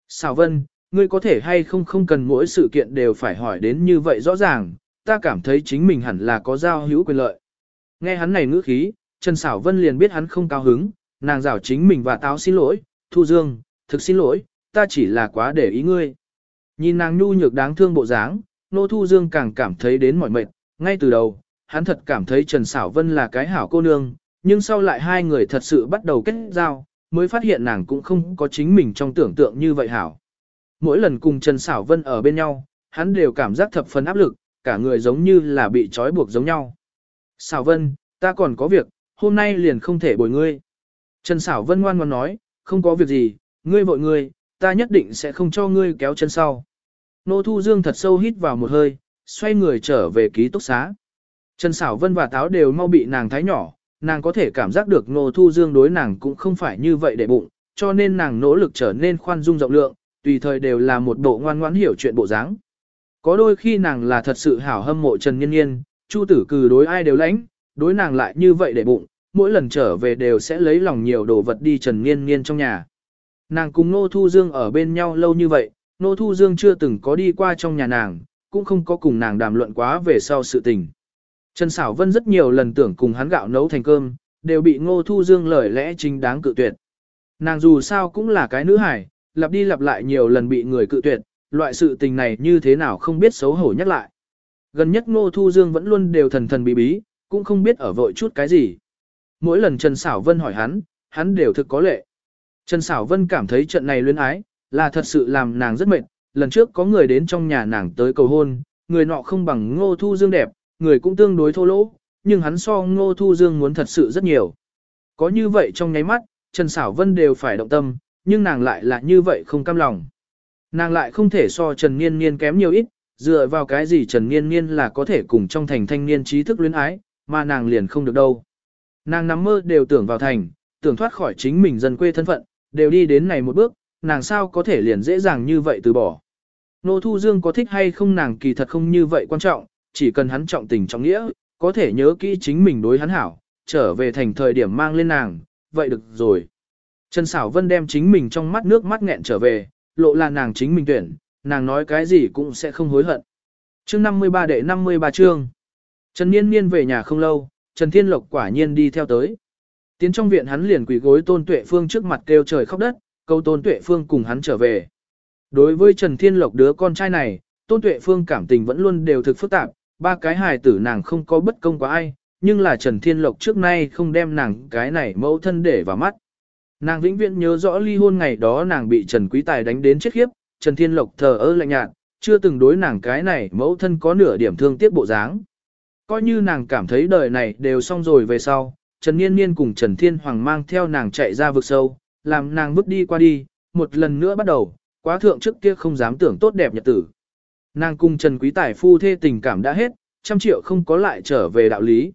Sảo Vân, ngươi có thể hay không không cần mỗi sự kiện đều phải hỏi đến như vậy rõ ràng, ta cảm thấy chính mình hẳn là có giao hữu quyền lợi. Nghe hắn này ngữ khí, Trần Sảo Vân liền biết hắn không cao hứng, nàng rảo chính mình và táo xin lỗi, Thu Dương, thực xin lỗi, ta chỉ là quá để ý ngươi. Nhìn nàng nhu nhược đáng thương bộ dáng, Nô Thu Dương càng cảm thấy đến mỏi mệt, ngay từ đầu, hắn thật cảm thấy Trần Sảo Vân là cái hảo cô nương, nhưng sau lại hai người thật sự bắt đầu kết giao, mới phát hiện nàng cũng không có chính mình trong tưởng tượng như vậy hảo. Mỗi lần cùng Trần Sảo Vân ở bên nhau, hắn đều cảm giác thập phần áp lực, cả người giống như là bị trói buộc giống nhau. Sảo Vân, ta còn có việc, hôm nay liền không thể bồi ngươi. Trần Sảo Vân ngoan ngoãn nói, không có việc gì, ngươi vội ngươi, ta nhất định sẽ không cho ngươi kéo chân sau. Nô Thu Dương thật sâu hít vào một hơi, xoay người trở về ký túc xá. Trần Sảo Vân và Táo đều mau bị nàng thái nhỏ, nàng có thể cảm giác được Nô Thu Dương đối nàng cũng không phải như vậy để bụng, cho nên nàng nỗ lực trở nên khoan dung rộng lượng, tùy thời đều là một bộ ngoan ngoãn hiểu chuyện bộ dáng. Có đôi khi nàng là thật sự hảo hâm mộ Trần Nhiên Nhiên, Chu tử cừ đối ai đều lãnh, đối nàng lại như vậy để bụng, mỗi lần trở về đều sẽ lấy lòng nhiều đồ vật đi Trần Nhiên Nhiên trong nhà. Nàng cùng Nô Thu Dương ở bên nhau lâu như vậy, Nô Thu Dương chưa từng có đi qua trong nhà nàng, cũng không có cùng nàng đàm luận quá về sau sự tình. Trần Sảo Vân rất nhiều lần tưởng cùng hắn gạo nấu thành cơm, đều bị Ngô Thu Dương lời lẽ chính đáng cự tuyệt. Nàng dù sao cũng là cái nữ hải, lặp đi lặp lại nhiều lần bị người cự tuyệt, loại sự tình này như thế nào không biết xấu hổ nhắc lại. Gần nhất Ngô Thu Dương vẫn luôn đều thần thần bí bí, cũng không biết ở vội chút cái gì. Mỗi lần Trần Sảo Vân hỏi hắn, hắn đều thực có lệ. Trần Sảo Vân cảm thấy trận này luyến ái, là thật sự làm nàng rất mệt. Lần trước có người đến trong nhà nàng tới cầu hôn, người nọ không bằng Ngô Thu Dương đẹp, người cũng tương đối thô lỗ, nhưng hắn so Ngô Thu Dương muốn thật sự rất nhiều. Có như vậy trong nháy mắt, Trần Sảo Vân đều phải động tâm, nhưng nàng lại là như vậy không cam lòng. Nàng lại không thể so Trần Niên Niên kém nhiều ít, dựa vào cái gì Trần Niên Niên là có thể cùng trong thành thanh niên trí thức luyến ái, mà nàng liền không được đâu. Nàng nằm mơ đều tưởng vào thành, tưởng thoát khỏi chính mình dân quê thân phận, đều đi đến này một bước, nàng sao có thể liền dễ dàng như vậy từ bỏ. Nô Thu Dương có thích hay không nàng kỳ thật không như vậy quan trọng, chỉ cần hắn trọng tình trọng nghĩa, có thể nhớ kỹ chính mình đối hắn hảo, trở về thành thời điểm mang lên nàng, vậy được rồi. Trần Sảo Vân đem chính mình trong mắt nước mắt nghẹn trở về, lộ là nàng chính mình tuyển, nàng nói cái gì cũng sẽ không hối hận. Chương 53 đệ 53 chương. Trần Niên Niên về nhà không lâu, Trần Thiên Lộc quả nhiên đi theo tới. Tiến trong viện hắn liền quỳ gối Tôn Tuệ Phương trước mặt kêu trời khóc đất, câu Tôn Tuệ Phương cùng hắn trở về. Đối với Trần Thiên Lộc đứa con trai này, Tôn Tuệ Phương cảm tình vẫn luôn đều thực phức tạp, ba cái hài tử nàng không có bất công quá ai, nhưng là Trần Thiên Lộc trước nay không đem nàng cái này mẫu thân để vào mắt. Nàng vĩnh viễn nhớ rõ ly hôn ngày đó nàng bị Trần Quý Tài đánh đến chết khiếp, Trần Thiên Lộc thờ ơ lạnh nhạt, chưa từng đối nàng cái này mẫu thân có nửa điểm thương tiếc bộ dáng. Coi như nàng cảm thấy đời này đều xong rồi về sau, Trần Niên Niên cùng Trần Thiên Hoàng mang theo nàng chạy ra vực sâu, làm nàng bước đi qua đi, một lần nữa bắt đầu, quá thượng trước kia không dám tưởng tốt đẹp nhật tử. Nàng cùng Trần Quý Tài phu thê tình cảm đã hết, trăm triệu không có lại trở về đạo lý.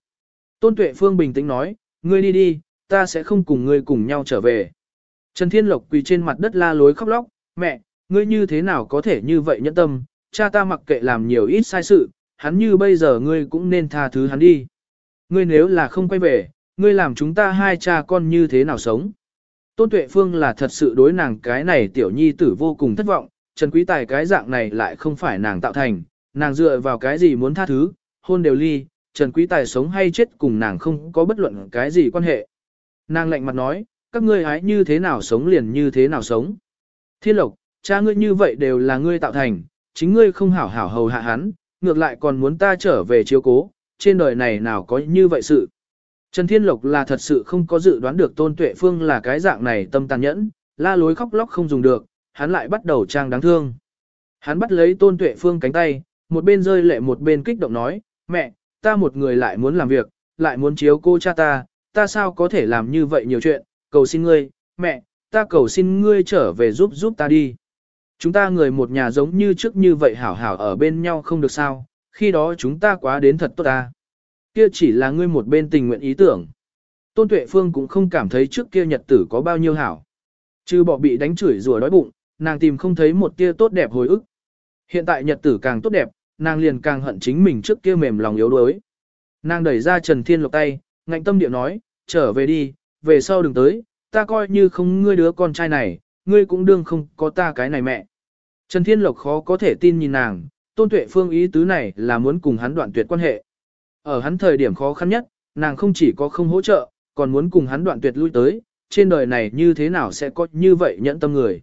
Tôn Tuệ Phương bình tĩnh nói, ngươi đi đi, ta sẽ không cùng ngươi cùng nhau trở về. Trần Thiên Lộc quỳ trên mặt đất la lối khóc lóc, mẹ, ngươi như thế nào có thể như vậy nhẫn tâm, cha ta mặc kệ làm nhiều ít sai sự, hắn như bây giờ ngươi cũng nên tha thứ hắn đi. Ngươi nếu là không quay về, ngươi làm chúng ta hai cha con như thế nào sống. Tôn Tuệ Phương là thật sự đối nàng cái này tiểu nhi tử vô cùng thất vọng, Trần Quý Tài cái dạng này lại không phải nàng tạo thành, nàng dựa vào cái gì muốn tha thứ, hôn đều ly, Trần Quý Tài sống hay chết cùng nàng không có bất luận cái gì quan hệ. Nàng lạnh mặt nói, các ngươi hái như thế nào sống liền như thế nào sống. Thiên Lộc, cha ngươi như vậy đều là ngươi tạo thành, chính ngươi không hảo hảo hầu hạ hắn, ngược lại còn muốn ta trở về chiếu cố, trên đời này nào có như vậy sự. Trần Thiên Lộc là thật sự không có dự đoán được Tôn Tuệ Phương là cái dạng này tâm tàn nhẫn, la lối khóc lóc không dùng được, hắn lại bắt đầu trang đáng thương. Hắn bắt lấy Tôn Tuệ Phương cánh tay, một bên rơi lệ một bên kích động nói, mẹ, ta một người lại muốn làm việc, lại muốn chiếu cô cha ta, ta sao có thể làm như vậy nhiều chuyện, cầu xin ngươi, mẹ, ta cầu xin ngươi trở về giúp giúp ta đi. Chúng ta người một nhà giống như trước như vậy hảo hảo ở bên nhau không được sao, khi đó chúng ta quá đến thật tốt ta. Kia chỉ là ngươi một bên tình nguyện ý tưởng. Tôn Tuệ Phương cũng không cảm thấy trước kia nhật tử có bao nhiêu hảo. Chứ bỏ bị đánh chửi rủa đói bụng, nàng tìm không thấy một tia tốt đẹp hồi ức. Hiện tại nhật tử càng tốt đẹp, nàng liền càng hận chính mình trước kia mềm lòng yếu đuối. Nàng đẩy ra Trần Thiên Lộc tay, ngạnh tâm điệu nói, trở về đi, về sau đừng tới, ta coi như không ngươi đứa con trai này, ngươi cũng đương không có ta cái này mẹ. Trần Thiên Lộc khó có thể tin nhìn nàng, tôn tuệ phương ý tứ này là muốn cùng hắn đoạn tuyệt quan hệ. Ở hắn thời điểm khó khăn nhất, nàng không chỉ có không hỗ trợ, còn muốn cùng hắn đoạn tuyệt lui tới, trên đời này như thế nào sẽ có như vậy nhẫn tâm người.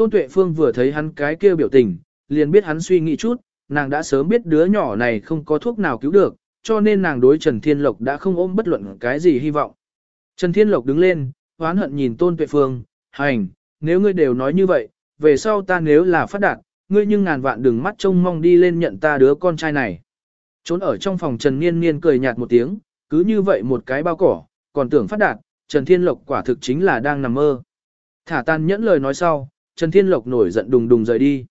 Tôn tuệ phương vừa thấy hắn cái kia biểu tình, liền biết hắn suy nghĩ chút, nàng đã sớm biết đứa nhỏ này không có thuốc nào cứu được, cho nên nàng đối Trần Thiên Lộc đã không ôm bất luận cái gì hy vọng. Trần Thiên Lộc đứng lên, hoán hận nhìn Tôn Tuệ Phương, hành, nếu ngươi đều nói như vậy, về sau ta nếu là phát đạt, ngươi nhưng ngàn vạn đừng mắt trông mong đi lên nhận ta đứa con trai này. Trốn ở trong phòng Trần Niên Niên cười nhạt một tiếng, cứ như vậy một cái bao cỏ, còn tưởng phát đạt, Trần Thiên Lộc quả thực chính là đang nằm mơ. Thả tan nhẫn lời nói sau, Trần Thiên Lộc nổi giận đùng đùng rời đi.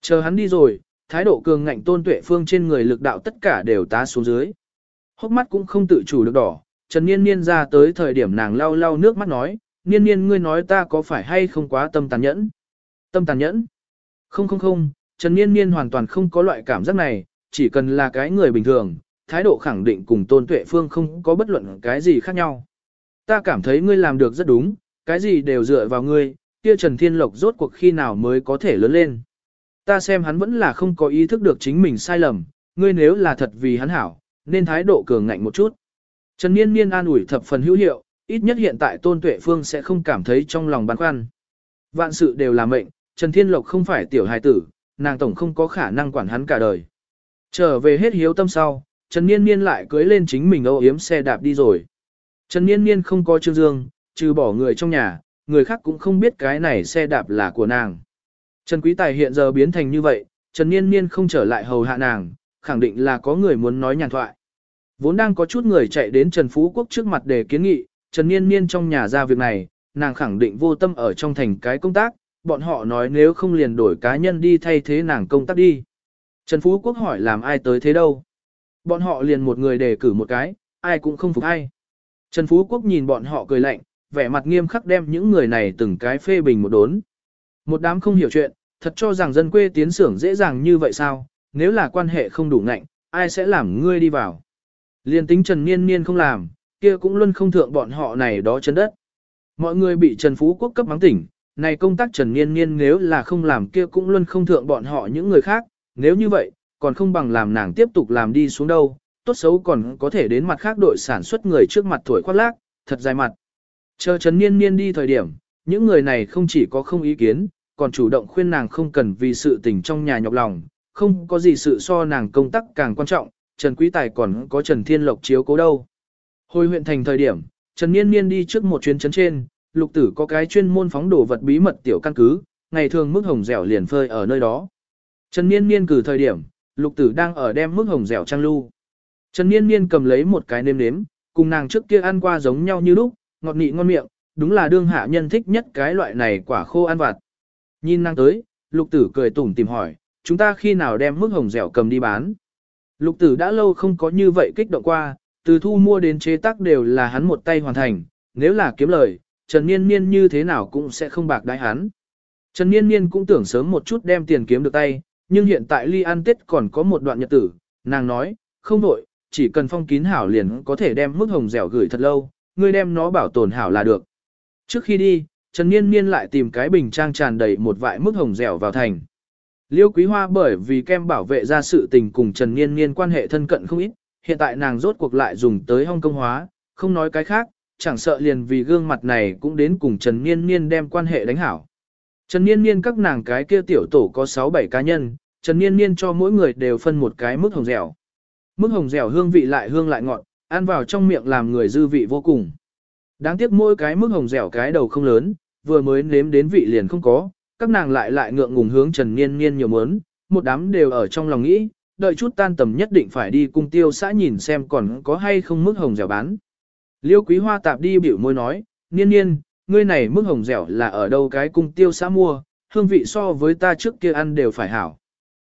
Chờ hắn đi rồi, thái độ cường ngạnh tôn tuệ phương trên người lực đạo tất cả đều tá xuống dưới. Hốc mắt cũng không tự chủ được đỏ, Trần Niên Niên ra tới thời điểm nàng lau lau nước mắt nói, Niên Niên ngươi nói ta có phải hay không quá tâm tàn nhẫn? Tâm tàn nhẫn? Không không không, Trần Niên Niên hoàn toàn không có loại cảm giác này, chỉ cần là cái người bình thường, thái độ khẳng định cùng tôn tuệ phương không có bất luận cái gì khác nhau. Ta cảm thấy ngươi làm được rất đúng, cái gì đều dựa vào ngươi, kia Trần Thiên Lộc rốt cuộc khi nào mới có thể lớn lên. Ta xem hắn vẫn là không có ý thức được chính mình sai lầm, ngươi nếu là thật vì hắn hảo, nên thái độ cường ngạnh một chút. Trần Niên Niên an ủi thập phần hữu hiệu, ít nhất hiện tại Tôn Tuệ Phương sẽ không cảm thấy trong lòng băn khoăn. Vạn sự đều là mệnh, Trần Thiên Lộc không phải tiểu hài tử, nàng tổng không có khả năng quản hắn cả đời. Trở về hết hiếu tâm sau, Trần Niên Niên lại cưới lên chính mình âu yếm xe đạp đi rồi. Trần Niên Niên không có trương dương, trừ bỏ người trong nhà, người khác cũng không biết cái này xe đạp là của nàng. Trần Quý Tài hiện giờ biến thành như vậy, Trần Niên Niên không trở lại hầu hạ nàng, khẳng định là có người muốn nói nhàn thoại. Vốn đang có chút người chạy đến Trần Phú Quốc trước mặt để kiến nghị, Trần Niên Niên trong nhà ra việc này, nàng khẳng định vô tâm ở trong thành cái công tác, bọn họ nói nếu không liền đổi cá nhân đi thay thế nàng công tác đi. Trần Phú Quốc hỏi làm ai tới thế đâu. Bọn họ liền một người đề cử một cái, ai cũng không phục ai. Trần Phú Quốc nhìn bọn họ cười lạnh, vẻ mặt nghiêm khắc đem những người này từng cái phê bình một đốn. Một đám không hiểu chuyện, thật cho rằng dân quê tiến xưởng dễ dàng như vậy sao, nếu là quan hệ không đủ ngạnh, ai sẽ làm ngươi đi vào. Liên tính Trần Niên Niên không làm, kia cũng luôn không thượng bọn họ này đó chân đất. Mọi người bị Trần Phú Quốc cấp mắng tỉnh, này công tác Trần Niên Niên nếu là không làm kia cũng luôn không thượng bọn họ những người khác, nếu như vậy, còn không bằng làm nàng tiếp tục làm đi xuống đâu, tốt xấu còn có thể đến mặt khác đội sản xuất người trước mặt thổi khoác lác, thật dài mặt. Chờ Trần Niên Niên đi thời điểm, những người này không chỉ có không ý kiến, còn chủ động khuyên nàng không cần vì sự tình trong nhà nhọc lòng, không có gì sự so nàng công tác càng quan trọng, Trần Quý Tài còn có Trần Thiên Lộc chiếu cố đâu. Hồi huyện thành thời điểm, Trần Niên Niên đi trước một chuyến trấn trên, lục tử có cái chuyên môn phóng đồ vật bí mật tiểu căn cứ, ngày thường mức hồng dẻo liền phơi ở nơi đó. Trần Niên Niên cử thời điểm, lục tử đang ở đem mức hồng dẻo trang lưu. Trần Niên Niên cầm lấy một cái nêm nếm, cùng nàng trước kia ăn qua giống nhau như lúc, ngọt nị ngon miệng, đúng là đương hạ nhân thích nhất cái loại này quả khô ăn vặt. Nhìn nàng tới, lục tử cười tủm tìm hỏi, chúng ta khi nào đem mức hồng dẻo cầm đi bán. Lục tử đã lâu không có như vậy kích động qua, từ thu mua đến chế tác đều là hắn một tay hoàn thành, nếu là kiếm lời, Trần Niên Niên như thế nào cũng sẽ không bạc đái hắn. Trần Niên Niên cũng tưởng sớm một chút đem tiền kiếm được tay, nhưng hiện tại ly ăn tết còn có một đoạn nhật tử, nàng nói, không nội, chỉ cần phong kín hảo liền có thể đem mức hồng dẻo gửi thật lâu, ngươi đem nó bảo tồn hảo là được. Trước khi đi, Trần Niên Niên lại tìm cái bình trang tràn đầy một vại mức hồng dẻo vào thành. Liêu Quý Hoa bởi vì kem bảo vệ ra sự tình cùng Trần Niên Niên quan hệ thân cận không ít, hiện tại nàng rốt cuộc lại dùng tới Hong Công hóa, không nói cái khác, chẳng sợ liền vì gương mặt này cũng đến cùng Trần Niên Niên đem quan hệ đánh hảo. Trần Niên Niên các nàng cái kia tiểu tổ có 6-7 cá nhân, Trần Niên Niên cho mỗi người đều phân một cái mức hồng dẻo. Mức hồng dẻo hương vị lại hương lại ngọt, ăn vào trong miệng làm người dư vị vô cùng. Đáng tiếc mỗi cái mức hồng dẻo cái đầu không lớn, vừa mới nếm đến vị liền không có, các nàng lại lại ngượng ngùng hướng Trần Niên Niên nhiều muốn, một đám đều ở trong lòng nghĩ, đợi chút tan tầm nhất định phải đi cung tiêu xã nhìn xem còn có hay không mức hồng dẻo bán. Liêu quý hoa tạp đi biểu môi nói, Niên Niên, ngươi này mức hồng dẻo là ở đâu cái cung tiêu xã mua, hương vị so với ta trước kia ăn đều phải hảo.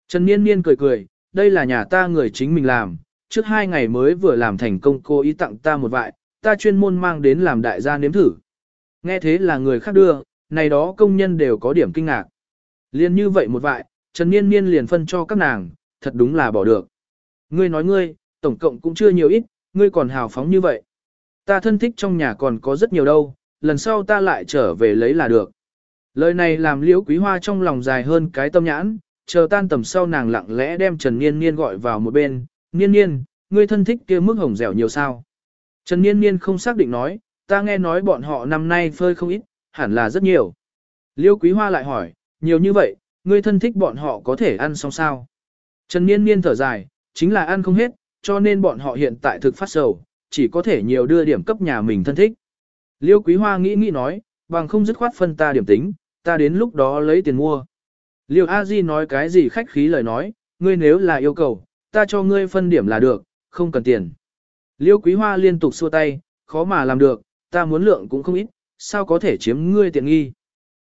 Trần Niên Niên cười cười, đây là nhà ta người chính mình làm, trước hai ngày mới vừa làm thành công cô ý tặng ta một vại, ta chuyên môn mang đến làm đại gia nếm thử. Nghe thế là người khác đưa, này đó công nhân đều có điểm kinh ngạc. Liên như vậy một vại, Trần Niên Niên liền phân cho các nàng, thật đúng là bỏ được. Ngươi nói ngươi, tổng cộng cũng chưa nhiều ít, ngươi còn hào phóng như vậy. Ta thân thích trong nhà còn có rất nhiều đâu, lần sau ta lại trở về lấy là được. Lời này làm liễu quý hoa trong lòng dài hơn cái tâm nhãn, chờ tan tầm sau nàng lặng lẽ đem Trần Niên Niên gọi vào một bên, Niên Niên, ngươi thân thích kia mức hồng dẻo nhiều sao. Trần Niên Niên không xác định nói, ta nghe nói bọn họ năm nay phơi không ít, hẳn là rất nhiều. Liêu Quý Hoa lại hỏi, nhiều như vậy, ngươi thân thích bọn họ có thể ăn xong sao? Trần Niên Niên thở dài, chính là ăn không hết, cho nên bọn họ hiện tại thực phát sầu, chỉ có thể nhiều đưa điểm cấp nhà mình thân thích. Liêu Quý Hoa nghĩ nghĩ nói, bằng không dứt khoát phân ta điểm tính, ta đến lúc đó lấy tiền mua. Liêu A Di nói cái gì khách khí lời nói, ngươi nếu là yêu cầu, ta cho ngươi phân điểm là được, không cần tiền. Liêu Quý Hoa liên tục xua tay, khó mà làm được, ta muốn lượng cũng không ít, sao có thể chiếm ngươi tiện nghi.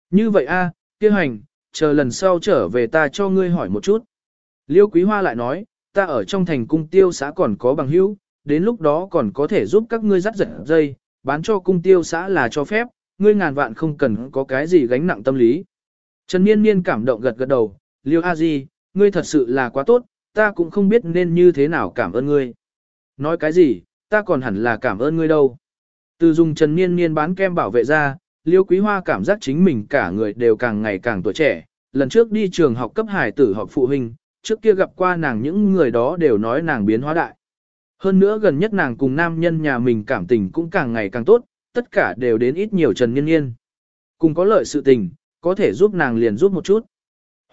Như vậy a, kia hành, chờ lần sau trở về ta cho ngươi hỏi một chút. Liêu Quý Hoa lại nói, ta ở trong thành cung tiêu xã còn có bằng hữu, đến lúc đó còn có thể giúp các ngươi dắt giật dây, bán cho cung tiêu xã là cho phép, ngươi ngàn vạn không cần có cái gì gánh nặng tâm lý. Trần Niên Niên cảm động gật gật đầu, Liêu A Di, ngươi thật sự là quá tốt, ta cũng không biết nên như thế nào cảm ơn ngươi. Nói cái gì, ta còn hẳn là cảm ơn ngươi đâu. Từ dùng Trần Niên Niên bán kem bảo vệ ra, Liêu Quý Hoa cảm giác chính mình cả người đều càng ngày càng tuổi trẻ. Lần trước đi trường học cấp hải tử học phụ huynh, trước kia gặp qua nàng những người đó đều nói nàng biến hóa đại. Hơn nữa gần nhất nàng cùng nam nhân nhà mình cảm tình cũng càng ngày càng tốt, tất cả đều đến ít nhiều Trần Niên Niên. Cùng có lợi sự tình, có thể giúp nàng liền giúp một chút.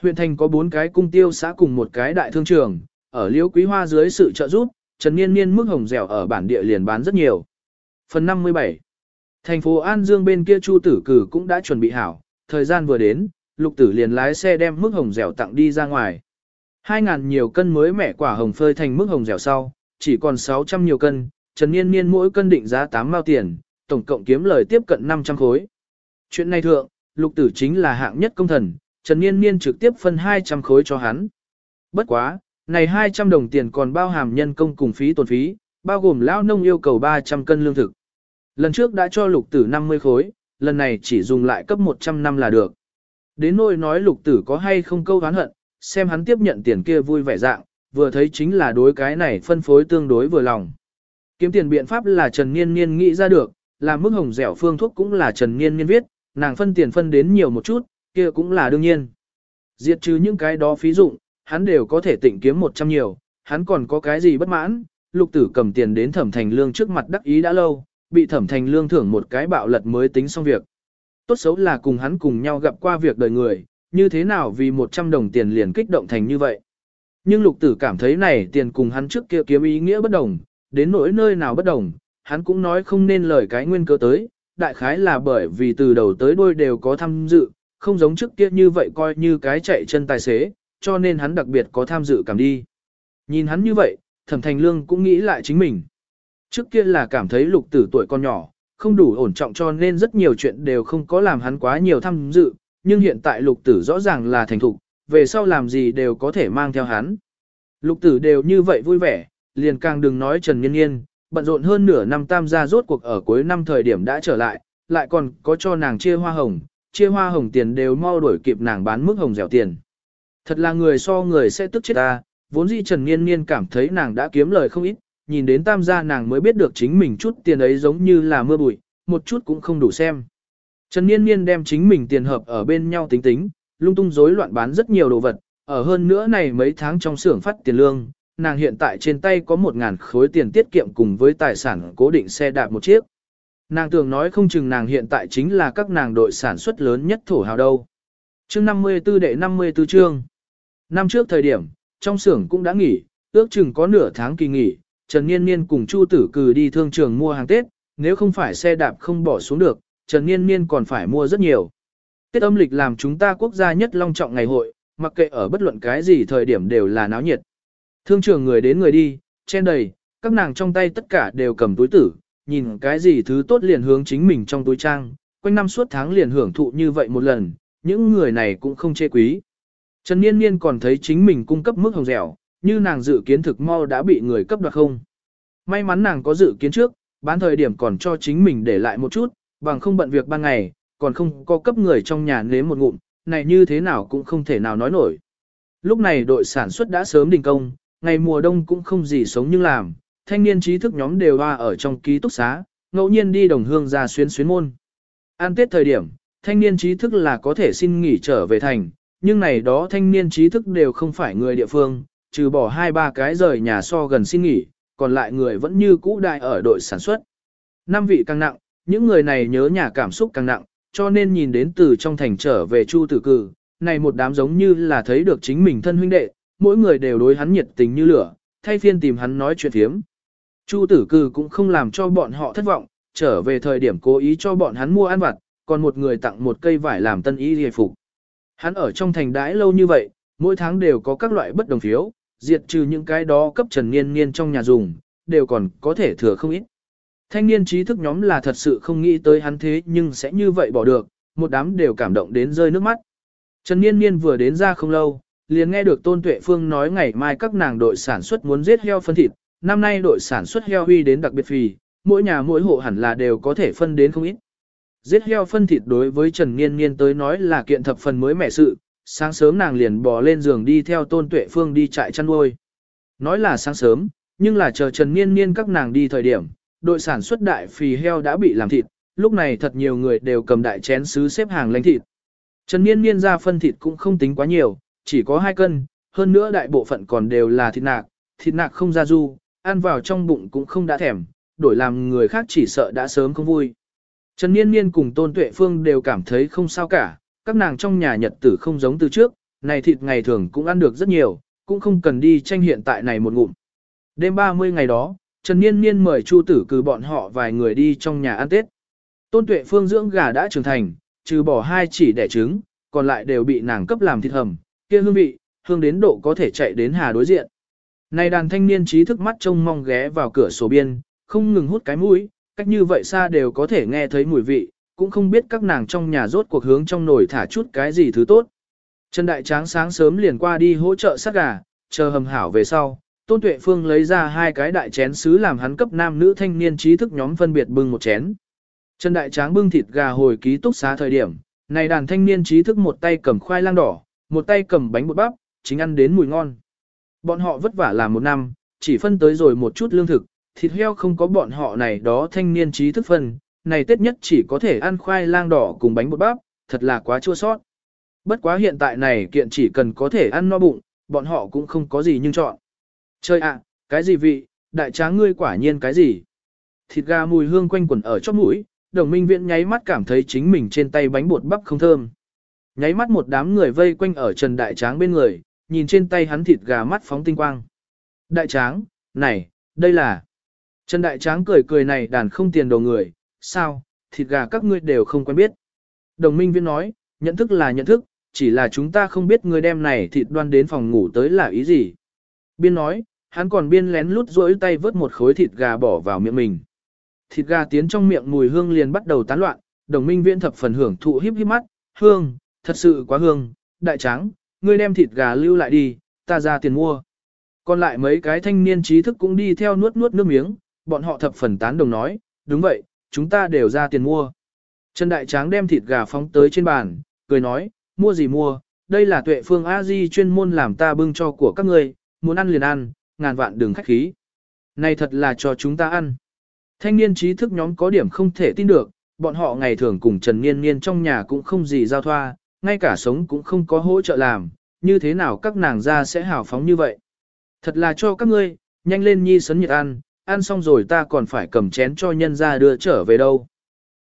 Huyện thành có bốn cái cung tiêu xã cùng một cái đại thương trường, ở Liễu Quý Hoa dưới sự trợ giúp, Trần Niên Niên mức hồng dẻo ở bản địa liền bán rất nhiều. Phần 57 Thành phố An Dương bên kia Chu Tử Cử cũng đã chuẩn bị hảo, thời gian vừa đến, Lục Tử liền lái xe đem mức hồng dẻo tặng đi ra ngoài. 2.000 nhiều cân mới mẻ quả hồng phơi thành mức hồng dẻo sau, chỉ còn 600 nhiều cân, Trần Niên Niên mỗi cân định giá 8 mao tiền, tổng cộng kiếm lời tiếp cận 500 khối. Chuyện này thượng, Lục Tử chính là hạng nhất công thần, Trần Niên Niên trực tiếp phân 200 khối cho hắn. Bất quá, này 200 đồng tiền còn bao hàm nhân công cùng phí tổn phí, bao gồm lão nông yêu cầu 300 cân lương thực. Lần trước đã cho lục tử 50 khối, lần này chỉ dùng lại cấp 100 năm là được. Đến nỗi nói lục tử có hay không câu hán hận, xem hắn tiếp nhận tiền kia vui vẻ dạng, vừa thấy chính là đối cái này phân phối tương đối vừa lòng. Kiếm tiền biện pháp là Trần Niên Niên nghĩ ra được, làm mức hồng dẻo phương thuốc cũng là Trần Niên Niên viết, nàng phân tiền phân đến nhiều một chút, kia cũng là đương nhiên. Diệt trừ những cái đó phí dụng, hắn đều có thể tịnh kiếm 100 nhiều, hắn còn có cái gì bất mãn, lục tử cầm tiền đến thẩm thành lương trước mặt đắc ý đã lâu, bị thẩm thành lương thưởng một cái bạo lật mới tính xong việc. Tốt xấu là cùng hắn cùng nhau gặp qua việc đời người, như thế nào vì 100 đồng tiền liền kích động thành như vậy. Nhưng lục tử cảm thấy này tiền cùng hắn trước kia kiếm ý nghĩa bất đồng, đến nỗi nơi nào bất đồng, hắn cũng nói không nên lời cái nguyên cơ tới, đại khái là bởi vì từ đầu tới đuôi đều có tham dự, không giống trước kia như vậy coi như cái chạy chân tài xế, cho nên hắn đặc biệt có tham dự cảm đi. Nhìn hắn như vậy, thẩm thành lương cũng nghĩ lại chính mình. Trước kia là cảm thấy lục tử tuổi con nhỏ, không đủ ổn trọng cho nên rất nhiều chuyện đều không có làm hắn quá nhiều tham dự, nhưng hiện tại lục tử rõ ràng là thành thục, về sau làm gì đều có thể mang theo hắn. Lục tử đều như vậy vui vẻ, liền càng đừng nói Trần Nhiên Nhiên, bận rộn hơn nửa năm tam gia rốt cuộc ở cuối năm thời điểm đã trở lại, lại còn có cho nàng chia hoa hồng, chia hoa hồng tiền đều mau đuổi kịp nàng bán mức hồng dẻo tiền. Thật là người so người sẽ tức chết ta, vốn dĩ Trần Niên Niên cảm thấy nàng đã kiếm lời không ít, nhìn đến tam gia nàng mới biết được chính mình chút tiền ấy giống như là mưa bụi, một chút cũng không đủ xem. Trần Niên Niên đem chính mình tiền hợp ở bên nhau tính tính, lung tung rối loạn bán rất nhiều đồ vật, ở hơn nữa này mấy tháng trong xưởng phát tiền lương, nàng hiện tại trên tay có một ngàn khối tiền tiết kiệm cùng với tài sản cố định xe đạp một chiếc. Nàng tưởng nói không chừng nàng hiện tại chính là các nàng đội sản xuất lớn nhất thổ hào đâu. Chương 54 đệ 54 chương. Năm trước thời điểm, trong xưởng cũng đã nghỉ, ước chừng có nửa tháng kỳ nghỉ, Trần Niên Niên cùng Chu Tử Cừ đi thương trường mua hàng Tết, nếu không phải xe đạp không bỏ xuống được, Trần Niên Niên còn phải mua rất nhiều. Tết âm lịch làm chúng ta quốc gia nhất long trọng ngày hội, mặc kệ ở bất luận cái gì thời điểm đều là náo nhiệt. Thương trường người đến người đi, chen đầy, các nàng trong tay tất cả đều cầm túi tử, nhìn cái gì thứ tốt liền hướng chính mình trong túi trang, quanh năm suốt tháng liền hưởng thụ như vậy một lần, những người này cũng không chê quý. Trần Niên Niên còn thấy chính mình cung cấp mức hồng dẻo, như nàng dự kiến thực mau đã bị người cấp đoạt không. May mắn nàng có dự kiến trước, bán thời điểm còn cho chính mình để lại một chút, bằng không bận việc ban ngày, còn không có cấp người trong nhà nếm một ngụm, này như thế nào cũng không thể nào nói nổi. Lúc này đội sản xuất đã sớm đình công, ngày mùa đông cũng không gì sống nhưng làm, thanh niên trí thức nhóm đều hoa ở trong ký túc xá, ngẫu nhiên đi đồng hương ra xuyến xuyến môn. An tết thời điểm, thanh niên trí thức là có thể xin nghỉ trở về thành, nhưng này đó thanh niên trí thức đều không phải người địa phương, trừ bỏ hai ba cái rời nhà so gần xin nghỉ, còn lại người vẫn như cũ đại ở đội sản xuất. Năm vị càng nặng, những người này nhớ nhà cảm xúc càng nặng, cho nên nhìn đến từ trong thành trở về Chu Tử Cử, này một đám giống như là thấy được chính mình thân huynh đệ, mỗi người đều đối hắn nhiệt tình như lửa, thay phiên tìm hắn nói chuyện thiếm. Chu Tử cư cũng không làm cho bọn họ thất vọng, trở về thời điểm cố ý cho bọn hắn mua ăn vặt, còn một người tặng một cây vải làm tân y hề phục. Hắn ở trong thành đãi lâu như vậy, mỗi tháng đều có các loại bất đồng phiếu, diệt trừ những cái đó cấp trần niên niên trong nhà dùng, đều còn có thể thừa không ít. Thanh niên trí thức nhóm là thật sự không nghĩ tới hắn thế nhưng sẽ như vậy bỏ được, một đám đều cảm động đến rơi nước mắt. Trần Niên Niên vừa đến ra không lâu, liền nghe được Tôn Tuệ Phương nói ngày mai các nàng đội sản xuất muốn giết heo phân thịt, năm nay đội sản xuất heo huy đến đặc biệt phì, mỗi nhà mỗi hộ hẳn là đều có thể phân đến không ít. Giết heo phân thịt đối với Trần Niên Niên tới nói là kiện thập phần mới mẻ sự, sáng sớm nàng liền bò lên giường đi theo Tôn Tuệ Phương đi trại chăn nuôi. Nói là sáng sớm, nhưng là chờ Trần Niên Niên các nàng đi thời điểm, đội sản xuất đại phì heo đã bị làm thịt, lúc này thật nhiều người đều cầm đại chén sứ xếp hàng lãnh thịt. Trần Niên Niên ra phân thịt cũng không tính quá nhiều, chỉ có 2 cân, hơn nữa đại bộ phận còn đều là thịt nạc, thịt nạc không ra du, ăn vào trong bụng cũng không đã thèm, đổi làm người khác chỉ sợ đã sớm không vui. Trần Niên Niên cùng Tôn Tuệ Phương đều cảm thấy không sao cả, các nàng trong nhà nhật tử không giống từ trước, này thịt ngày thường cũng ăn được rất nhiều, cũng không cần đi tranh hiện tại này một ngụm. Đêm 30 ngày đó, Trần Niên Niên mời Chu Tử cử bọn họ vài người đi trong nhà ăn Tết. Tôn Tuệ Phương dưỡng gà đã trưởng thành, trừ bỏ hai chỉ đẻ trứng, còn lại đều bị nàng cấp làm thịt hầm, kia hương vị, hương đến độ có thể chạy đến hà đối diện. Này đàn thanh niên trí thức mắt trông mong ghé vào cửa sổ biên, không ngừng hút cái mũi, cách như vậy xa đều có thể nghe thấy mùi vị, cũng không biết các nàng trong nhà rốt cuộc hướng trong nồi thả chút cái gì thứ tốt. Trần Đại Tráng sáng sớm liền qua đi hỗ trợ sát gà, chờ hầm hảo về sau, Tôn Tuệ Phương lấy ra hai cái đại chén sứ làm hắn cấp nam nữ thanh niên trí thức nhóm phân biệt bưng một chén. Trần Đại Tráng bưng thịt gà hồi ký túc xá thời điểm, này đàn thanh niên trí thức một tay cầm khoai lang đỏ, một tay cầm bánh bột bắp, chính ăn đến mùi ngon. Bọn họ vất vả làm một năm, chỉ phân tới rồi một chút lương thực, thịt heo không có bọn họ này đó thanh niên trí thức phân, này tết nhất chỉ có thể ăn khoai lang đỏ cùng bánh bột bắp, thật là quá chua sót. Bất quá hiện tại này kiện chỉ cần có thể ăn no bụng, bọn họ cũng không có gì nhưng chọn. Chơi ạ, cái gì vị, đại tráng ngươi quả nhiên cái gì. Thịt gà mùi hương quanh quẩn ở chóp mũi, đồng minh viện nháy mắt cảm thấy chính mình trên tay bánh bột bắp không thơm. Nháy mắt một đám người vây quanh ở Trần Đại Tráng bên người, nhìn trên tay hắn thịt gà mắt phóng tinh quang. Đại Tráng, này, đây là... Trần Đại Tráng cười cười này đàn không tiền đồ người, sao, thịt gà các ngươi đều không quen biết. Đồng minh viên nói, nhận thức là nhận thức, chỉ là chúng ta không biết người đem này thịt đoan đến phòng ngủ tới là ý gì. Biên nói, hắn còn biên lén lút rỗi tay vớt một khối thịt gà bỏ vào miệng mình. Thịt gà tiến trong miệng mùi hương liền bắt đầu tán loạn, đồng minh viên thập phần hưởng thụ híp híp mắt, hương, thật sự quá hương, đại tráng, ngươi đem thịt gà lưu lại đi, ta ra tiền mua. Còn lại mấy cái thanh niên trí thức cũng đi theo nuốt nuốt nước miếng, bọn họ thập phần tán đồng nói, đúng vậy, chúng ta đều ra tiền mua. Trần Đại Tráng đem thịt gà phóng tới trên bàn, cười nói, mua gì mua, đây là tuệ phương A-di chuyên môn làm ta bưng cho của các ngươi, muốn ăn liền ăn, ngàn vạn đừng khách khí. Này thật là cho chúng ta ăn. Thanh niên trí thức nhóm có điểm không thể tin được, bọn họ ngày thường cùng Trần Niên Niên trong nhà cũng không gì giao thoa, ngay cả sống cũng không có hỗ trợ làm, như thế nào các nàng ra sẽ hào phóng như vậy. Thật là cho các ngươi, nhanh lên nhi sấn nhiệt ăn, ăn xong rồi ta còn phải cầm chén cho nhân ra đưa trở về đâu.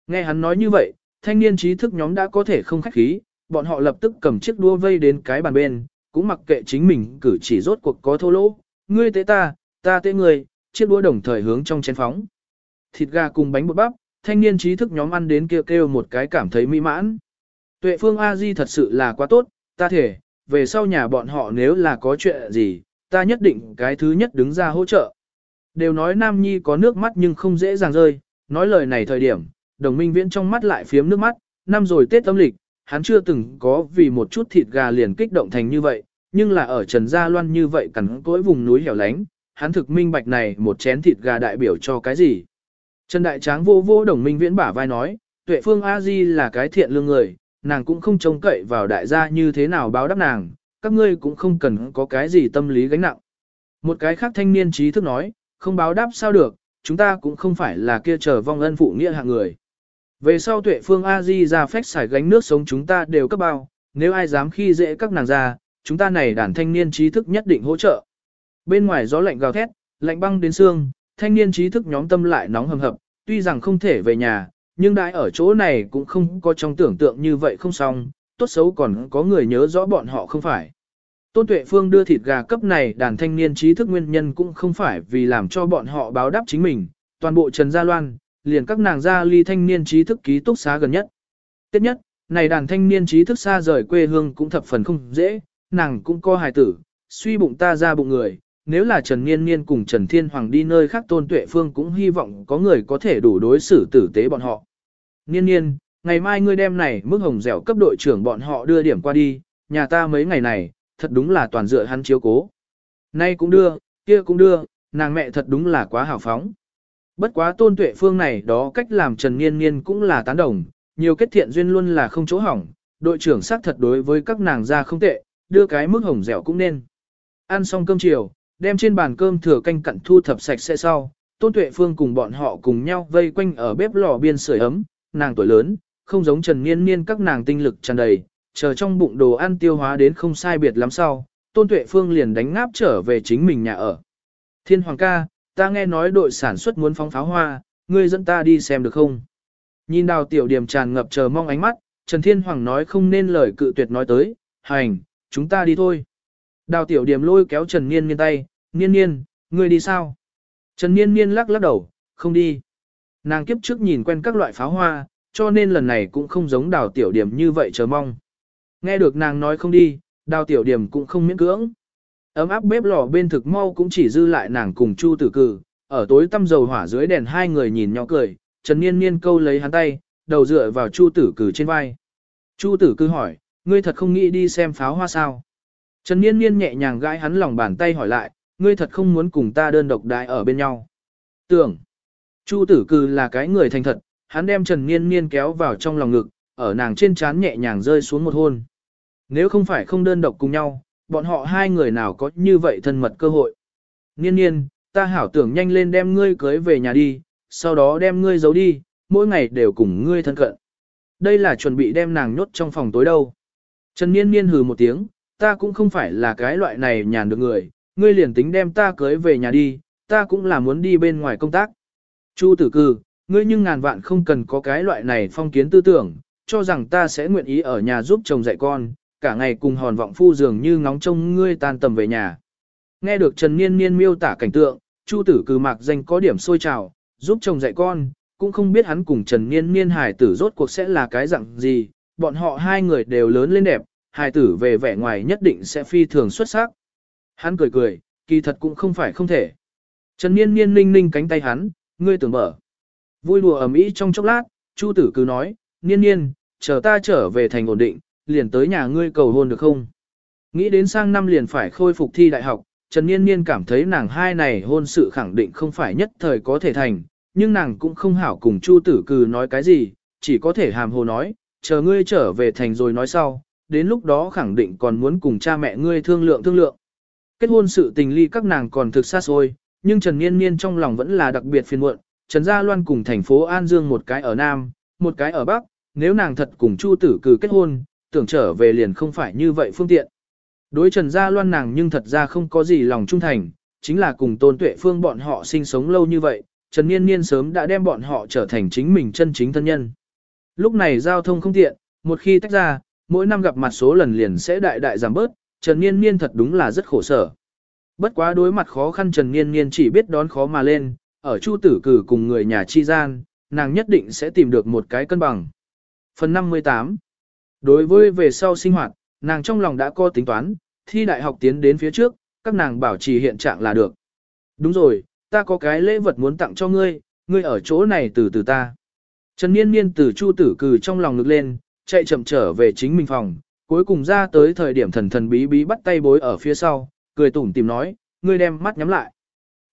Nghe hắn nói như vậy, thanh niên trí thức nhóm đã có thể không khách khí, bọn họ lập tức cầm chiếc đua vây đến cái bàn bên, cũng mặc kệ chính mình cử chỉ rốt cuộc có thô lỗ, ngươi tế ta, ta tế ngươi, chiếc đũa đồng thời hướng trong chén phóng. Thịt gà cùng bánh bột bắp, thanh niên trí thức nhóm ăn đến kêu kêu một cái cảm thấy mỹ mãn. Tuệ phương A-di thật sự là quá tốt, ta thể, về sau nhà bọn họ nếu là có chuyện gì, ta nhất định cái thứ nhất đứng ra hỗ trợ. Đều nói Nam Nhi có nước mắt nhưng không dễ dàng rơi, nói lời này thời điểm, đồng minh viễn trong mắt lại phiếm nước mắt, năm rồi Tết âm lịch, hắn chưa từng có vì một chút thịt gà liền kích động thành như vậy, nhưng là ở Trần Gia Loan như vậy cắn cỗi vùng núi hẻo lánh, hắn thực minh bạch này một chén thịt gà đại biểu cho cái gì. Trần Đại Tráng vô vô đồng minh viễn bả vai nói, tuệ phương A-di là cái thiện lương người, nàng cũng không trông cậy vào đại gia như thế nào báo đáp nàng, các ngươi cũng không cần có cái gì tâm lý gánh nặng. Một cái khác thanh niên trí thức nói, không báo đáp sao được, chúng ta cũng không phải là kia chờ vong ân phụ nghĩa hạng người. Về sau tuệ phương A-di ra phách xài gánh nước sống chúng ta đều cấp bao, nếu ai dám khi dễ các nàng ra, chúng ta này đàn thanh niên trí thức nhất định hỗ trợ. Bên ngoài gió lạnh gào thét, lạnh băng đến xương, thanh niên trí thức nhóm tâm lại nóng hầm hập, tuy rằng không thể về nhà, nhưng đãi ở chỗ này cũng không có trong tưởng tượng như vậy không xong, tốt xấu còn có người nhớ rõ bọn họ không phải. Tôn Tuệ Phương đưa thịt gà cấp này đàn thanh niên trí thức nguyên nhân cũng không phải vì làm cho bọn họ báo đáp chính mình, toàn bộ Trần Gia Loan, liền các nàng gia ly thanh niên trí thức ký túc xá gần nhất. Tiếp nhất, này đàn thanh niên trí thức xa rời quê hương cũng thập phần không dễ, nàng cũng có hài tử, suy bụng ta ra bụng người, nếu là Trần Niên Niên cùng Trần Thiên Hoàng đi nơi khác Tôn Tuệ Phương cũng hy vọng có người có thể đủ đối xử tử tế bọn họ. Niên Niên, ngày mai ngươi đem này mức hồng dẻo cấp đội trưởng bọn họ đưa điểm qua đi, nhà ta mấy ngày này, thật đúng là toàn dựa hắn chiếu cố. Nay cũng đưa, kia cũng đưa, nàng mẹ thật đúng là quá hào phóng. Bất quá tôn tuệ phương này đó cách làm Trần Niên Niên cũng là tán đồng, nhiều kết thiện duyên luôn là không chỗ hỏng, đội trưởng xác thật đối với các nàng ra không tệ, đưa cái mức hồng dẻo cũng nên. Ăn xong cơm chiều, đem trên bàn cơm thừa canh cặn thu thập sạch sẽ sau, tôn tuệ phương cùng bọn họ cùng nhau vây quanh ở bếp lò biên sưởi ấm, nàng tuổi lớn, không giống Trần Niên Niên các nàng tinh lực tràn đầy, chờ trong bụng đồ ăn tiêu hóa đến không sai biệt lắm sau, tôn tuệ phương liền đánh ngáp trở về chính mình nhà ở. Thiên Hoàng ca, ta nghe nói đội sản xuất muốn phóng pháo hoa, ngươi dẫn ta đi xem được không? Nhìn đào tiểu điểm tràn ngập chờ mong ánh mắt, Trần Thiên Hoàng nói không nên lời cự tuyệt nói tới, hành, chúng ta đi thôi. Đào tiểu điểm lôi kéo Trần Niên Niên tay, Niên Niên, ngươi đi sao? Trần Niên Niên lắc lắc đầu, không đi. Nàng kiếp trước nhìn quen các loại pháo hoa, cho nên lần này cũng không giống đào tiểu điểm như vậy chờ mong. Nghe được nàng nói không đi, đào tiểu điểm cũng không miễn cưỡng. Ấm áp bếp lò bên thực mau cũng chỉ dư lại nàng cùng Chu Tử Cử, ở tối tăm dầu hỏa dưới đèn hai người nhìn nhỏ cười, Trần Niên Niên câu lấy hắn tay, đầu dựa vào Chu Tử Cử trên vai. Chu Tử Cử hỏi, ngươi thật không nghĩ đi xem pháo hoa sao? Trần Niên Niên nhẹ nhàng gãi hắn lòng bàn tay hỏi lại, ngươi thật không muốn cùng ta đơn độc đại ở bên nhau. Tưởng, Chu tử cư là cái người thành thật, hắn đem Trần Niên Niên kéo vào trong lòng ngực, ở nàng trên trán nhẹ nhàng rơi xuống một hôn. Nếu không phải không đơn độc cùng nhau, bọn họ hai người nào có như vậy thân mật cơ hội. Niên Niên, ta hảo tưởng nhanh lên đem ngươi cưới về nhà đi, sau đó đem ngươi giấu đi, mỗi ngày đều cùng ngươi thân cận. Đây là chuẩn bị đem nàng nhốt trong phòng tối đâu. Trần Niên Niên hừ một tiếng, ta cũng không phải là cái loại này nhàn được người, ngươi liền tính đem ta cưới về nhà đi, ta cũng là muốn đi bên ngoài công tác. Chu tử cư, ngươi nhưng ngàn vạn không cần có cái loại này phong kiến tư tưởng, cho rằng ta sẽ nguyện ý ở nhà giúp chồng dạy con, cả ngày cùng hòn vọng phu dường như ngóng trông ngươi tan tầm về nhà. Nghe được Trần Niên Niên miêu tả cảnh tượng, Chu tử cư mạc danh có điểm sôi trào, giúp chồng dạy con, cũng không biết hắn cùng Trần Niên Niên hài tử rốt cuộc sẽ là cái dạng gì, bọn họ hai người đều lớn lên đẹp, hài tử về vẻ ngoài nhất định sẽ phi thường xuất sắc. Hắn cười cười, kỳ thật cũng không phải không thể. Trần Niên Niên ninh ninh cánh tay hắn, ngươi tưởng mở. Vui đùa ầm ĩ trong chốc lát, Chu tử cứ nói, Niên Niên, chờ ta trở về thành ổn định, liền tới nhà ngươi cầu hôn được không? Nghĩ đến sang năm liền phải khôi phục thi đại học, Trần Niên Niên cảm thấy nàng hai này hôn sự khẳng định không phải nhất thời có thể thành, nhưng nàng cũng không hảo cùng Chu tử cừ nói cái gì, chỉ có thể hàm hồ nói, chờ ngươi trở về thành rồi nói sau, đến lúc đó khẳng định còn muốn cùng cha mẹ ngươi thương lượng thương lượng. Kết hôn sự tình ly các nàng còn thực xa xôi, nhưng Trần Niên Niên trong lòng vẫn là đặc biệt phiền muộn, Trần Gia Loan cùng thành phố An Dương một cái ở Nam, một cái ở Bắc, nếu nàng thật cùng Chu tử cừ kết hôn, tưởng trở về liền không phải như vậy phương tiện. Đối Trần Gia Loan nàng nhưng thật ra không có gì lòng trung thành, chính là cùng Tôn Tuệ Phương bọn họ sinh sống lâu như vậy, Trần Niên Niên sớm đã đem bọn họ trở thành chính mình chân chính thân nhân. Lúc này giao thông không tiện, một khi tách ra, mỗi năm gặp mặt số lần liền sẽ đại đại giảm bớt, Trần Niên Niên thật đúng là rất khổ sở. Bất quá đối mặt khó khăn Trần Niên Niên chỉ biết đón khó mà lên, ở Chu Tử Cử cùng người nhà chi gian, nàng nhất định sẽ tìm được một cái cân bằng. Phần 58 Đối với về sau sinh hoạt, nàng trong lòng đã có tính toán, thi đại học tiến đến phía trước, các nàng bảo trì hiện trạng là được. Đúng rồi, ta có cái lễ vật muốn tặng cho ngươi, ngươi ở chỗ này từ từ ta. Trần Niên Niên từ Chu Tử Cử trong lòng ngực lên, chạy chậm trở về chính mình phòng, cuối cùng ra tới thời điểm thần thần bí bí bắt tay bối ở phía sau, cười tủm tìm nói, ngươi đem mắt nhắm lại.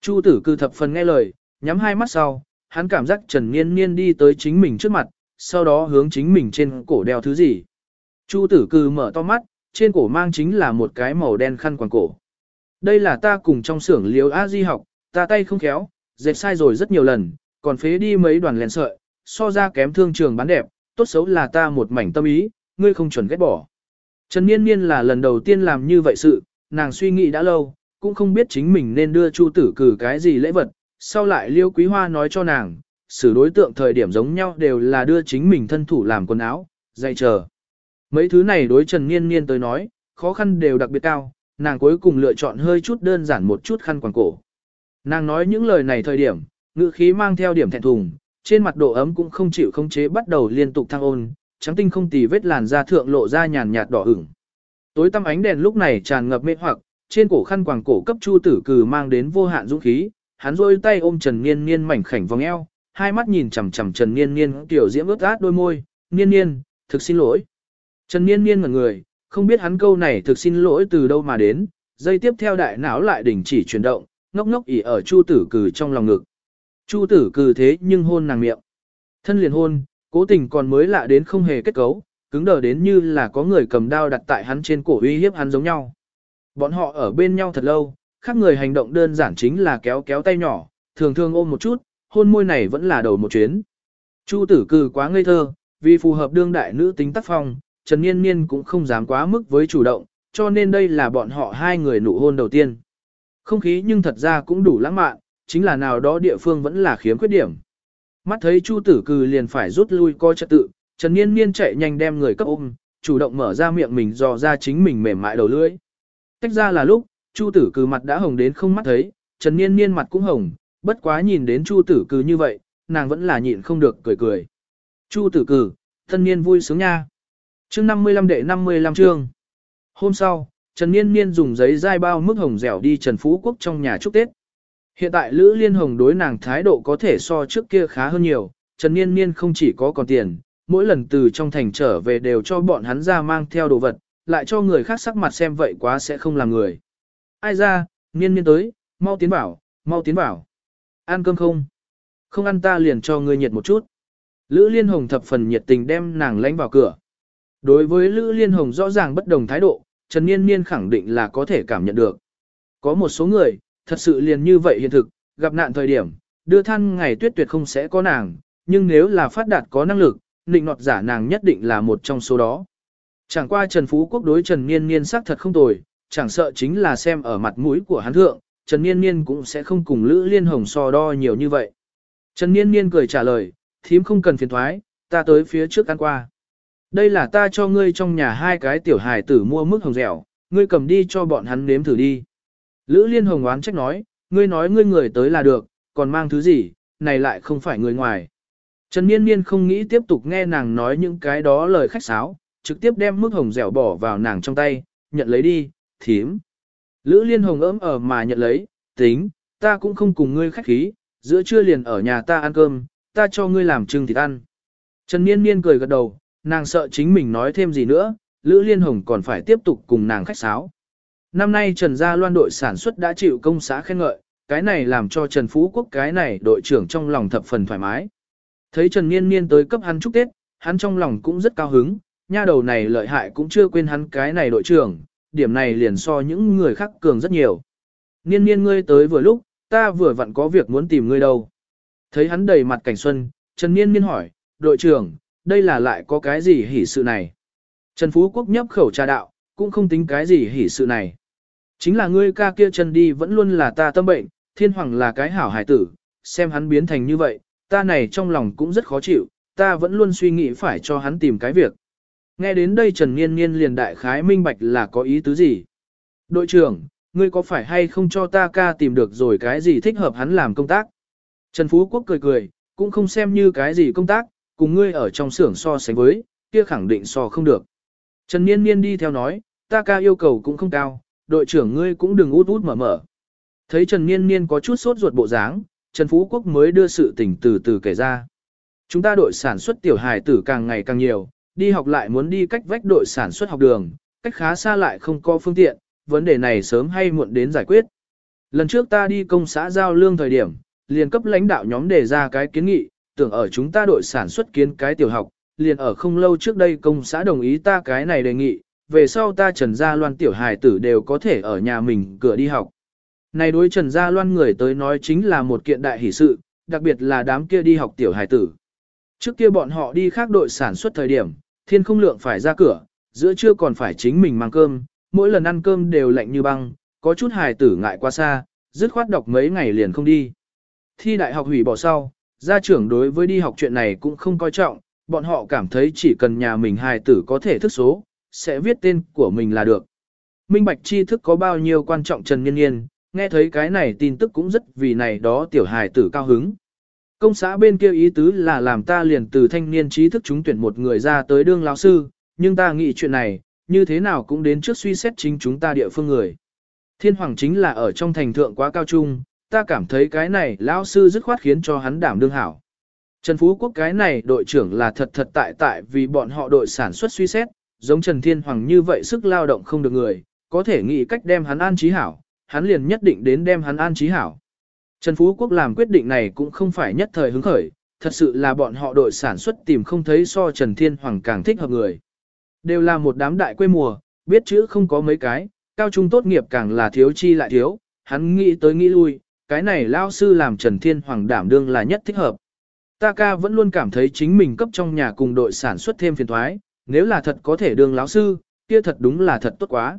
Chu Tử Cư thập phần nghe lời, nhắm hai mắt sau, hắn cảm giác Trần Niên Niên đi tới chính mình trước mặt, sau đó hướng chính mình trên cổ đeo thứ gì. Chu Tử Cư mở to mắt, trên cổ mang chính là một cái màu đen khăn quàng cổ. Đây là ta cùng trong xưởng liếu A Di học, ta tay không khéo, dệt sai rồi rất nhiều lần, còn phế đi mấy đoàn len sợi, so ra kém thương trường bán đẹp, tốt xấu là ta một mảnh tâm ý, ngươi không chuẩn ghét bỏ. Trần Niên Niên là lần đầu tiên làm như vậy sự, nàng suy nghĩ đã lâu, cũng không biết chính mình nên đưa Chu Tử Cử cái gì lễ vật, sau lại Liêu Quý Hoa nói cho nàng, xử đối tượng thời điểm giống nhau đều là đưa chính mình thân thủ làm quần áo, dạy chờ. Mấy thứ này đối Trần Niên Niên tới nói, khó khăn đều đặc biệt cao, nàng cuối cùng lựa chọn hơi chút đơn giản một chút khăn quàng cổ. Nàng nói những lời này thời điểm, ngữ khí mang theo điểm thẹn thùng, trên mặt độ ấm cũng không chịu không chế bắt đầu liên tục thăng ôn, trắng tinh không tì vết làn da thượng lộ ra nhàn nhạt đỏ ửng. Tối tăm ánh đèn lúc này tràn ngập mê hoặc, trên cổ khăn quàng cổ cấp Chu Tử Cừ mang đến vô hạn dũng khí, hắn rôi tay ôm Trần Niên Niên mảnh khảnh vòng eo, hai mắt nhìn chằm chằm Trần Niên Niên tiểu diễm ướt át đôi môi, "Niên Niên, thực xin lỗi." Trần Niên Niên ngẩn người, không biết hắn câu này thực xin lỗi từ đâu mà đến, dây tiếp theo đại não lại đình chỉ chuyển động, ngốc ngốc ỉ ở Chu Tử Cừ trong lòng ngực. Chu Tử Cừ thế nhưng hôn nàng miệng. Thân liền hôn, cố tình còn mới lạ đến không hề kết cấu, cứng đờ đến như là có người cầm đao đặt tại hắn trên cổ uy hiếp hắn giống nhau. Bọn họ ở bên nhau thật lâu, khác người hành động đơn giản chính là kéo kéo tay nhỏ, thường thường ôm một chút, hôn môi này vẫn là đầu một chuyến. Chu tử cừ quá ngây thơ, vì phù hợp đương đại nữ tính tác phong, Trần Niên Niên cũng không dám quá mức với chủ động, cho nên đây là bọn họ hai người nụ hôn đầu tiên. Không khí nhưng thật ra cũng đủ lãng mạn, chính là nào đó địa phương vẫn là khiếm khuyết điểm. Mắt thấy Chu Tử Cừ liền phải rút lui coi trật tự, Trần Niên Niên chạy nhanh đem người cấp ôm, chủ động mở ra miệng mình dò ra chính mình mềm mại đầu lưỡi. Tách ra là lúc, Chu Tử Cừ mặt đã hồng đến không mắt thấy, Trần Niên Niên mặt cũng hồng, bất quá nhìn đến Chu Tử Cừ như vậy, nàng vẫn là nhịn không được cười cười. Chu Tử Cừ, thân niên vui sướng nha. Chương 55 đệ 55 chương. Hôm sau, Trần Niên Niên dùng giấy dai bao mức hồng dẻo đi Trần Phú Quốc trong nhà chúc Tết. Hiện tại Lữ Liên Hồng đối nàng thái độ có thể so trước kia khá hơn nhiều, Trần Niên Niên không chỉ có còn tiền, mỗi lần từ trong thành trở về đều cho bọn hắn ra mang theo đồ vật, lại cho người khác sắc mặt xem vậy quá sẽ không làm người. Ai ra, Niên Niên tới, mau tiến bảo, mau tiến bảo. Ăn cơm không? Không ăn ta liền cho ngươi nhiệt một chút. Lữ Liên Hồng thập phần nhiệt tình đem nàng lánh vào cửa. Đối với Lữ Liên Hồng rõ ràng bất đồng thái độ, Trần Niên Niên khẳng định là có thể cảm nhận được. Có một số người, thật sự liền như vậy hiện thực, gặp nạn thời điểm, đưa than ngày tuyết tuyệt không sẽ có nàng, nhưng nếu là phát đạt có năng lực, định nọt giả nàng nhất định là một trong số đó. Chẳng qua Trần Phú Quốc đối Trần Niên Niên sắc thật không tồi, chẳng sợ chính là xem ở mặt mũi của hắn thượng, Trần Niên Niên cũng sẽ không cùng Lữ Liên Hồng so đo nhiều như vậy. Trần Niên Niên cười trả lời, thím không cần phiền thoái, ta tới phía trước ăn qua. Đây là ta cho ngươi trong nhà hai cái tiểu hài tử mua mức hồng dẻo, ngươi cầm đi cho bọn hắn nếm thử đi. Lữ Liên Hồng oán trách nói, ngươi nói ngươi người tới là được, còn mang thứ gì, này lại không phải người ngoài. Trần Niên Niên không nghĩ tiếp tục nghe nàng nói những cái đó lời khách sáo, trực tiếp đem mức hồng dẻo bỏ vào nàng trong tay, nhận lấy đi, thím. Lữ Liên Hồng ấm ở mà nhận lấy, tính, ta cũng không cùng ngươi khách khí, giữa trưa liền ở nhà ta ăn cơm, ta cho ngươi làm trưng thịt ăn. Trần Niên Niên cười gật đầu, nàng sợ chính mình nói thêm gì nữa, Lữ Liên Hồng còn phải tiếp tục cùng nàng khách sáo. Năm nay Trần Gia Loan đội sản xuất đã chịu công xã khen ngợi, cái này làm cho Trần Phú Quốc cái này đội trưởng trong lòng thập phần thoải mái. Thấy Trần Niên Niên tới cấp hắn chúc Tết, hắn trong lòng cũng rất cao hứng, nha đầu này lợi hại cũng chưa quên hắn cái này đội trưởng, điểm này liền so những người khác cường rất nhiều. Niên Niên ngươi tới vừa lúc, ta vừa vặn có việc muốn tìm ngươi đâu. Thấy hắn đầy mặt cảnh xuân, Trần Niên Niên hỏi, đội trưởng, đây là lại có cái gì hỉ sự này? Trần Phú Quốc nhấp khẩu trà đạo, cũng không tính cái gì hỉ sự này. Chính là ngươi ca kia chân đi vẫn luôn là ta tâm bệnh, thiên hoàng là cái hảo hải tử, xem hắn biến thành như vậy, ta này trong lòng cũng rất khó chịu, ta vẫn luôn suy nghĩ phải cho hắn tìm cái việc. Nghe đến đây Trần Niên Niên liền đại khái minh bạch là có ý tứ gì. Đội trưởng, ngươi có phải hay không cho ta ca tìm được rồi cái gì thích hợp hắn làm công tác? Trần Phú Quốc cười cười, cũng không xem như cái gì công tác, cùng ngươi ở trong xưởng so sánh với, kia khẳng định so không được. Trần Niên Niên đi theo nói, ta ca yêu cầu cũng không cao, đội trưởng ngươi cũng đừng út út mở mở. Thấy Trần Niên Niên có chút sốt ruột bộ dáng, Trần Phú Quốc mới đưa sự tình từ từ kể ra. Chúng ta đội sản xuất tiểu hài tử càng ngày càng nhiều, đi học lại muốn đi cách vách đội sản xuất học đường, cách khá xa lại không có phương tiện, vấn đề này sớm hay muộn đến giải quyết. Lần trước ta đi công xã giao lương thời điểm, liền cấp lãnh đạo nhóm đề ra cái kiến nghị, tưởng ở chúng ta đội sản xuất kiến cái tiểu học, liền ở không lâu trước đây công xã đồng ý ta cái này đề nghị, về sau ta Trần Gia Loan tiểu hài tử đều có thể ở nhà mình cửa đi học. Này đối Trần Gia Loan người tới nói chính là một kiện đại hỷ sự, đặc biệt là đám kia đi học tiểu hài tử. Trước kia bọn họ đi khác đội sản xuất thời điểm, thiên không lượng phải ra cửa, giữa trưa còn phải chính mình mang cơm, mỗi lần ăn cơm đều lạnh như băng, có chút hài tử ngại quá xa, dứt khoát đọc mấy ngày liền không đi. Thi đại học hủy bỏ sau, gia trưởng đối với đi học chuyện này cũng không coi trọng, bọn họ cảm thấy chỉ cần nhà mình hài tử có thể thức số, sẽ viết tên của mình là được. Minh bạch tri thức có bao nhiêu quan trọng Trần Nhiên Nhiên, nghe thấy cái này tin tức cũng rất vì này đó tiểu hài tử cao hứng. Công xã bên kia ý tứ là làm ta liền từ thanh niên trí thức chúng tuyển một người ra tới đương lão sư, nhưng ta nghĩ chuyện này, như thế nào cũng đến trước suy xét chính chúng ta địa phương người. Thiên hoàng chính là ở trong thành thượng quá cao trung, ta cảm thấy cái này lão sư dứt khoát khiến cho hắn đảm đương hảo. Trần Phú Quốc cái này đội trưởng là thật thật tại tại vì bọn họ đội sản xuất suy xét, giống Trần Thiên Hoàng như vậy sức lao động không được người, có thể nghĩ cách đem hắn an trí hảo, hắn liền nhất định đến đem hắn an trí hảo. Trần Phú Quốc làm quyết định này cũng không phải nhất thời hứng khởi, thật sự là bọn họ đội sản xuất tìm không thấy so Trần Thiên Hoàng càng thích hợp người. Đều là một đám đại quê mùa, biết chữ không có mấy cái, cao trung tốt nghiệp càng là thiếu chi lại thiếu, hắn nghĩ tới nghĩ lui, cái này lao sư làm Trần Thiên Hoàng đảm đương là nhất thích hợp. Ta ca vẫn luôn cảm thấy chính mình cấp trong nhà cùng đội sản xuất thêm phiền thoái, nếu là thật có thể đương lão sư, kia thật đúng là thật tốt quá.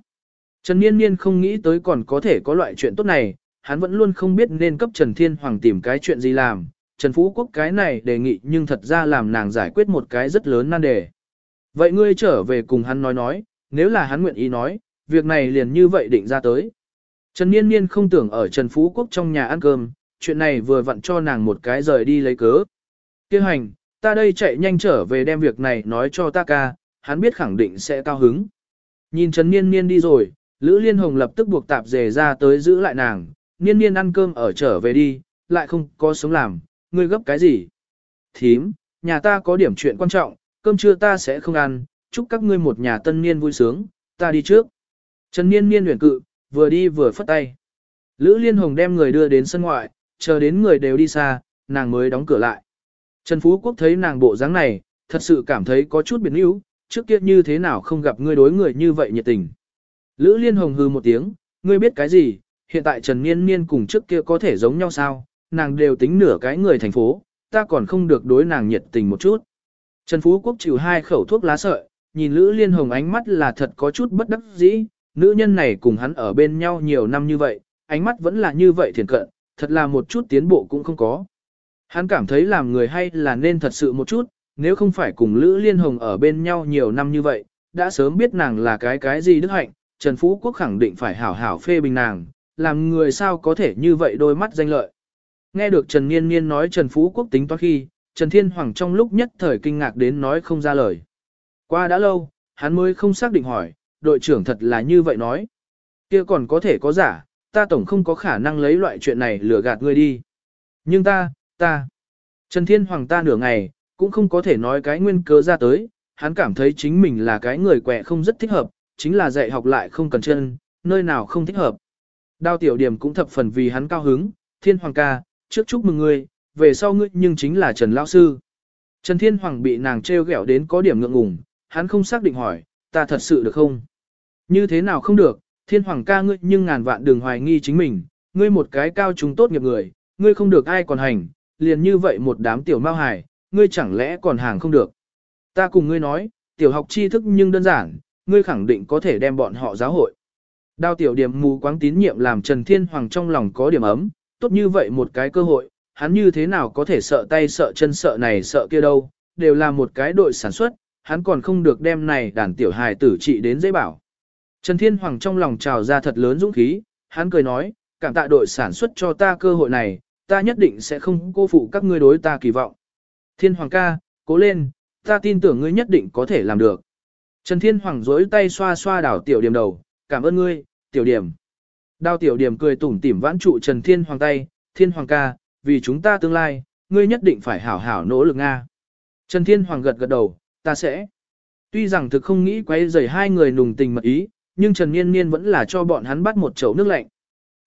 Trần Niên Niên không nghĩ tới còn có thể có loại chuyện tốt này, hắn vẫn luôn không biết nên cấp Trần Thiên Hoàng tìm cái chuyện gì làm. Trần Phú Quốc cái này đề nghị nhưng thật ra làm nàng giải quyết một cái rất lớn nan đề. Vậy ngươi trở về cùng hắn nói nói, nếu là hắn nguyện ý nói, việc này liền như vậy định ra tới. Trần Niên Niên không tưởng ở Trần Phú Quốc trong nhà ăn cơm, chuyện này vừa vặn cho nàng một cái rời đi lấy cớ. Kêu hành, ta đây chạy nhanh trở về đem việc này nói cho ta ca, hắn biết khẳng định sẽ cao hứng. Nhìn Trần Niên Niên đi rồi, Lữ Liên Hồng lập tức buộc tạp dề ra tới giữ lại nàng, Niên Niên ăn cơm ở trở về đi, lại không có sống làm, ngươi gấp cái gì? Thím, nhà ta có điểm chuyện quan trọng, cơm trưa ta sẽ không ăn, chúc các ngươi một nhà tân niên vui sướng, ta đi trước. Trần Niên Niên luyện cự, vừa đi vừa phất tay. Lữ Liên Hồng đem người đưa đến sân ngoại, chờ đến người đều đi xa, nàng mới đóng cửa lại. Trần Phú Quốc thấy nàng bộ dáng này, thật sự cảm thấy có chút biệt níu, trước kia như thế nào không gặp ngươi đối người như vậy nhiệt tình. Lữ Liên Hồng hư một tiếng, ngươi biết cái gì, hiện tại Trần Niên Niên cùng trước kia có thể giống nhau sao, nàng đều tính nửa cái người thành phố, ta còn không được đối nàng nhiệt tình một chút. Trần Phú Quốc chịu hai khẩu thuốc lá sợi, nhìn Lữ Liên Hồng ánh mắt là thật có chút bất đắc dĩ, nữ nhân này cùng hắn ở bên nhau nhiều năm như vậy, ánh mắt vẫn là như vậy thiền cận, thật là một chút tiến bộ cũng không có. Hắn cảm thấy làm người hay là nên thật sự một chút, nếu không phải cùng Lữ Liên Hồng ở bên nhau nhiều năm như vậy, đã sớm biết nàng là cái cái gì đức hạnh, Trần Phú Quốc khẳng định phải hảo hảo phê bình nàng, làm người sao có thể như vậy đôi mắt danh lợi. Nghe được Trần Niên Niên nói Trần Phú Quốc tính toán khi, Trần Thiên Hoàng trong lúc nhất thời kinh ngạc đến nói không ra lời. Qua đã lâu, hắn mới không xác định hỏi, đội trưởng thật là như vậy nói. kia còn có thể có giả, ta tổng không có khả năng lấy loại chuyện này lừa gạt ngươi đi. Nhưng ta, ta, Trần Thiên Hoàng ta nửa ngày, cũng không có thể nói cái nguyên cớ ra tới, hắn cảm thấy chính mình là cái người quẹ không rất thích hợp, chính là dạy học lại không cần chân, nơi nào không thích hợp. Đao tiểu điểm cũng thập phần vì hắn cao hứng, Thiên Hoàng ca, trước chúc mừng ngươi, về sau ngươi nhưng chính là Trần Lão Sư. Trần Thiên Hoàng bị nàng treo ghẹo đến có điểm ngượng ngùng, hắn không xác định hỏi, ta thật sự được không? Như thế nào không được, Thiên Hoàng ca ngươi nhưng ngàn vạn đừng hoài nghi chính mình, ngươi một cái cao trung tốt nghiệp người, ngươi không được ai còn hành, liền như vậy một đám tiểu mao hài, ngươi chẳng lẽ còn hàng không được. Ta cùng ngươi nói, tiểu học tri thức nhưng đơn giản, ngươi khẳng định có thể đem bọn họ giáo hội. Đao tiểu điểm mù quáng tín nhiệm làm Trần Thiên Hoàng trong lòng có điểm ấm, tốt như vậy một cái cơ hội, hắn như thế nào có thể sợ tay sợ chân sợ này sợ kia đâu, đều là một cái đội sản xuất, hắn còn không được đem này đàn tiểu hài tử trị đến dễ bảo. Trần Thiên Hoàng trong lòng trào ra thật lớn dũng khí, hắn cười nói, cảm tạ đội sản xuất cho ta cơ hội này, ta nhất định sẽ không cô phụ các ngươi đối ta kỳ vọng. Thiên Hoàng ca, cố lên, ta tin tưởng ngươi nhất định có thể làm được. Trần Thiên Hoàng dối tay xoa xoa đảo tiểu điểm đầu, cảm ơn ngươi, tiểu điểm. Đào tiểu điểm cười tủm tỉm vãn trụ Trần Thiên Hoàng tay, Thiên Hoàng ca, vì chúng ta tương lai, ngươi nhất định phải hảo hảo nỗ lực Nga. Trần Thiên Hoàng gật gật đầu, ta sẽ. Tuy rằng thực không nghĩ quay rầy hai người nùng tình mật ý, nhưng Trần Niên Niên vẫn là cho bọn hắn bắt một chậu nước lạnh.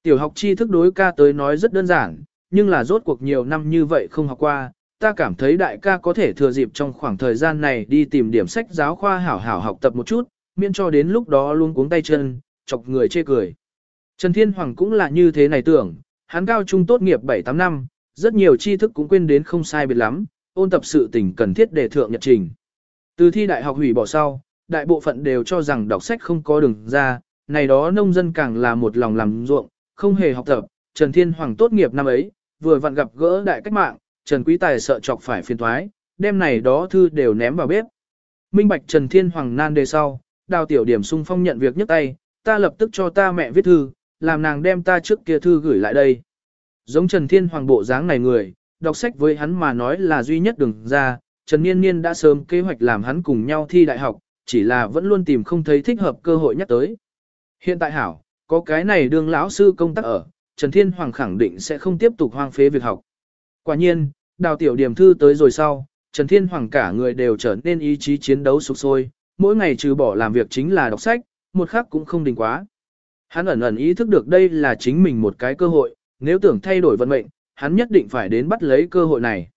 Tiểu học tri thức đối ca tới nói rất đơn giản, nhưng là rốt cuộc nhiều năm như vậy không học qua, ta cảm thấy đại ca có thể thừa dịp trong khoảng thời gian này đi tìm điểm sách giáo khoa hảo hảo học tập một chút, miễn cho đến lúc đó luôn cuống tay chân, chọc người chê cười. Trần Thiên Hoàng cũng là như thế này tưởng, hắn cao trung tốt nghiệp 7-8 năm, rất nhiều tri thức cũng quên đến không sai biệt lắm, ôn tập sự tình cần thiết để thượng nhật trình. Từ thi đại học hủy bỏ sau, đại bộ phận đều cho rằng đọc sách không có đường ra, này đó nông dân càng là một lòng làm ruộng, không hề học tập. Trần Thiên Hoàng tốt nghiệp năm ấy, vừa vặn gặp gỡ đại cách mạng, Trần Quý Tài sợ chọc phải phiền thoái, đem này đó thư đều ném vào bếp. Minh Bạch Trần Thiên Hoàng nan đề sau, đào tiểu điểm sung phong nhận việc nhấc tay, ta lập tức cho ta mẹ viết thư, làm nàng đem ta trước kia thư gửi lại đây. Giống Trần Thiên Hoàng bộ dáng này người, đọc sách với hắn mà nói là duy nhất đường ra, Trần Niên Niên đã sớm kế hoạch làm hắn cùng nhau thi đại học, chỉ là vẫn luôn tìm không thấy thích hợp cơ hội nhắc tới. Hiện tại hảo, có cái này đương lão sư công tác ở, Trần Thiên Hoàng khẳng định sẽ không tiếp tục hoang phế việc học. Quả nhiên, đào tiểu điểm thư tới rồi sau, Trần Thiên Hoàng cả người đều trở nên ý chí chiến đấu sục sôi, mỗi ngày trừ bỏ làm việc chính là đọc sách, một khắc cũng không đình quá. Hắn ẩn ẩn ý thức được đây là chính mình một cái cơ hội, nếu tưởng thay đổi vận mệnh, hắn nhất định phải đến bắt lấy cơ hội này.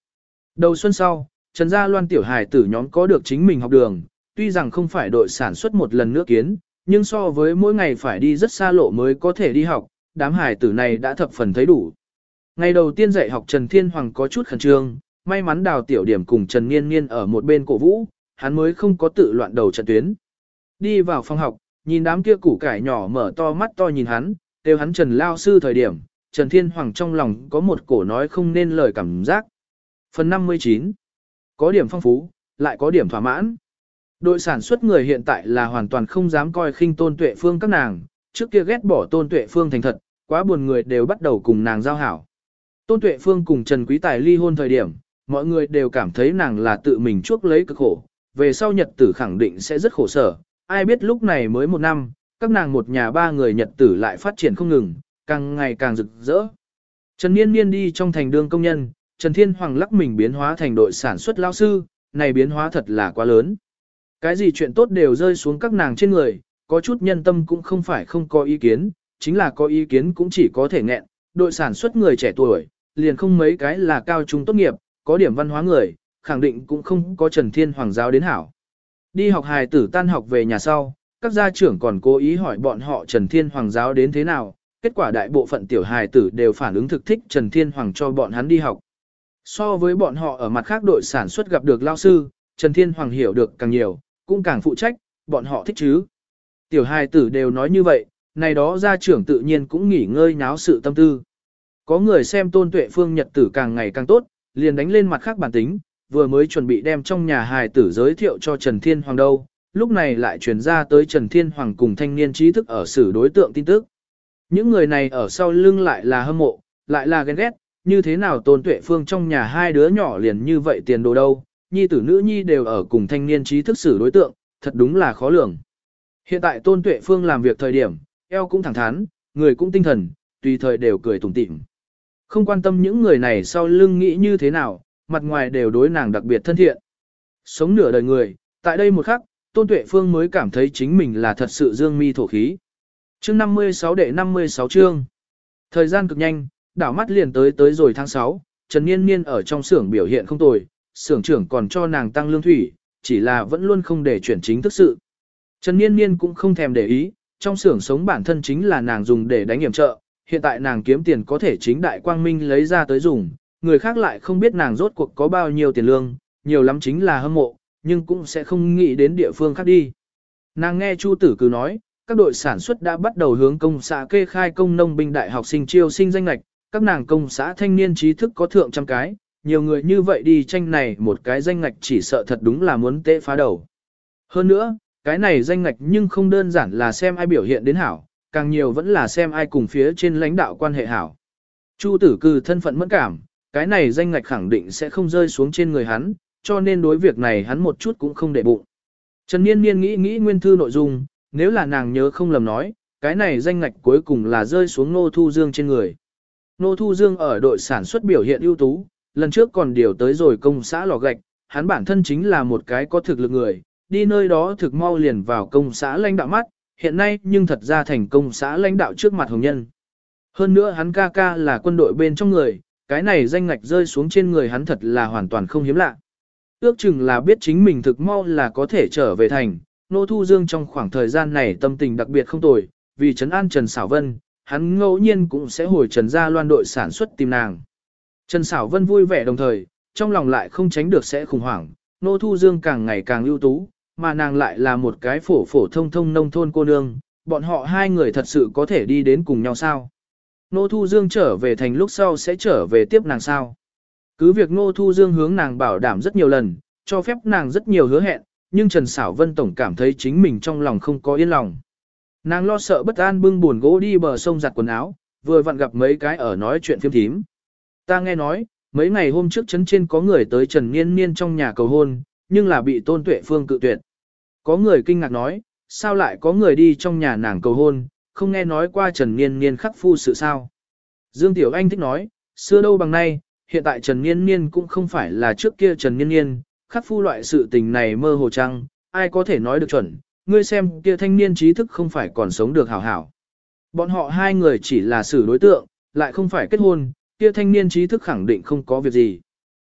Đầu xuân sau, Trần Gia Loan tiểu hài tử nhóm có được chính mình học đường, tuy rằng không phải đội sản xuất một lần nữa kiến, nhưng so với mỗi ngày phải đi rất xa lộ mới có thể đi học, đám hài tử này đã thập phần thấy đủ. Ngày đầu tiên dạy học Trần Thiên Hoàng có chút khẩn trương, may mắn đào tiểu điểm cùng Trần Niên Niên ở một bên cổ vũ, hắn mới không có tự loạn đầu trận tuyến. Đi vào phòng học, nhìn đám kia củ cải nhỏ mở to mắt to nhìn hắn, đều hắn Trần Lao Sư thời điểm, Trần Thiên Hoàng trong lòng có một cổ nói không nên lời cảm giác. Phần 59 Có điểm phong phú, lại có điểm thỏa mãn. Đội sản xuất người hiện tại là hoàn toàn không dám coi khinh tôn tuệ phương các nàng, trước kia ghét bỏ tôn tuệ phương thành thật, quá buồn người đều bắt đầu cùng nàng giao hảo. Tôn tuệ phương cùng Trần Quý Tài ly hôn thời điểm, mọi người đều cảm thấy nàng là tự mình chuốc lấy cực khổ, về sau nhật tử khẳng định sẽ rất khổ sở, ai biết lúc này mới một năm, các nàng một nhà ba người nhật tử lại phát triển không ngừng, càng ngày càng rực rỡ. Trần Niên Niên đi trong thành đường công nhân, Trần Thiên Hoàng lắc mình biến hóa thành đội sản xuất lao sư, này biến hóa thật là quá lớn. Cái gì chuyện tốt đều rơi xuống các nàng trên người, có chút nhân tâm cũng không phải không có ý kiến, chính là có ý kiến cũng chỉ có thể nghẹn, đội sản xuất người trẻ tuổi, liền không mấy cái là cao trung tốt nghiệp, có điểm văn hóa người, khẳng định cũng không có Trần Thiên Hoàng giáo đến hảo. Đi học hài tử tan học về nhà sau, các gia trưởng còn cố ý hỏi bọn họ Trần Thiên Hoàng giáo đến thế nào, kết quả đại bộ phận tiểu hài tử đều phản ứng thực thích Trần Thiên Hoàng cho bọn hắn đi học. So với bọn họ ở mặt khác đội sản xuất gặp được lao sư, Trần Thiên Hoàng hiểu được càng nhiều, cũng càng phụ trách, bọn họ thích chứ. Tiểu hài tử đều nói như vậy, này đó gia trưởng tự nhiên cũng nghỉ ngơi náo sự tâm tư. Có người xem tôn tuệ phương nhật tử càng ngày càng tốt, liền đánh lên mặt khác bản tính, vừa mới chuẩn bị đem trong nhà hài tử giới thiệu cho Trần Thiên Hoàng đâu, lúc này lại truyền ra tới Trần Thiên Hoàng cùng thanh niên trí thức ở xử đối tượng tin tức. Những người này ở sau lưng lại là hâm mộ, lại là ghen ghét, như thế nào tôn tuệ phương trong nhà hai đứa nhỏ liền như vậy tiền đồ đâu, nhi tử nữ nhi đều ở cùng thanh niên trí thức xử đối tượng, thật đúng là khó lường. Hiện tại tôn tuệ phương làm việc thời điểm, eo cũng thẳng thắn, người cũng tinh thần, tùy thời đều cười tủm tỉm. Không quan tâm những người này sau lưng nghĩ như thế nào, mặt ngoài đều đối nàng đặc biệt thân thiện. Sống nửa đời người, tại đây một khắc, Tôn Tuệ Phương mới cảm thấy chính mình là thật sự dương mi thổ khí. Chương 56 đệ 56 chương. Thời gian cực nhanh, đảo mắt liền tới tới rồi tháng 6, Trần Niên Niên ở trong xưởng biểu hiện không tồi, xưởng trưởng còn cho nàng tăng lương thủy, chỉ là vẫn luôn không để chuyển chính thức sự. Trần Niên Niên cũng không thèm để ý, trong xưởng sống bản thân chính là nàng dùng để đánh hiểm trợ, hiện tại nàng kiếm tiền có thể chính đại quang minh lấy ra tới dùng, người khác lại không biết nàng rốt cuộc có bao nhiêu tiền lương, nhiều lắm chính là hâm mộ, nhưng cũng sẽ không nghĩ đến địa phương khác đi. Nàng nghe Chu Tử cứ nói, các đội sản xuất đã bắt đầu hướng công xã kê khai công nông binh đại học sinh chiêu sinh danh lạch, các nàng công xã thanh niên trí thức có thượng trăm cái, nhiều người như vậy đi tranh này một cái danh ngạch chỉ sợ thật đúng là muốn tệ phá đầu. Hơn nữa, cái này danh ngạch nhưng không đơn giản là xem ai biểu hiện đến hảo, càng nhiều vẫn là xem ai cùng phía trên lãnh đạo quan hệ hảo. Chu tử cư thân phận mẫn cảm, cái này danh ngạch khẳng định sẽ không rơi xuống trên người hắn, cho nên đối việc này hắn một chút cũng không để bụng. Trần Niên Niên nghĩ nghĩ nguyên thư nội dung, nếu là nàng nhớ không lầm nói, cái này danh ngạch cuối cùng là rơi xuống Nô Thu Dương trên người. Nô Thu Dương ở đội sản xuất biểu hiện ưu tú, lần trước còn điều tới rồi công xã lò gạch, hắn bản thân chính là một cái có thực lực người, đi nơi đó thực mau liền vào công xã lãnh đạo mắt, hiện nay nhưng thật ra thành công xã lãnh đạo trước mặt hồng nhân. Hơn nữa hắn ca ca là quân đội bên trong người, cái này danh ngạch rơi xuống trên người hắn thật là hoàn toàn không hiếm lạ. Ước chừng là biết chính mình thực mau là có thể trở về thành, Nô Thu Dương trong khoảng thời gian này tâm tình đặc biệt không tồi, vì trấn an Trần Sảo Vân, hắn ngẫu nhiên cũng sẽ hồi Trần gia loan đội sản xuất tìm nàng. Trần Sảo Vân vui vẻ đồng thời, trong lòng lại không tránh được sẽ khủng hoảng, Nô Thu Dương càng ngày càng ưu tú, mà nàng lại là một cái phổ phổ thông thông nông thôn cô nương, bọn họ hai người thật sự có thể đi đến cùng nhau sao? Nô Thu Dương trở về thành lúc sau sẽ trở về tiếp nàng sao? Cứ việc Nô Thu Dương hướng nàng bảo đảm rất nhiều lần, cho phép nàng rất nhiều hứa hẹn, nhưng Trần Sảo Vân Tổng cảm thấy chính mình trong lòng không có yên lòng. Nàng lo sợ bất an bưng buồn gỗ đi bờ sông giặt quần áo, vừa vặn gặp mấy cái ở nói chuyện phiếm thím. Ta nghe nói, mấy ngày hôm trước chấn trên có người tới Trần Niên Niên trong nhà cầu hôn, nhưng là bị Tôn Tuệ Phương cự tuyệt. Có người kinh ngạc nói, sao lại có người đi trong nhà nàng cầu hôn, không nghe nói qua Trần Niên Niên khắc phu sự sao. Dương Tiểu Anh thích nói, xưa đâu bằng nay, hiện tại Trần Niên Niên cũng không phải là trước kia Trần Niên Niên, khắc phu loại sự tình này mơ hồ trăng, ai có thể nói được chuẩn, ngươi xem kia thanh niên trí thức không phải còn sống được hảo hảo. Bọn họ hai người chỉ là xử đối tượng, lại không phải kết hôn, kia thanh niên trí thức khẳng định không có việc gì.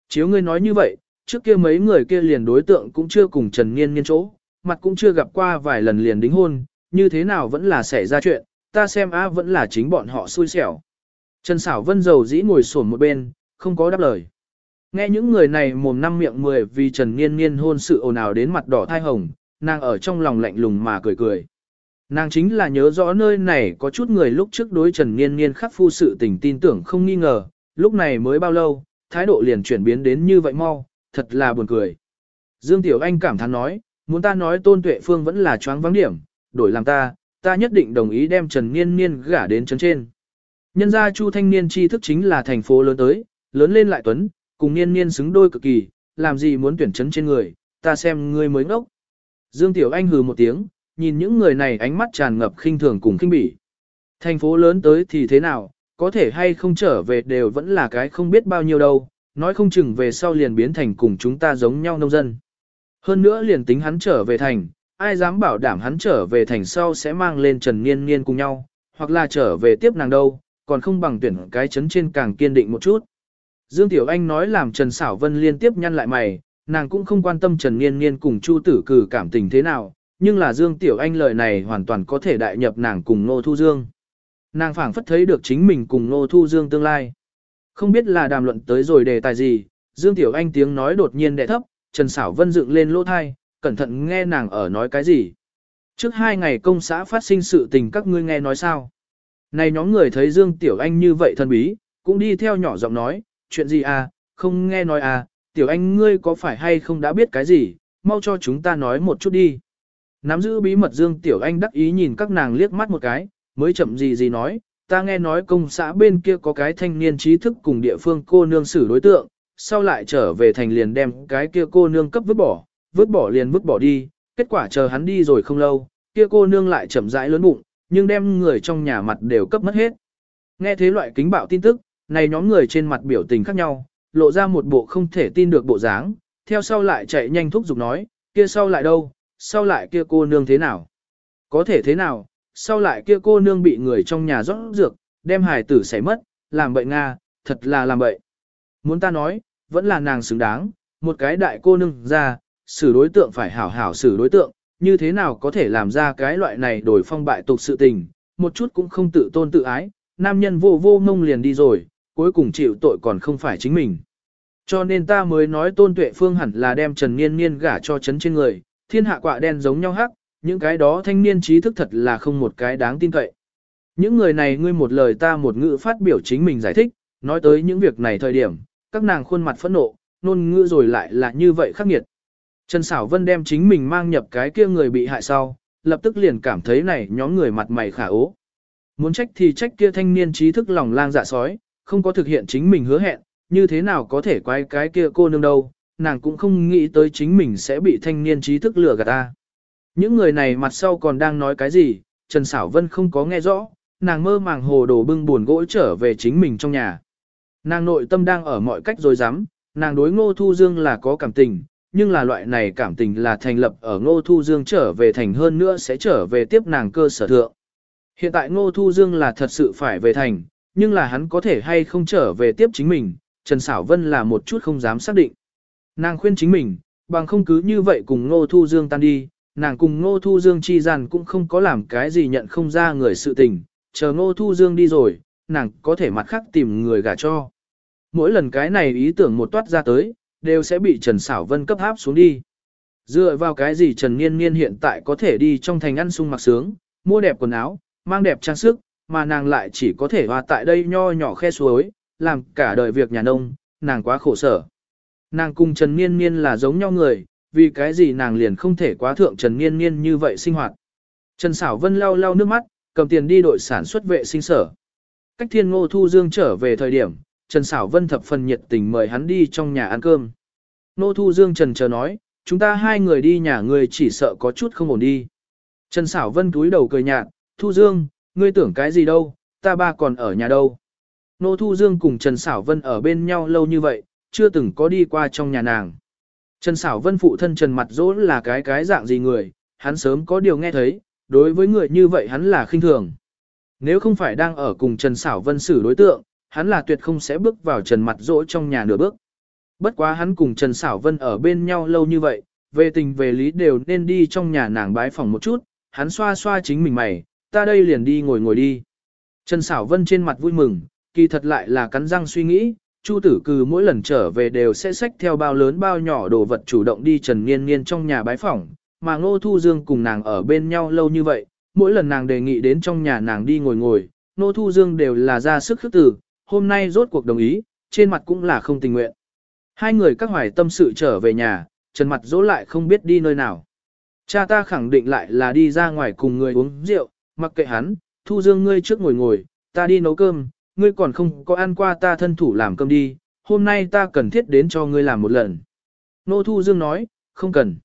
Chiếu ngươi nói như vậy, trước kia mấy người kia liền đối tượng cũng chưa cùng Trần Niên Niên chỗ, mặt cũng chưa gặp qua vài lần liền đính hôn, như thế nào vẫn là xảy ra chuyện, ta xem á vẫn là chính bọn họ xui xẻo. Trần Sảo Vân dầu dĩ ngồi sổn một bên, không có đáp lời. Nghe những người này mồm năm miệng mười vì Trần Niên Niên hôn sự ồn ào đến mặt đỏ thai hồng, nàng ở trong lòng lạnh lùng mà cười cười. Nàng chính là nhớ rõ nơi này có chút người lúc trước đối Trần Niên Niên khắc phu sự tình tin tưởng không nghi ngờ, lúc này mới bao lâu, thái độ liền chuyển biến đến như vậy mau, thật là buồn cười. Dương Tiểu Anh cảm thán nói, muốn ta nói Tôn Tuệ Phương vẫn là choáng vắng điểm, đổi làm ta, ta nhất định đồng ý đem Trần Niên Niên gả đến trấn trên. Nhân gia Chu Thanh Niên tri thức chính là thành phố lớn tới, lớn lên lại tuấn, cùng Niên Niên xứng đôi cực kỳ, làm gì muốn tuyển trấn trên người, ta xem ngươi mới ngốc. Dương Tiểu Anh hừ một tiếng, nhìn những người này ánh mắt tràn ngập khinh thường cùng khinh bỉ. Thành phố lớn tới thì thế nào, có thể hay không trở về đều vẫn là cái không biết bao nhiêu đâu, nói không chừng về sau liền biến thành cùng chúng ta giống nhau nông dân. Hơn nữa liền tính hắn trở về thành, ai dám bảo đảm hắn trở về thành sau sẽ mang lên Trần Niên Niên cùng nhau, hoặc là trở về tiếp nàng đâu, còn không bằng tuyển cái chấn trên càng kiên định một chút. Dương Tiểu Anh nói làm Trần Sảo Vân liên tiếp nhăn lại mày, nàng cũng không quan tâm Trần Niên Niên cùng Chu Tử Cử cảm tình thế nào, nhưng là Dương Tiểu Anh lời này hoàn toàn có thể đại nhập nàng cùng Nô Thu Dương. Nàng phảng phất thấy được chính mình cùng Nô Thu Dương tương lai. Không biết là đàm luận tới rồi đề tài gì, Dương Tiểu Anh tiếng nói đột nhiên đè thấp, Trần Sảo Vân dựng lên lỗ thai, cẩn thận nghe nàng ở nói cái gì. Trước hai ngày công xã phát sinh sự tình các ngươi nghe nói sao. Này nhóm người thấy Dương Tiểu Anh như vậy thân bí, cũng đi theo nhỏ giọng nói, chuyện gì à, không nghe nói à, Tiểu Anh ngươi có phải hay không đã biết cái gì, mau cho chúng ta nói một chút đi. Nắm giữ bí mật Dương Tiểu Anh đắc ý nhìn các nàng liếc mắt một cái, mới chậm gì gì nói, ta nghe nói công xã bên kia có cái thanh niên trí thức cùng địa phương cô nương xử đối tượng, sau lại trở về thành liền đem cái kia cô nương cấp vứt bỏ, vứt bỏ liền vứt bỏ đi, kết quả chờ hắn đi rồi không lâu, kia cô nương lại chậm rãi lớn bụng, nhưng đem người trong nhà mặt đều cấp mất hết. Nghe thế loại kính bạo tin tức, này nhóm người trên mặt biểu tình khác nhau, lộ ra một bộ không thể tin được bộ dáng, theo sau lại chạy nhanh thúc giục nói, kia sau lại đâu, sau lại kia cô nương thế nào? Có thể thế nào, sau lại kia cô nương bị người trong nhà rót dược, đem hài tử xảy mất, làm bệnh Nga, thật là làm bệnh. Muốn ta nói, vẫn là nàng xứng đáng, một cái đại cô nương ra, xử đối tượng phải hảo hảo xử đối tượng, như thế nào có thể làm ra cái loại này đổi phong bại tục sự tình, một chút cũng không tự tôn tự ái, nam nhân vô vô mông liền đi rồi, cuối cùng chịu tội còn không phải chính mình. Cho nên ta mới nói tôn tuệ phương hẳn là đem Trần Niên Niên gả cho chấn trên người, thiên hạ quạ đen giống nhau hắc, những cái đó thanh niên trí thức thật là không một cái đáng tin cậy. Những người này ngươi một lời ta một ngữ phát biểu chính mình giải thích, nói tới những việc này thời điểm, các nàng khuôn mặt phẫn nộ, nôn ngữ rồi lại là như vậy khắc nghiệt. Trần Sảo Vân đem chính mình mang nhập cái kia người bị hại sau, lập tức liền cảm thấy này nhóm người mặt mày khả ố. Muốn trách thì trách kia thanh niên trí thức lòng lang dạ sói, không có thực hiện chính mình hứa hẹn, như thế nào có thể quay cái kia cô nương đâu, nàng cũng không nghĩ tới chính mình sẽ bị thanh niên trí thức lừa gạt ta. Những người này mặt sau còn đang nói cái gì, Trần Sảo Vân không có nghe rõ, nàng mơ màng hồ đồ bưng buồn gỗ trở về chính mình trong nhà. Nàng nội tâm đang ở mọi cách rồi dám, nàng đối ngô thu dương là có cảm tình, nhưng là loại này cảm tình là thành lập ở ngô thu dương trở về thành hơn nữa sẽ trở về tiếp nàng cơ sở thượng. Hiện tại ngô thu dương là thật sự phải về thành, nhưng là hắn có thể hay không trở về tiếp chính mình, Trần Sảo Vân là một chút không dám xác định. Nàng khuyên chính mình, bằng không cứ như vậy cùng ngô thu dương tan đi, nàng cùng ngô thu dương chi gian cũng không có làm cái gì nhận không ra người sự tình, chờ ngô thu dương đi rồi, nàng có thể mặt khác tìm người gả cho. Mỗi lần cái này ý tưởng một toát ra tới, đều sẽ bị Trần Sảo Vân cấp áp xuống đi. Dựa vào cái gì Trần Niên Niên hiện tại có thể đi trong thành ăn sung mặc sướng, mua đẹp quần áo, mang đẹp trang sức, mà nàng lại chỉ có thể hòa tại đây nho nhỏ khe suối, làm cả đời việc nhà nông, nàng quá khổ sở. Nàng cùng Trần Niên Niên là giống nhau người, vì cái gì nàng liền không thể quá thượng Trần Niên Niên như vậy sinh hoạt. Trần Sảo Vân lau lau nước mắt, cầm tiền đi đội sản xuất vệ sinh sở. Cách thiên ngô thu dương trở về thời điểm, Trần Sảo Vân thập phần nhiệt tình mời hắn đi trong nhà ăn cơm. Ngô thu dương trần chờ nói, chúng ta hai người đi nhà người chỉ sợ có chút không ổn đi. Trần Sảo Vân túi đầu cười nhạt, thu dương, ngươi tưởng cái gì đâu, ta ba còn ở nhà đâu. Nô Thu Dương cùng Trần Sảo Vân ở bên nhau lâu như vậy, chưa từng có đi qua trong nhà nàng. Trần Sảo Vân phụ thân Trần Mặt Dỗ là cái cái dạng gì người, hắn sớm có điều nghe thấy, đối với người như vậy hắn là khinh thường. Nếu không phải đang ở cùng Trần Sảo Vân xử đối tượng, hắn là tuyệt không sẽ bước vào Trần Mặt Dỗ trong nhà nửa bước. Bất quá hắn cùng Trần Sảo Vân ở bên nhau lâu như vậy, về tình về lý đều nên đi trong nhà nàng bái phòng một chút, hắn xoa xoa chính mình mày, ta đây liền đi ngồi ngồi đi. Trần Sảo Vân trên mặt vui mừng, kỳ thật lại là cắn răng suy nghĩ, Chu tử cừ mỗi lần trở về đều sẽ xách theo bao lớn bao nhỏ đồ vật chủ động đi Trần Niên Niên trong nhà bái phỏng, mà Ngô Thu Dương cùng nàng ở bên nhau lâu như vậy, mỗi lần nàng đề nghị đến trong nhà nàng đi ngồi ngồi, Ngô Thu Dương đều là ra sức khước từ, hôm nay rốt cuộc đồng ý, trên mặt cũng là không tình nguyện. Hai người các hoài tâm sự trở về nhà, Trần mặt dỗ lại không biết đi nơi nào. Cha ta khẳng định lại là đi ra ngoài cùng người uống rượu, mặc kệ hắn, Thu Dương ngươi trước ngồi ngồi, ta đi nấu cơm, ngươi còn không có ăn qua ta thân thủ làm cơm đi, hôm nay ta cần thiết đến cho ngươi làm một lần. Nô Thu Dương nói, không cần.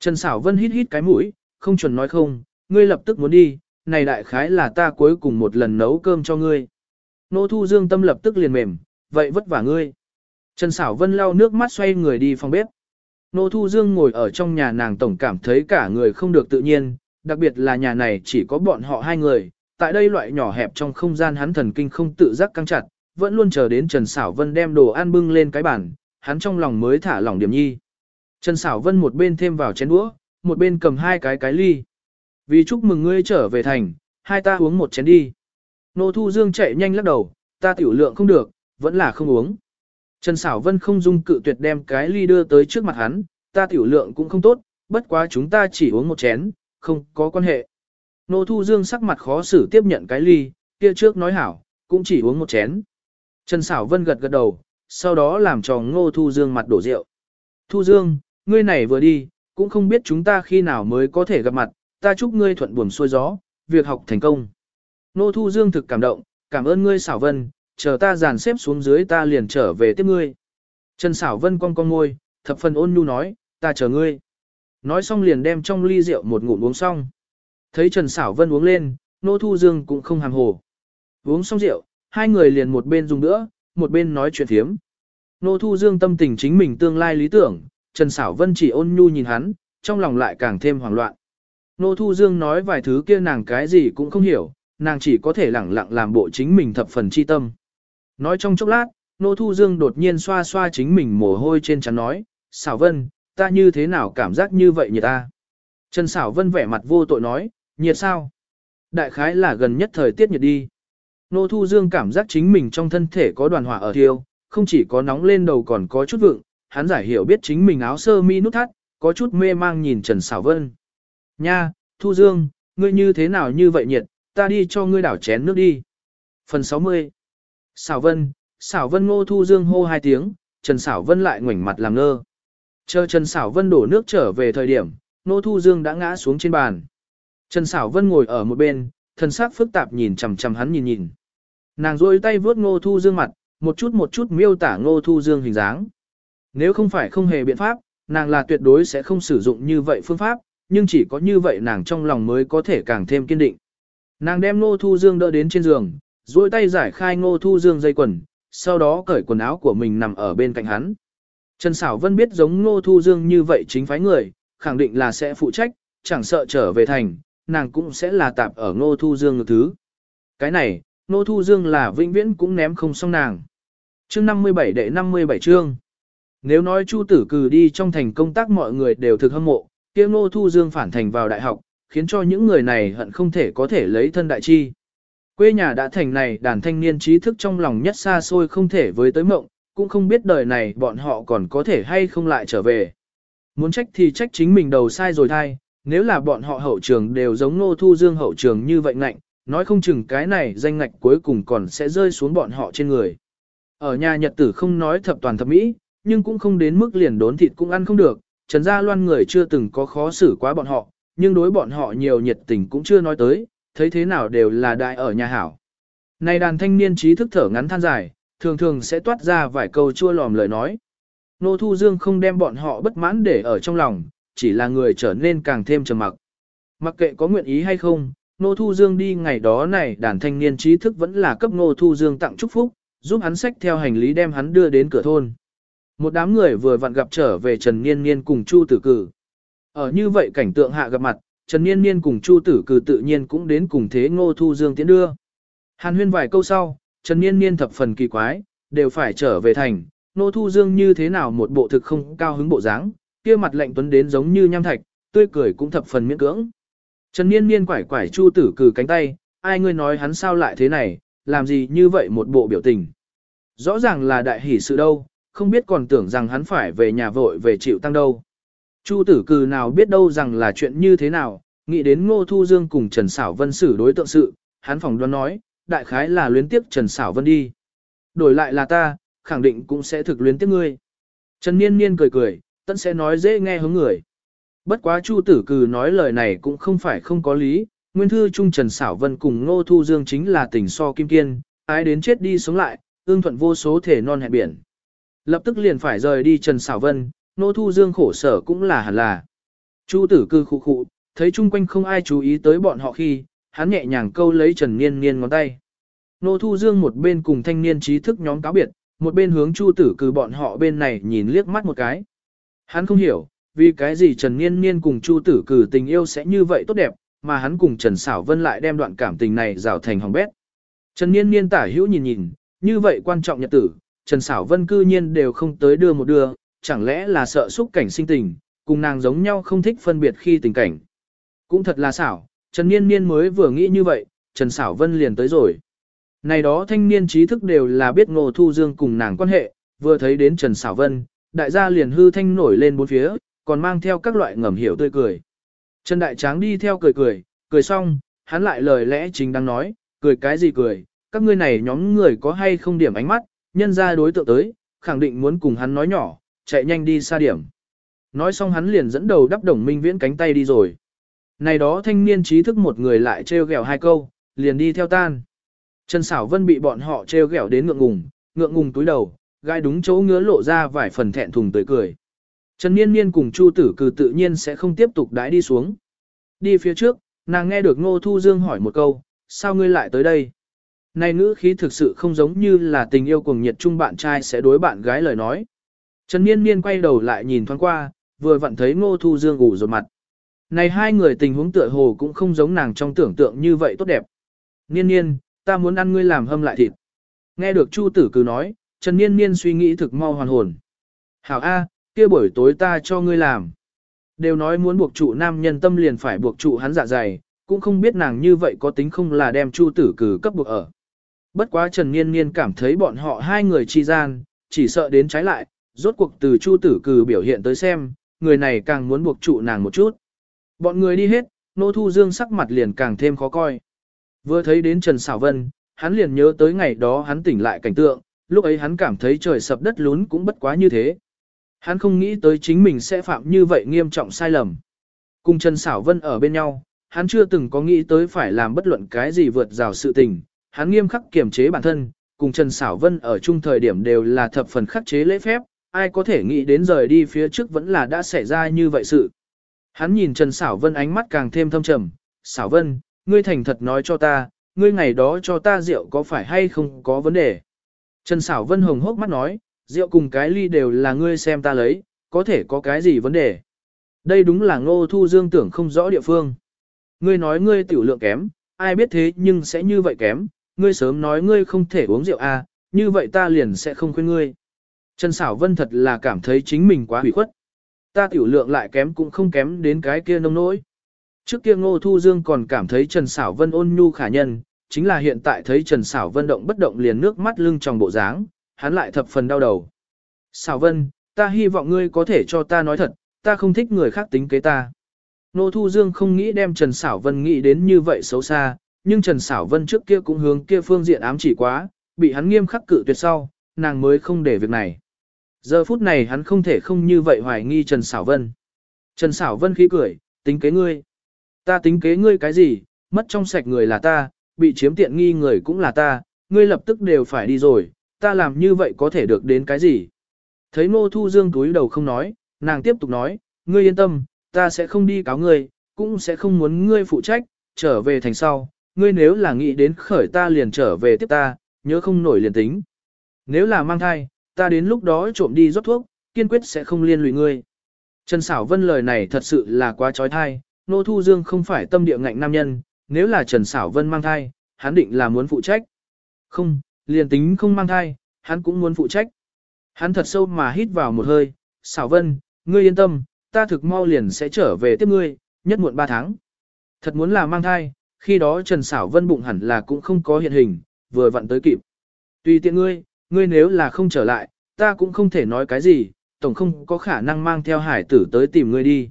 Trần Sảo Vân hít hít cái mũi, không chuẩn nói không, ngươi lập tức muốn đi, này đại khái là ta cuối cùng một lần nấu cơm cho ngươi. Nô Thu Dương tâm lập tức liền mềm, vậy vất vả ngươi. Trần Sảo Vân lau nước mắt xoay người đi phòng bếp. Nô Thu Dương ngồi ở trong nhà nàng tổng cảm thấy cả người không được tự nhiên, đặc biệt là nhà này chỉ có bọn họ hai người, tại đây loại nhỏ hẹp trong không gian hắn thần kinh không tự giác căng chặt, vẫn luôn chờ đến Trần Sảo Vân đem đồ ăn bưng lên cái bàn, hắn trong lòng mới thả lỏng điểm nhi. Trần Sảo Vân một bên thêm vào chén đũa, một bên cầm hai cái cái ly. Vì chúc mừng ngươi trở về thành, hai ta uống một chén đi. Nô Thu Dương chạy nhanh lắc đầu, ta tiểu lượng không được, vẫn là không uống. Trần Sảo Vân không dung cự tuyệt đem cái ly đưa tới trước mặt hắn, ta tiểu lượng cũng không tốt, bất quá chúng ta chỉ uống một chén, không có quan hệ. Nô Thu Dương sắc mặt khó xử tiếp nhận cái ly, kia trước nói hảo, cũng chỉ uống một chén. Trần Sảo Vân gật gật đầu, sau đó làm tròn Ngô Thu Dương mặt đổ rượu. Thu Dương, ngươi này vừa đi, cũng không biết chúng ta khi nào mới có thể gặp mặt, ta chúc ngươi thuận buồm xuôi gió, việc học thành công. Nô Thu Dương thực cảm động, cảm ơn ngươi Sảo Vân, chờ ta dàn xếp xuống dưới ta liền trở về tiếp ngươi. Trần Sảo Vân cong cong môi, thập phần ôn nhu nói, ta chờ ngươi. Nói xong liền đem trong ly rượu một ngụm uống xong. Thấy Trần Sảo Vân uống lên, Nô Thu Dương cũng không hàm hồ. Uống xong rượu, hai người liền một bên dùng nữa, một bên nói chuyện thiếm. Nô Thu Dương tâm tình chính mình tương lai lý tưởng, Trần Sảo Vân chỉ ôn nhu nhìn hắn, trong lòng lại càng thêm hoảng loạn. Nô Thu Dương nói vài thứ kia nàng cái gì cũng không hiểu, nàng chỉ có thể lẳng lặng làm bộ chính mình thập phần chi tâm. Nói trong chốc lát, Nô Thu Dương đột nhiên xoa xoa chính mình mồ hôi trên trán nói, Sảo Vân, ta như thế nào cảm giác như vậy nhỉ ta? Trần Sảo Vân vẻ mặt vô tội nói, nhiệt sao? Đại khái là gần nhất thời tiết nhiệt đi. Nô Thu Dương cảm giác chính mình trong thân thể có đoàn hỏa ở thiêu, không chỉ có nóng lên đầu còn có chút vượng, hắn giải hiểu biết chính mình áo sơ mi nút thắt, có chút mê mang nhìn Trần Sảo Vân. Nha, Thu Dương, ngươi như thế nào như vậy nhiệt, ta đi cho ngươi đảo chén nước đi. Phần 60 Sảo Vân, Sảo Vân ngô Thu Dương hô hai tiếng, Trần Sảo Vân lại ngoảnh mặt làm ngơ. Chờ Trần Sảo Vân đổ nước trở về thời điểm, Ngô Thu Dương đã ngã xuống trên bàn. Trần Sảo Vân ngồi ở một bên, thân sắc phức tạp nhìn chằm chằm hắn nhìn nhìn. Nàng rôi tay vướt Ngô Thu Dương mặt, một chút một chút miêu tả Ngô Thu Dương hình dáng. Nếu không phải không hề biện pháp, nàng là tuyệt đối sẽ không sử dụng như vậy phương pháp, nhưng chỉ có như vậy nàng trong lòng mới có thể càng thêm kiên định. Nàng đem Ngô Thu Dương đỡ đến trên giường, duỗi tay giải khai Ngô Thu Dương dây quần, sau đó cởi quần áo của mình nằm ở bên cạnh hắn. Trần Sảo Vân biết giống Ngô Thu Dương như vậy chính phái người, khẳng định là sẽ phụ trách, chẳng sợ trở về thành, nàng cũng sẽ là tạp ở Ngô Thu Dương ngược thứ. Cái này, Ngô Thu Dương là vĩnh viễn cũng ném không xong nàng. Chương 57 đệ 57 chương. Nếu nói Chu Tử Cừ đi trong thành công tác mọi người đều thực hâm mộ, kia Ngô Thu Dương phản thành vào đại học, khiến cho những người này hận không thể có thể lấy thân đại chi. Quê nhà đã thành này đàn thanh niên trí thức trong lòng nhất xa xôi không thể với tới mộng, cũng không biết đời này bọn họ còn có thể hay không lại trở về. Muốn trách thì trách chính mình đầu sai rồi thay, nếu là bọn họ hậu trường đều giống Ngô Thu Dương hậu trường như vậy ngạnh, nói không chừng cái này danh ngạch cuối cùng còn sẽ rơi xuống bọn họ trên người. Ở nhà nhật tử không nói thập toàn thập mỹ, nhưng cũng không đến mức liền đốn thịt cũng ăn không được, Trần Gia Loan người chưa từng có khó xử quá bọn họ, nhưng đối bọn họ nhiều nhiệt tình cũng chưa nói tới, thấy thế nào đều là đại ở nhà hảo. Này đàn thanh niên trí thức thở ngắn than dài, thường thường sẽ toát ra vài câu chua lòm lời nói. Nô Thu Dương không đem bọn họ bất mãn để ở trong lòng, chỉ là người trở nên càng thêm trầm mặc. Mặc kệ có nguyện ý hay không, Nô Thu Dương đi ngày đó này đàn thanh niên trí thức vẫn là cấp Nô Thu Dương tặng chúc phúc, giúp hắn sách theo hành lý đem hắn đưa đến cửa thôn. Một đám người vừa vặn gặp trở về Trần Niên Niên cùng Chu Tử Cử. Ở như vậy cảnh tượng hạ gặp mặt, Trần Niên Niên cùng Chu Tử Cử tự nhiên cũng đến cùng thế Ngô Thu Dương tiến đưa. Hàn huyên vài câu sau, Trần Niên Niên thập phần kỳ quái, đều phải trở về thành, Ngô Thu Dương như thế nào một bộ thực không cao hứng bộ dáng, kia mặt lạnh tuấn đến giống như nham thạch, tươi cười cũng thập phần miễn cưỡng. Trần Niên Niên quải quải Chu Tử Cử cánh tay, ai ngươi nói hắn sao lại thế này, làm gì như vậy một bộ biểu tình. Rõ ràng là đại hỷ sự đâu, không biết còn tưởng rằng hắn phải về nhà vội về chịu tăng đâu. Chu tử cử nào biết đâu rằng là chuyện như thế nào, nghĩ đến Ngô Thu Dương cùng Trần Sảo Vân xử đối tượng sự, hắn phòng đoán nói, đại khái là luyến tiếp Trần Sảo Vân đi. Đổi lại là ta, khẳng định cũng sẽ thực luyến tiếp ngươi. Trần Niên Niên cười cười, tận sẽ nói dễ nghe hướng người. Bất quá Chu tử cừ nói lời này cũng không phải không có lý, nguyên thư trung Trần Sảo Vân cùng Ngô Thu Dương chính là tình so kim kiên, ai đến chết đi sống lại, ương thuận vô số thể non hẹn biển. Lập tức liền phải rời đi Trần Sảo Vân, Nô Thu Dương khổ sở cũng là hẳn là. Chu tử Cừ khụ khụ, thấy chung quanh không ai chú ý tới bọn họ khi, hắn nhẹ nhàng câu lấy Trần Niên Niên ngón tay. Nô Thu Dương một bên cùng thanh niên trí thức nhóm cáo biệt, một bên hướng Chu tử Cừ bọn họ bên này nhìn liếc mắt một cái. Hắn không hiểu, vì cái gì Trần Niên Niên cùng Chu tử cử tình yêu sẽ như vậy tốt đẹp, mà hắn cùng Trần Sảo Vân lại đem đoạn cảm tình này rào thành hỏng bét. Trần Niên Niên tả hữu nhìn nhìn, như vậy quan trọng nhật tử, Trần Sảo Vân cư nhiên đều không tới đưa một đưa, chẳng lẽ là sợ xúc cảnh sinh tình, cùng nàng giống nhau không thích phân biệt khi tình cảnh. Cũng thật là xảo, Trần Niên Niên mới vừa nghĩ như vậy, Trần Sảo Vân liền tới rồi. Này đó thanh niên trí thức đều là biết Ngô Thu Dương cùng nàng quan hệ, vừa thấy đến Trần Sảo Vân, đại gia liền hư thanh nổi lên bốn phía, còn mang theo các loại ngầm hiểu tươi cười. Trần Đại Tráng đi theo cười cười, cười xong, hắn lại lời lẽ chính đang nói, cười cái gì cười, các ngươi này nhóm người có hay không điểm ánh mắt, nhân ra đối tượng tới, khẳng định muốn cùng hắn nói nhỏ, chạy nhanh đi xa điểm. Nói xong hắn liền dẫn đầu đắp đồng minh viễn cánh tay đi rồi. Này đó thanh niên trí thức một người lại treo gẹo hai câu, liền đi theo tan. Trần Sảo Vân bị bọn họ treo gẹo đến ngượng ngùng, ngượng ngùng túi đầu, gai đúng chỗ ngứa lộ ra vài phần thẹn thùng tươi cười. Trần Niên Niên cùng Chu Tử Cừ tự nhiên sẽ không tiếp tục đãi đi xuống. Đi phía trước, nàng nghe được Ngô Thu Dương hỏi một câu, sao ngươi lại tới đây? Này ngữ khí thực sự không giống như là tình yêu cuồng nhiệt chung bạn trai sẽ đối bạn gái lời nói. Trần Niên Niên quay đầu lại nhìn thoáng qua, vừa vặn thấy Ngô Thu Dương ủ rột mặt. Này hai người tình huống tựa hồ cũng không giống nàng trong tưởng tượng như vậy tốt đẹp. Niên Niên, ta muốn ăn ngươi làm hâm lại thịt. Nghe được Chu Tử Cừ nói, Trần Niên Niên suy nghĩ thực mau hoàn hồn. Hảo A, kia buổi tối ta cho ngươi làm. Đều nói muốn buộc trụ nam nhân tâm liền phải buộc trụ hắn dạ dày, cũng không biết nàng như vậy có tính không là đem Chu Tử cử cấp buộc ở. Bất quá Trần Niên Niên cảm thấy bọn họ hai người chi gian, chỉ sợ đến trái lại, rốt cuộc từ Chu Tử cử biểu hiện tới xem, người này càng muốn buộc trụ nàng một chút. Bọn người đi hết, Nô Thu Dương sắc mặt liền càng thêm khó coi. Vừa thấy đến Trần Sảo Vân, hắn liền nhớ tới ngày đó hắn tỉnh lại cảnh tượng, lúc ấy hắn cảm thấy trời sập đất lún cũng bất quá như thế. Hắn không nghĩ tới chính mình sẽ phạm như vậy nghiêm trọng sai lầm. Cùng Trần Sảo Vân ở bên nhau, hắn chưa từng có nghĩ tới phải làm bất luận cái gì vượt rào sự tình, hắn nghiêm khắc kiềm chế bản thân, cùng Trần Sảo Vân ở chung thời điểm đều là thập phần khắc chế lễ phép, ai có thể nghĩ đến rời đi phía trước vẫn là đã xảy ra như vậy sự. Hắn nhìn Trần Sảo Vân ánh mắt càng thêm thâm trầm, Sảo Vân, ngươi thành thật nói cho ta, ngươi ngày đó cho ta rượu có phải hay không có vấn đề. Trần Sảo Vân hồng hốc mắt nói, rượu cùng cái ly đều là ngươi xem ta lấy, có thể có cái gì vấn đề. Đây đúng là ngô thu dương tưởng không rõ địa phương. Ngươi nói ngươi tiểu lượng kém, ai biết thế nhưng sẽ như vậy kém, ngươi sớm nói ngươi không thể uống rượu à, như vậy ta liền sẽ không khuyên ngươi. Trần Sảo Vân thật là cảm thấy chính mình quá hủy khuất. Ta tiểu lượng lại kém cũng không kém đến cái kia nông nỗi. Trước kia Ngô Thu Dương còn cảm thấy Trần Sảo Vân ôn nhu khả nhân, chính là hiện tại thấy Trần Sảo Vân động bất động liền nước mắt lưng trong bộ dáng, hắn lại thập phần đau đầu. Sảo Vân, ta hy vọng ngươi có thể cho ta nói thật, ta không thích người khác tính kế ta. Nô Thu Dương không nghĩ đem Trần Sảo Vân nghĩ đến như vậy xấu xa, nhưng Trần Sảo Vân trước kia cũng hướng kia phương diện ám chỉ quá, bị hắn nghiêm khắc cự tuyệt sau, nàng mới không để việc này. Giờ phút này hắn không thể không như vậy hoài nghi Trần Sảo Vân. Trần Sảo Vân khí cười, tính kế ngươi. Ta tính kế ngươi cái gì, mất trong sạch người là ta, bị chiếm tiện nghi người cũng là ta, ngươi lập tức đều phải đi rồi, ta làm như vậy có thể được đến cái gì. Thấy Ngô Thu Dương túi đầu không nói, nàng tiếp tục nói, ngươi yên tâm, ta sẽ không đi cáo ngươi, cũng sẽ không muốn ngươi phụ trách, trở về thành sau, ngươi nếu là nghĩ đến khởi ta liền trở về tiếp ta, nhớ không nổi liền tính. Nếu là mang thai, ta đến lúc đó trộm đi rót thuốc, kiên quyết sẽ không liên lụy ngươi. Trần Sảo Vân lời này thật sự là quá trói thai, Nô Thu Dương không phải tâm địa ngạnh nam nhân, nếu là Trần Sảo Vân mang thai, hắn định là muốn phụ trách. Không, liền tính không mang thai, hắn cũng muốn phụ trách. Hắn thật sâu mà hít vào một hơi, Sảo Vân, ngươi yên tâm, ta thực mau liền sẽ trở về tiếp ngươi, nhất muộn 3 tháng. Thật muốn là mang thai, khi đó Trần Sảo Vân bụng hẳn là cũng không có hiện hình, vừa vặn tới kịp. Tùy tiện ngươi, ngươi nếu là không trở lại, ta cũng không thể nói cái gì, tổng không có khả năng mang theo hải tử tới tìm ngươi đi.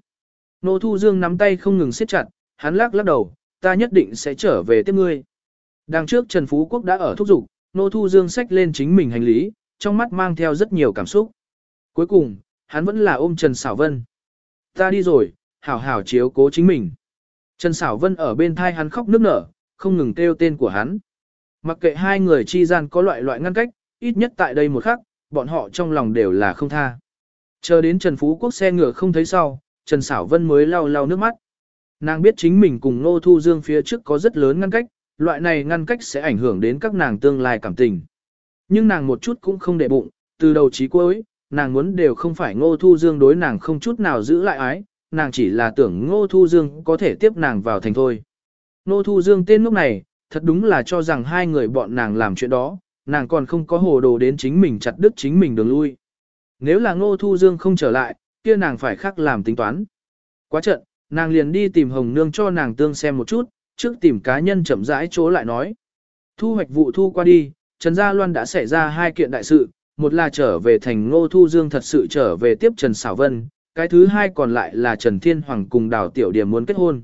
Nô Thu Dương nắm tay không ngừng siết chặt, hắn lắc lắc đầu, ta nhất định sẽ trở về tiếp ngươi. Đằng trước Trần Phú Quốc đã ở thúc giục, Nô Thu Dương xách lên chính mình hành lý, trong mắt mang theo rất nhiều cảm xúc. Cuối cùng, hắn vẫn là ôm Trần Sảo Vân. Ta đi rồi, hảo hảo chiếu cố chính mình. Trần Sảo Vân ở bên thai hắn khóc nức nở, không ngừng kêu tên của hắn. Mặc kệ hai người chi gian có loại loại ngăn cách, ít nhất tại đây một khắc, bọn họ trong lòng đều là không tha. Chờ đến Trần Phú Quốc xe ngựa không thấy sau, Trần Sảo Vân mới lau lau nước mắt. Nàng biết chính mình cùng Nô Thu Dương phía trước có rất lớn ngăn cách, loại này ngăn cách sẽ ảnh hưởng đến các nàng tương lai cảm tình. Nhưng nàng một chút cũng không để bụng, từ đầu chí cuối, nàng muốn đều không phải Ngô Thu Dương đối nàng không chút nào giữ lại ái, nàng chỉ là tưởng Ngô Thu Dương có thể tiếp nàng vào thành thôi. Ngô Thu Dương tên lúc này, thật đúng là cho rằng hai người bọn nàng làm chuyện đó, nàng còn không có hồ đồ đến chính mình chặt đứt chính mình đường lui. Nếu là Ngô Thu Dương không trở lại, kia nàng phải khác làm tính toán. Quá trận, nàng liền đi tìm Hồng Nương cho nàng tương xem một chút, trước tìm cá nhân chậm rãi chỗ lại nói. Thu hoạch vụ thu qua đi, Trần Gia Loan đã xảy ra hai kiện đại sự, một là trở về thành Ngô Thu Dương thật sự trở về tiếp Trần Sảo Vân, cái thứ hai còn lại là Trần Thiên Hoàng cùng Đào Tiểu Điểm muốn kết hôn.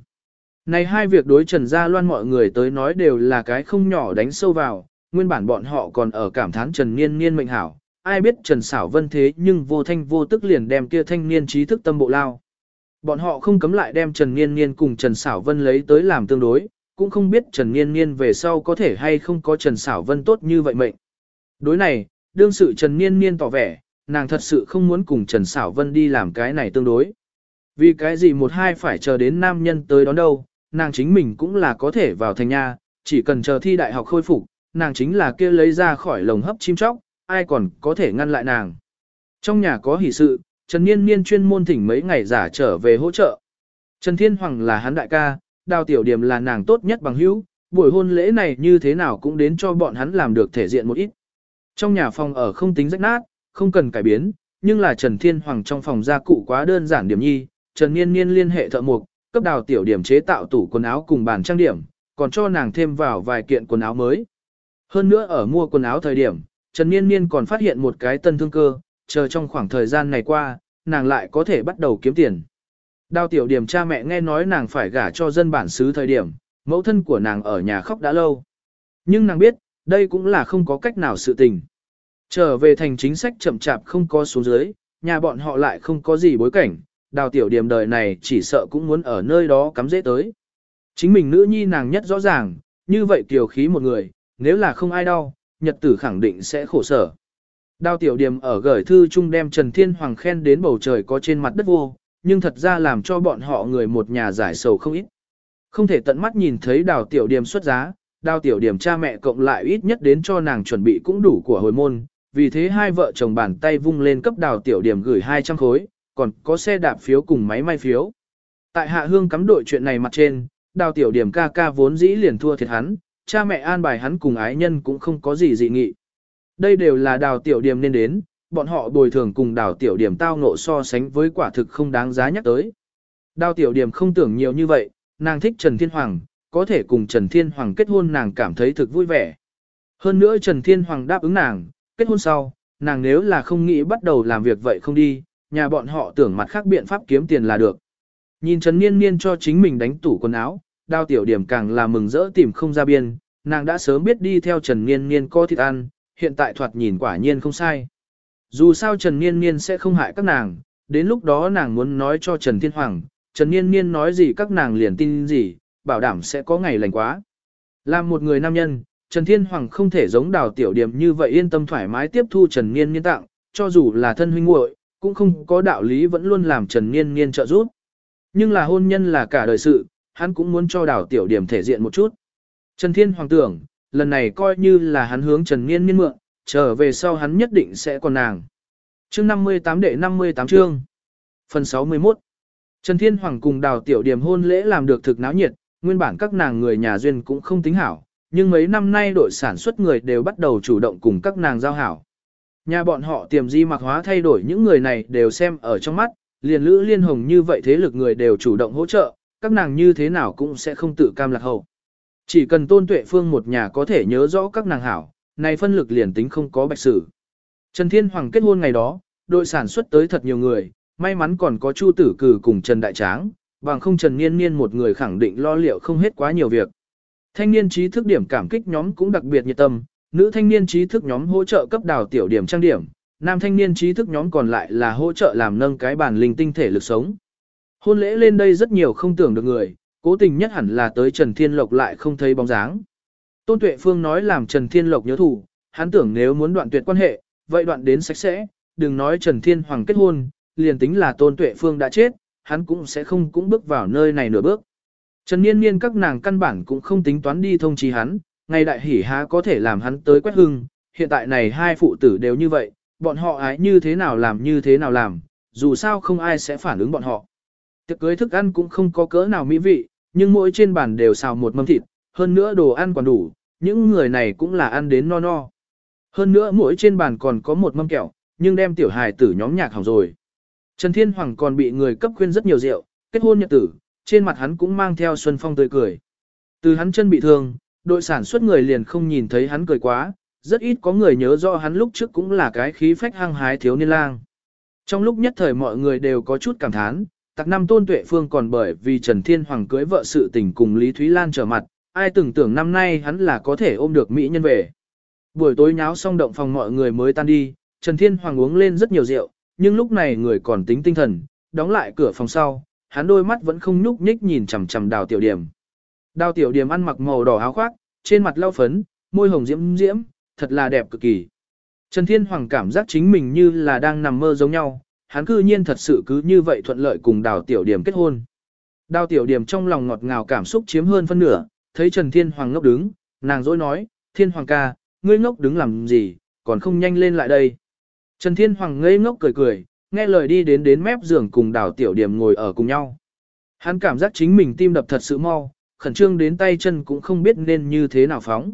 Này hai việc đối Trần Gia Loan mọi người tới nói đều là cái không nhỏ đánh sâu vào, nguyên bản bọn họ còn ở cảm thán Trần Niên Niên mệnh hảo, ai biết Trần Sảo Vân thế nhưng vô thanh vô tức liền đem kia thanh niên trí thức tâm bộ lao. Bọn họ không cấm lại đem Trần Niên Niên cùng Trần Sảo Vân lấy tới làm tương đối, cũng không biết Trần Niên Niên về sau có thể hay không có Trần Sảo Vân tốt như vậy mệnh. Đối này, đương sự Trần Niên Niên tỏ vẻ, nàng thật sự không muốn cùng Trần Sảo Vân đi làm cái này tương đối. Vì cái gì một hai phải chờ đến nam nhân tới đón đâu, nàng chính mình cũng là có thể vào thành nhà, chỉ cần chờ thi đại học khôi phục, nàng chính là kia lấy ra khỏi lồng hấp chim chóc, ai còn có thể ngăn lại nàng. Trong nhà có hỷ sự, Trần Niên Niên chuyên môn thỉnh mấy ngày giả trở về hỗ trợ. Trần Thiên Hoàng là hắn đại ca, đào tiểu điểm là nàng tốt nhất bằng hữu, buổi hôn lễ này như thế nào cũng đến cho bọn hắn làm được thể diện một ít. Trong nhà phòng ở không tính rách nát, không cần cải biến, nhưng là Trần Thiên Hoàng trong phòng gia cụ quá đơn giản điểm nhi, Trần Niên Niên liên hệ thợ mộc, cấp đào tiểu điểm chế tạo tủ quần áo cùng bàn trang điểm, còn cho nàng thêm vào vài kiện quần áo mới. Hơn nữa ở mua quần áo thời điểm, Trần Niên Niên còn phát hiện một cái tân thương cơ, chờ trong khoảng thời gian này qua, nàng lại có thể bắt đầu kiếm tiền. Đào tiểu điểm cha mẹ nghe nói nàng phải gả cho dân bản xứ thời điểm, mẫu thân của nàng ở nhà khóc đã lâu. Nhưng nàng biết, đây cũng là không có cách nào sự tình. Trở về thành chính sách chậm chạp không có xuống dưới, nhà bọn họ lại không có gì bối cảnh, đào tiểu điểm đời này chỉ sợ cũng muốn ở nơi đó cắm dễ tới. Chính mình nữ nhi nàng nhất rõ ràng, như vậy kiều khí một người, nếu là không ai đau, nhật tử khẳng định sẽ khổ sở. Đào tiểu điểm ở gửi thư chung đem Trần Thiên Hoàng khen đến bầu trời có trên mặt đất vô, nhưng thật ra làm cho bọn họ người một nhà giải sầu không ít. Không thể tận mắt nhìn thấy đào tiểu điểm xuất giá, đào tiểu điểm cha mẹ cộng lại ít nhất đến cho nàng chuẩn bị cũng đủ của hồi môn, vì thế hai vợ chồng bàn tay vung lên cấp đào tiểu điểm gửi 200 khối, còn có xe đạp phiếu cùng máy may phiếu. Tại hạ hương cắm đội chuyện này mặt trên, đào tiểu điểm ca ca vốn dĩ liền thua thiệt hắn, cha mẹ an bài hắn cùng ái nhân cũng không có gì dị nghị. Đây đều là đào tiểu điểm nên đến, bọn họ bồi thường cùng đào tiểu điểm tao ngộ so sánh với quả thực không đáng giá nhắc tới. Đào tiểu điểm không tưởng nhiều như vậy, nàng thích Trần Thiên Hoàng, có thể cùng Trần Thiên Hoàng kết hôn nàng cảm thấy thực vui vẻ. Hơn nữa Trần Thiên Hoàng đáp ứng nàng, kết hôn sau, nàng nếu là không nghĩ bắt đầu làm việc vậy không đi, nhà bọn họ tưởng mặt khác biện pháp kiếm tiền là được. Nhìn Trần Niên Niên cho chính mình đánh tủ quần áo, đao tiểu điểm càng là mừng rỡ tìm không ra biên, nàng đã sớm biết đi theo Trần Niên Niên có thịt ăn, hiện tại thoạt nhìn quả nhiên không sai. Dù sao Trần Niên Niên sẽ không hại các nàng, đến lúc đó nàng muốn nói cho Trần Thiên Hoàng, Trần Niên Niên nói gì các nàng liền tin gì, bảo đảm sẽ có ngày lành quá. Làm một người nam nhân, Trần Thiên Hoàng không thể giống đào tiểu điểm như vậy yên tâm thoải mái tiếp thu Trần Niên Niên tặng, cho dù là thân huynh muội cũng không có đạo lý vẫn luôn làm Trần Niên Niên trợ giúp. Nhưng là hôn nhân là cả đời sự, hắn cũng muốn cho đào tiểu điểm thể diện một chút. Trần Thiên Hoàng tưởng, lần này coi như là hắn hướng Trần Niên Niên mượn, trở về sau hắn nhất định sẽ còn nàng. Chương 58 đệ 58 chương. Phần 61. Trần Thiên Hoàng cùng đào tiểu điểm hôn lễ làm được thực náo nhiệt, nguyên bản các nàng người nhà duyên cũng không tính hảo, nhưng mấy năm nay đội sản xuất người đều bắt đầu chủ động cùng các nàng giao hảo. Nhà bọn họ tiềm di mặc hóa thay đổi những người này đều xem ở trong mắt, liền lữ liên hồng như vậy thế lực người đều chủ động hỗ trợ, các nàng như thế nào cũng sẽ không tự cam lạc hậu. Chỉ cần tôn tuệ phương một nhà có thể nhớ rõ các nàng hảo, này phân lực liền tính không có bạch sử. Trần Thiên Hoàng kết hôn ngày đó, đội sản xuất tới thật nhiều người, may mắn còn có Chu Tử Cử cùng Trần Đại Tráng, bằng không Trần Niên Niên một người khẳng định lo liệu không hết quá nhiều việc. Thanh niên trí thức điểm cảm kích nhóm cũng đặc biệt nhiệt tâm, nữ thanh niên trí thức nhóm hỗ trợ cấp đào tiểu điểm trang điểm, nam thanh niên trí thức nhóm còn lại là hỗ trợ làm nâng cái bản linh tinh thể lực sống. Hôn lễ lên đây rất nhiều không tưởng được người, cố tình nhất hẳn là tới Trần Thiên Lộc lại không thấy bóng dáng. Tôn Tuệ Phương nói làm Trần Thiên Lộc nhớ thủ, hắn tưởng nếu muốn đoạn tuyệt quan hệ, vậy đoạn đến sạch sẽ, đừng nói Trần Thiên Hoàng kết hôn, liền tính là Tôn Tuệ Phương đã chết, hắn cũng sẽ không cũng bước vào nơi này nửa bước. Trần Niên Niên các nàng căn bản cũng không tính toán đi thông trì hắn, ngày đại hỉ há có thể làm hắn tới quét hưng, hiện tại này hai phụ tử đều như vậy, bọn họ ái như thế nào làm như thế nào làm, dù sao không ai sẽ phản ứng bọn họ. Tiệc cưới thức ăn cũng không có cỡ nào mỹ vị, nhưng mỗi trên bàn đều xào một mâm thịt, hơn nữa đồ ăn còn đủ, những người này cũng là ăn đến no no. Hơn nữa mỗi trên bàn còn có một mâm kẹo, nhưng đem tiểu hài tử nhóm nhạc hỏng rồi. Trần Thiên Hoàng còn bị người cấp khuyên rất nhiều rượu, kết hôn nhật tử, trên mặt hắn cũng mang theo xuân phong tươi cười. Từ hắn chân bị thương, đội sản xuất người liền không nhìn thấy hắn cười quá, rất ít có người nhớ rõ hắn lúc trước cũng là cái khí phách hăng hái thiếu niên lang. Trong lúc nhất thời mọi người đều có chút cảm thán, tặc năm tôn tuệ phương còn bởi vì Trần Thiên Hoàng cưới vợ sự tình cùng Lý Thúy Lan trở mặt, ai từng tưởng năm nay hắn là có thể ôm được Mỹ nhân về. Buổi tối nháo xong động phòng mọi người mới tan đi, Trần Thiên Hoàng uống lên rất nhiều rượu, nhưng lúc này người còn tính tinh thần, đóng lại cửa phòng sau, hắn đôi mắt vẫn không nhúc nhích nhìn chằm chằm đào tiểu điểm. Đào tiểu điểm ăn mặc màu đỏ áo khoác, trên mặt lau phấn, môi hồng diễm diễm, thật là đẹp cực kỳ. Trần Thiên Hoàng cảm giác chính mình như là đang nằm mơ giống nhau, hắn cư nhiên thật sự cứ như vậy thuận lợi cùng đào tiểu điểm kết hôn. Đào tiểu điểm trong lòng ngọt ngào cảm xúc chiếm hơn phân nửa, thấy Trần Thiên Hoàng ngốc đứng, nàng dối nói, Thiên Hoàng ca, ngươi ngốc đứng làm gì, còn không nhanh lên lại đây. Trần Thiên Hoàng ngây ngốc cười cười, nghe lời đi đến đến mép giường cùng đào tiểu điểm ngồi ở cùng nhau. Hắn cảm giác chính mình tim đập thật sự mau, khẩn trương đến tay chân cũng không biết nên như thế nào phóng.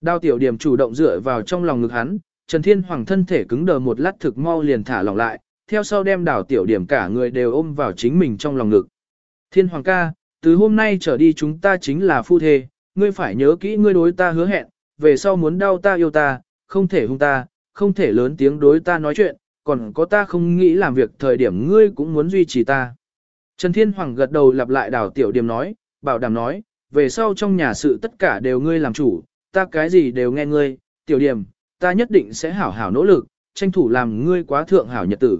Đào tiểu điểm chủ động dựa vào trong lòng ngực hắn, Trần Thiên Hoàng thân thể cứng đờ một lát thực mau liền thả lỏng lại, theo sau đem đảo tiểu điểm cả người đều ôm vào chính mình trong lòng ngực. Thiên Hoàng ca, từ hôm nay trở đi chúng ta chính là phu thê, ngươi phải nhớ kỹ ngươi đối ta hứa hẹn, về sau muốn đau ta yêu ta, không thể hung ta, không thể lớn tiếng đối ta nói chuyện, còn có ta không nghĩ làm việc thời điểm ngươi cũng muốn duy trì ta. Trần Thiên Hoàng gật đầu lặp lại đảo tiểu điểm nói, bảo đảm nói, về sau trong nhà sự tất cả đều ngươi làm chủ, ta cái gì đều nghe ngươi, tiểu điểm, ta nhất định sẽ hảo hảo nỗ lực, tranh thủ làm ngươi quá thượng hảo nhật tử.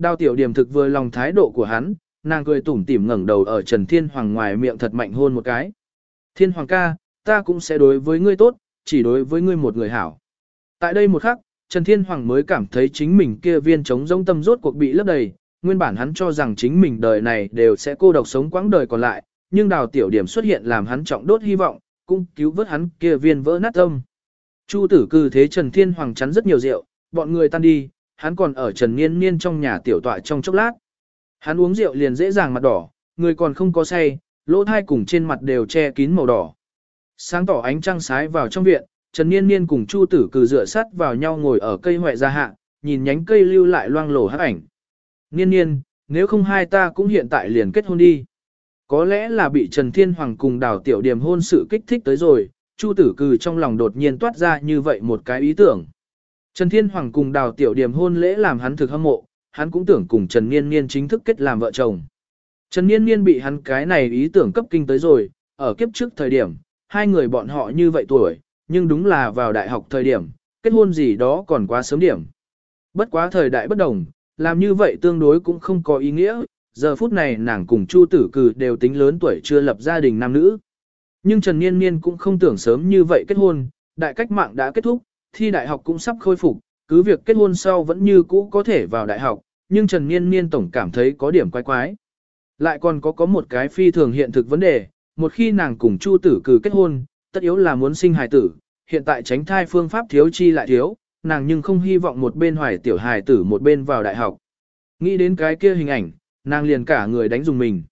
Đào tiểu điểm thực vừa lòng thái độ của hắn, nàng cười tủm tỉm ngẩng đầu ở Trần Thiên Hoàng ngoài miệng thật mạnh hôn một cái. Thiên Hoàng ca, ta cũng sẽ đối với ngươi tốt, chỉ đối với ngươi một người hảo. Tại đây một khắc, Trần Thiên Hoàng mới cảm thấy chính mình kia viên trống rỗng tâm rốt cuộc bị lấp đầy, nguyên bản hắn cho rằng chính mình đời này đều sẽ cô độc sống quãng đời còn lại, nhưng đào tiểu điểm xuất hiện làm hắn trọng đốt hy vọng, cũng cứu vớt hắn kia viên vỡ nát tâm. Chu tử cư thế Trần Thiên Hoàng chắn rất nhiều rượu, bọn người tan đi, hắn còn ở Trần Niên Niên trong nhà tiểu tọa trong chốc lát. Hắn uống rượu liền dễ dàng mặt đỏ, người còn không có say, lỗ thai cùng trên mặt đều che kín màu đỏ. Sáng tỏ ánh trăng sái vào trong viện, Trần Niên Niên cùng Chu Tử Cử dựa sắt vào nhau ngồi ở cây hoại gia hạ, nhìn nhánh cây lưu lại loang lổ hắc ảnh. Niên Niên, nếu không hai ta cũng hiện tại liền kết hôn đi. Có lẽ là bị Trần Thiên Hoàng cùng đào tiểu điểm hôn sự kích thích tới rồi, Chu Tử Cử trong lòng đột nhiên toát ra như vậy một cái ý tưởng. Trần Thiên Hoàng cùng đào tiểu điểm hôn lễ làm hắn thực hâm mộ, hắn cũng tưởng cùng Trần Niên Niên chính thức kết làm vợ chồng. Trần Niên Niên bị hắn cái này ý tưởng cấp kinh tới rồi, ở kiếp trước thời điểm, hai người bọn họ như vậy tuổi, nhưng đúng là vào đại học thời điểm, kết hôn gì đó còn quá sớm điểm. Bất quá thời đại bất đồng, làm như vậy tương đối cũng không có ý nghĩa, giờ phút này nàng cùng Chu Tử Cử đều tính lớn tuổi chưa lập gia đình nam nữ. Nhưng Trần Niên Niên cũng không tưởng sớm như vậy kết hôn, đại cách mạng đã kết thúc, thi đại học cũng sắp khôi phục, cứ việc kết hôn sau vẫn như cũ có thể vào đại học, nhưng Trần Niên Niên tổng cảm thấy có điểm quái quái. Lại còn có có một cái phi thường hiện thực vấn đề, một khi nàng cùng Chu Tử Cử kết hôn, tất yếu là muốn sinh hài tử, hiện tại tránh thai phương pháp thiếu chi lại thiếu, nàng nhưng không hy vọng một bên hoài tiểu hài tử một bên vào đại học. Nghĩ đến cái kia hình ảnh, nàng liền cả người đánh dùng mình.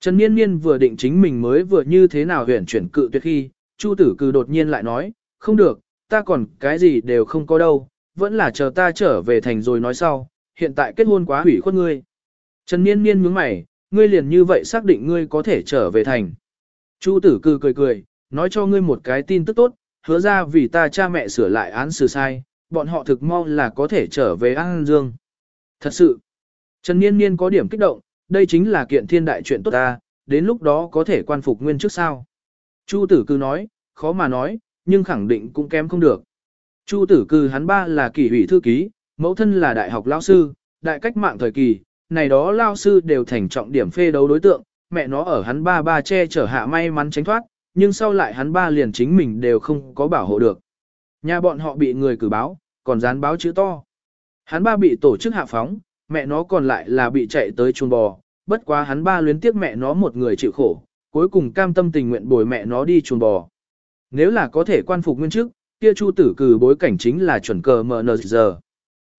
Trần Niên Niên vừa định chính mình mới vừa như thế nào huyển chuyển cự tuyệt khi, Chu Tử Cừ đột nhiên lại nói, không được, ta còn cái gì đều không có đâu, vẫn là chờ ta trở về thành rồi nói sau, hiện tại kết hôn quá hủy khuất ngươi. Trần Niên Niên nhướng mày, ngươi liền như vậy xác định ngươi có thể trở về thành. Chu Tử Cư cười cười, nói cho ngươi một cái tin tức tốt, hứa ra vì ta cha mẹ sửa lại án xử sai, bọn họ thực mong là có thể trở về An Dương. Thật sự, Trần Niên Niên có điểm kích động, đây chính là kiện thiên đại chuyện tốt ta, đến lúc đó có thể quan phục nguyên trước sao. Chu tử cư nói, khó mà nói, nhưng khẳng định cũng kém không được. Chu tử cư hắn ba là kỷ ủy thư ký, mẫu thân là đại học lao sư, đại cách mạng thời kỳ, này đó lao sư đều thành trọng điểm phê đấu đối tượng, mẹ nó ở hắn ba ba che chở hạ may mắn tránh thoát, nhưng sau lại hắn ba liền chính mình đều không có bảo hộ được. Nhà bọn họ bị người cử báo, còn dán báo chữ to. Hắn ba bị tổ chức hạ phóng, mẹ nó còn lại là bị chạy tới chuồng bò, bất quá hắn ba luyến tiếc mẹ nó một người chịu khổ, cuối cùng cam tâm tình nguyện bồi mẹ nó đi chuồng bò. Nếu là có thể quan phục nguyên chức, kia Chu tử Cừ bối cảnh chính là chuẩn cờ MN giờ.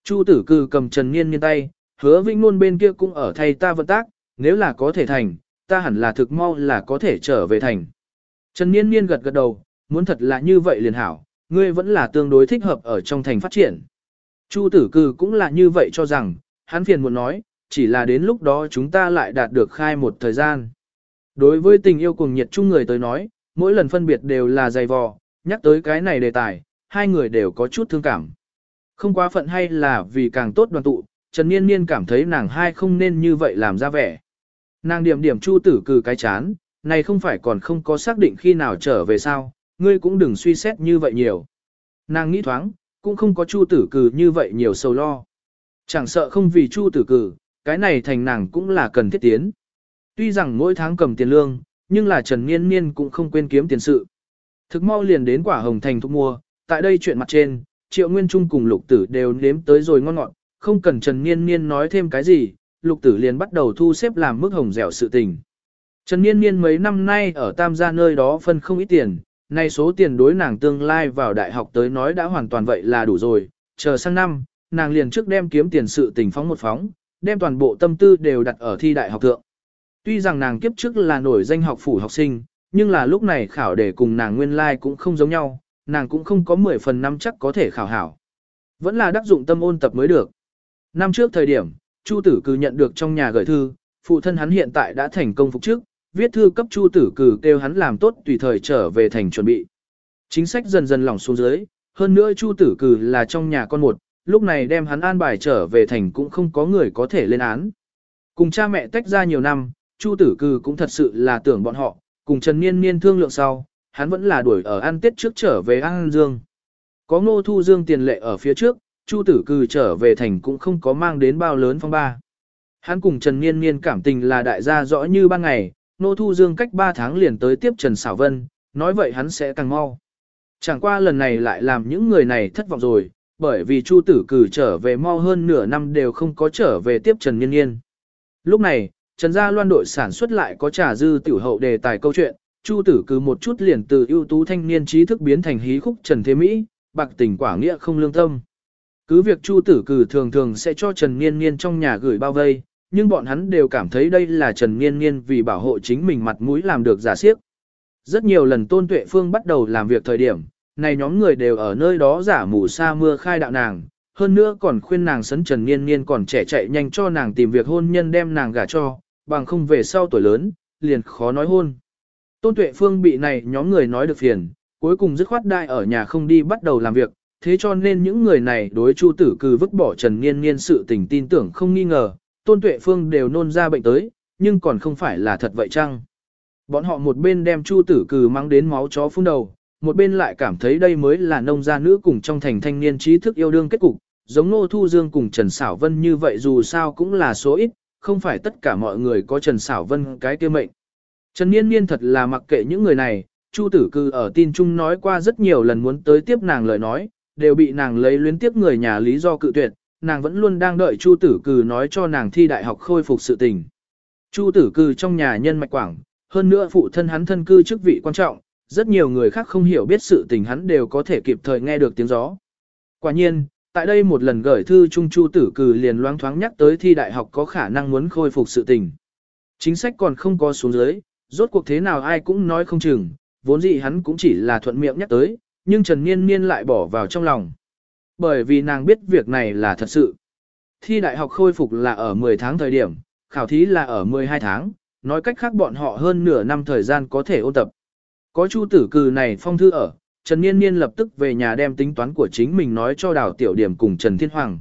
Chu tử Cừ cầm Trần Niên Niên tay, hứa Vĩnh luôn bên kia cũng ở thay ta vận tác, nếu là có thể thành, ta hẳn là thực mau là có thể trở về thành. Trần Niên Niên gật gật đầu, muốn thật là như vậy liền hảo, ngươi vẫn là tương đối thích hợp ở trong thành phát triển. Chu tử Cừ cũng là như vậy cho rằng, hắn phiền muốn nói, chỉ là đến lúc đó chúng ta lại đạt được khai một thời gian. Đối với tình yêu cùng nhiệt chung người tới nói, mỗi lần phân biệt đều là dày vò, nhắc tới cái này đề tài, hai người đều có chút thương cảm. Không quá phận hay là vì càng tốt đoàn tụ, Trần Niên Niên cảm thấy nàng hai không nên như vậy làm ra vẻ. Nàng điểm điểm chu tử cử cái chán, này không phải còn không có xác định khi nào trở về sao, ngươi cũng đừng suy xét như vậy nhiều. Nàng nghĩ thoáng, cũng không có chu tử cử như vậy nhiều sầu lo. Chẳng sợ không vì chu tử cử, cái này thành nàng cũng là cần thiết tiến. Tuy rằng mỗi tháng cầm tiền lương, nhưng là Trần Niên Niên cũng không quên kiếm tiền sự. Thực mau liền đến quả hồng thành thu mua, tại đây chuyện mặt trên, Triệu Nguyên Trung cùng Lục Tử đều nếm tới rồi ngon ngọt, không cần Trần Niên Niên nói thêm cái gì, Lục Tử liền bắt đầu thu xếp làm mức hồng dẻo sự tình. Trần Niên Niên mấy năm nay ở Tam gia nơi đó phân không ít tiền, nay số tiền đối nàng tương lai vào đại học tới nói đã hoàn toàn vậy là đủ rồi, chờ sang năm, nàng liền trước đem kiếm tiền sự tình phóng một phóng, đem toàn bộ tâm tư đều đặt ở thi đại học thượng. Tuy rằng nàng kiếp trước là nổi danh học phủ học sinh, nhưng là lúc này khảo để cùng nàng nguyên lai like cũng không giống nhau, nàng cũng không có 10 phần năm chắc có thể khảo hảo. Vẫn là đắc dụng tâm ôn tập mới được. Năm trước thời điểm, Chu Tử Cử nhận được trong nhà gửi thư, phụ thân hắn hiện tại đã thành công phục trước, viết thư cấp Chu Tử Cử kêu hắn làm tốt tùy thời trở về thành chuẩn bị. Chính sách dần dần lỏng xuống dưới, hơn nữa Chu Tử Cử là trong nhà con một, lúc này đem hắn an bài trở về thành cũng không có người có thể lên án. Cùng cha mẹ tách ra nhiều năm, Chu Tử Cừ cũng thật sự là tưởng bọn họ, cùng Trần Niên Niên thương lượng sau, hắn vẫn là đuổi ở ăn tết trước trở về An Dương. Có ngô thu dương tiền lệ ở phía trước, Chu Tử Cừ trở về thành cũng không có mang đến bao lớn phong ba. Hắn cùng Trần Niên Niên cảm tình là đại gia rõ như ban ngày, Ngô Thu Dương cách 3 tháng liền tới tiếp Trần Sảo Vân, nói vậy hắn sẽ càng mau. Chẳng qua lần này lại làm những người này thất vọng rồi, bởi vì Chu Tử Cử trở về mau hơn nửa năm đều không có trở về tiếp Trần Niên Niên. Lúc này, Trần Gia Loan đội sản xuất lại có trả dư tiểu hậu đề tài câu chuyện, Chu Tử cứ một chút liền từ ưu tú thanh niên trí thức biến thành hí khúc Trần Thế Mỹ, bạc tình quả nghĩa không lương tâm. Cứ việc Chu Tử Cử thường thường sẽ cho Trần Niên Niên trong nhà gửi bao vây, nhưng bọn hắn đều cảm thấy đây là Trần Niên Niên vì bảo hộ chính mình mặt mũi làm được giả siếc. Rất nhiều lần Tôn Tuệ Phương bắt đầu làm việc thời điểm, này nhóm người đều ở nơi đó giả mù sa mưa khai đạo nàng, hơn nữa còn khuyên nàng sấn Trần Niên Niên còn trẻ chạy nhanh cho nàng tìm việc hôn nhân đem nàng gả cho, bằng không về sau tuổi lớn, liền khó nói hôn. Tôn Tuệ Phương bị này nhóm người nói được phiền, cuối cùng dứt khoát đại ở nhà không đi bắt đầu làm việc, thế cho nên những người này đối Chu Tử Cừ vứt bỏ Trần Niên Niên sự tình tin tưởng không nghi ngờ, Tôn Tuệ Phương đều nôn ra bệnh tới, nhưng còn không phải là thật vậy chăng? Bọn họ một bên đem Chu Tử Cừ mang đến máu chó phun đầu, một bên lại cảm thấy đây mới là nông gia nữ cùng trong thành thanh niên trí thức yêu đương kết cục, giống Nô Thu Dương cùng Trần Sảo Vân như vậy dù sao cũng là số ít, không phải tất cả mọi người có Trần Sảo Vân cái kia mệnh. Trần Niên Niên thật là mặc kệ những người này, Chu Tử Cư ở tin chung nói qua rất nhiều lần muốn tới tiếp nàng lời nói, đều bị nàng lấy luyến tiếp người nhà lý do cự tuyệt, nàng vẫn luôn đang đợi Chu Tử Cư nói cho nàng thi đại học khôi phục sự tình. Chu Tử Cư trong nhà nhân mạch quảng, hơn nữa phụ thân hắn thân cư chức vị quan trọng, rất nhiều người khác không hiểu biết sự tình hắn đều có thể kịp thời nghe được tiếng gió. Quả nhiên, tại đây một lần gửi thư Trung Chu Tử cử liền loáng thoáng nhắc tới thi đại học có khả năng muốn khôi phục sự tình. Chính sách còn không có xuống dưới, rốt cuộc thế nào ai cũng nói không chừng, vốn dĩ hắn cũng chỉ là thuận miệng nhắc tới, nhưng Trần Niên Niên lại bỏ vào trong lòng. Bởi vì nàng biết việc này là thật sự. Thi đại học khôi phục là ở 10 tháng thời điểm, khảo thí là ở 12 tháng, nói cách khác bọn họ hơn nửa năm thời gian có thể ôn tập. Có chu tử cừ này phong thư ở, Trần Niên Niên lập tức về nhà đem tính toán của chính mình nói cho đào tiểu điểm cùng Trần Thiên Hoàng.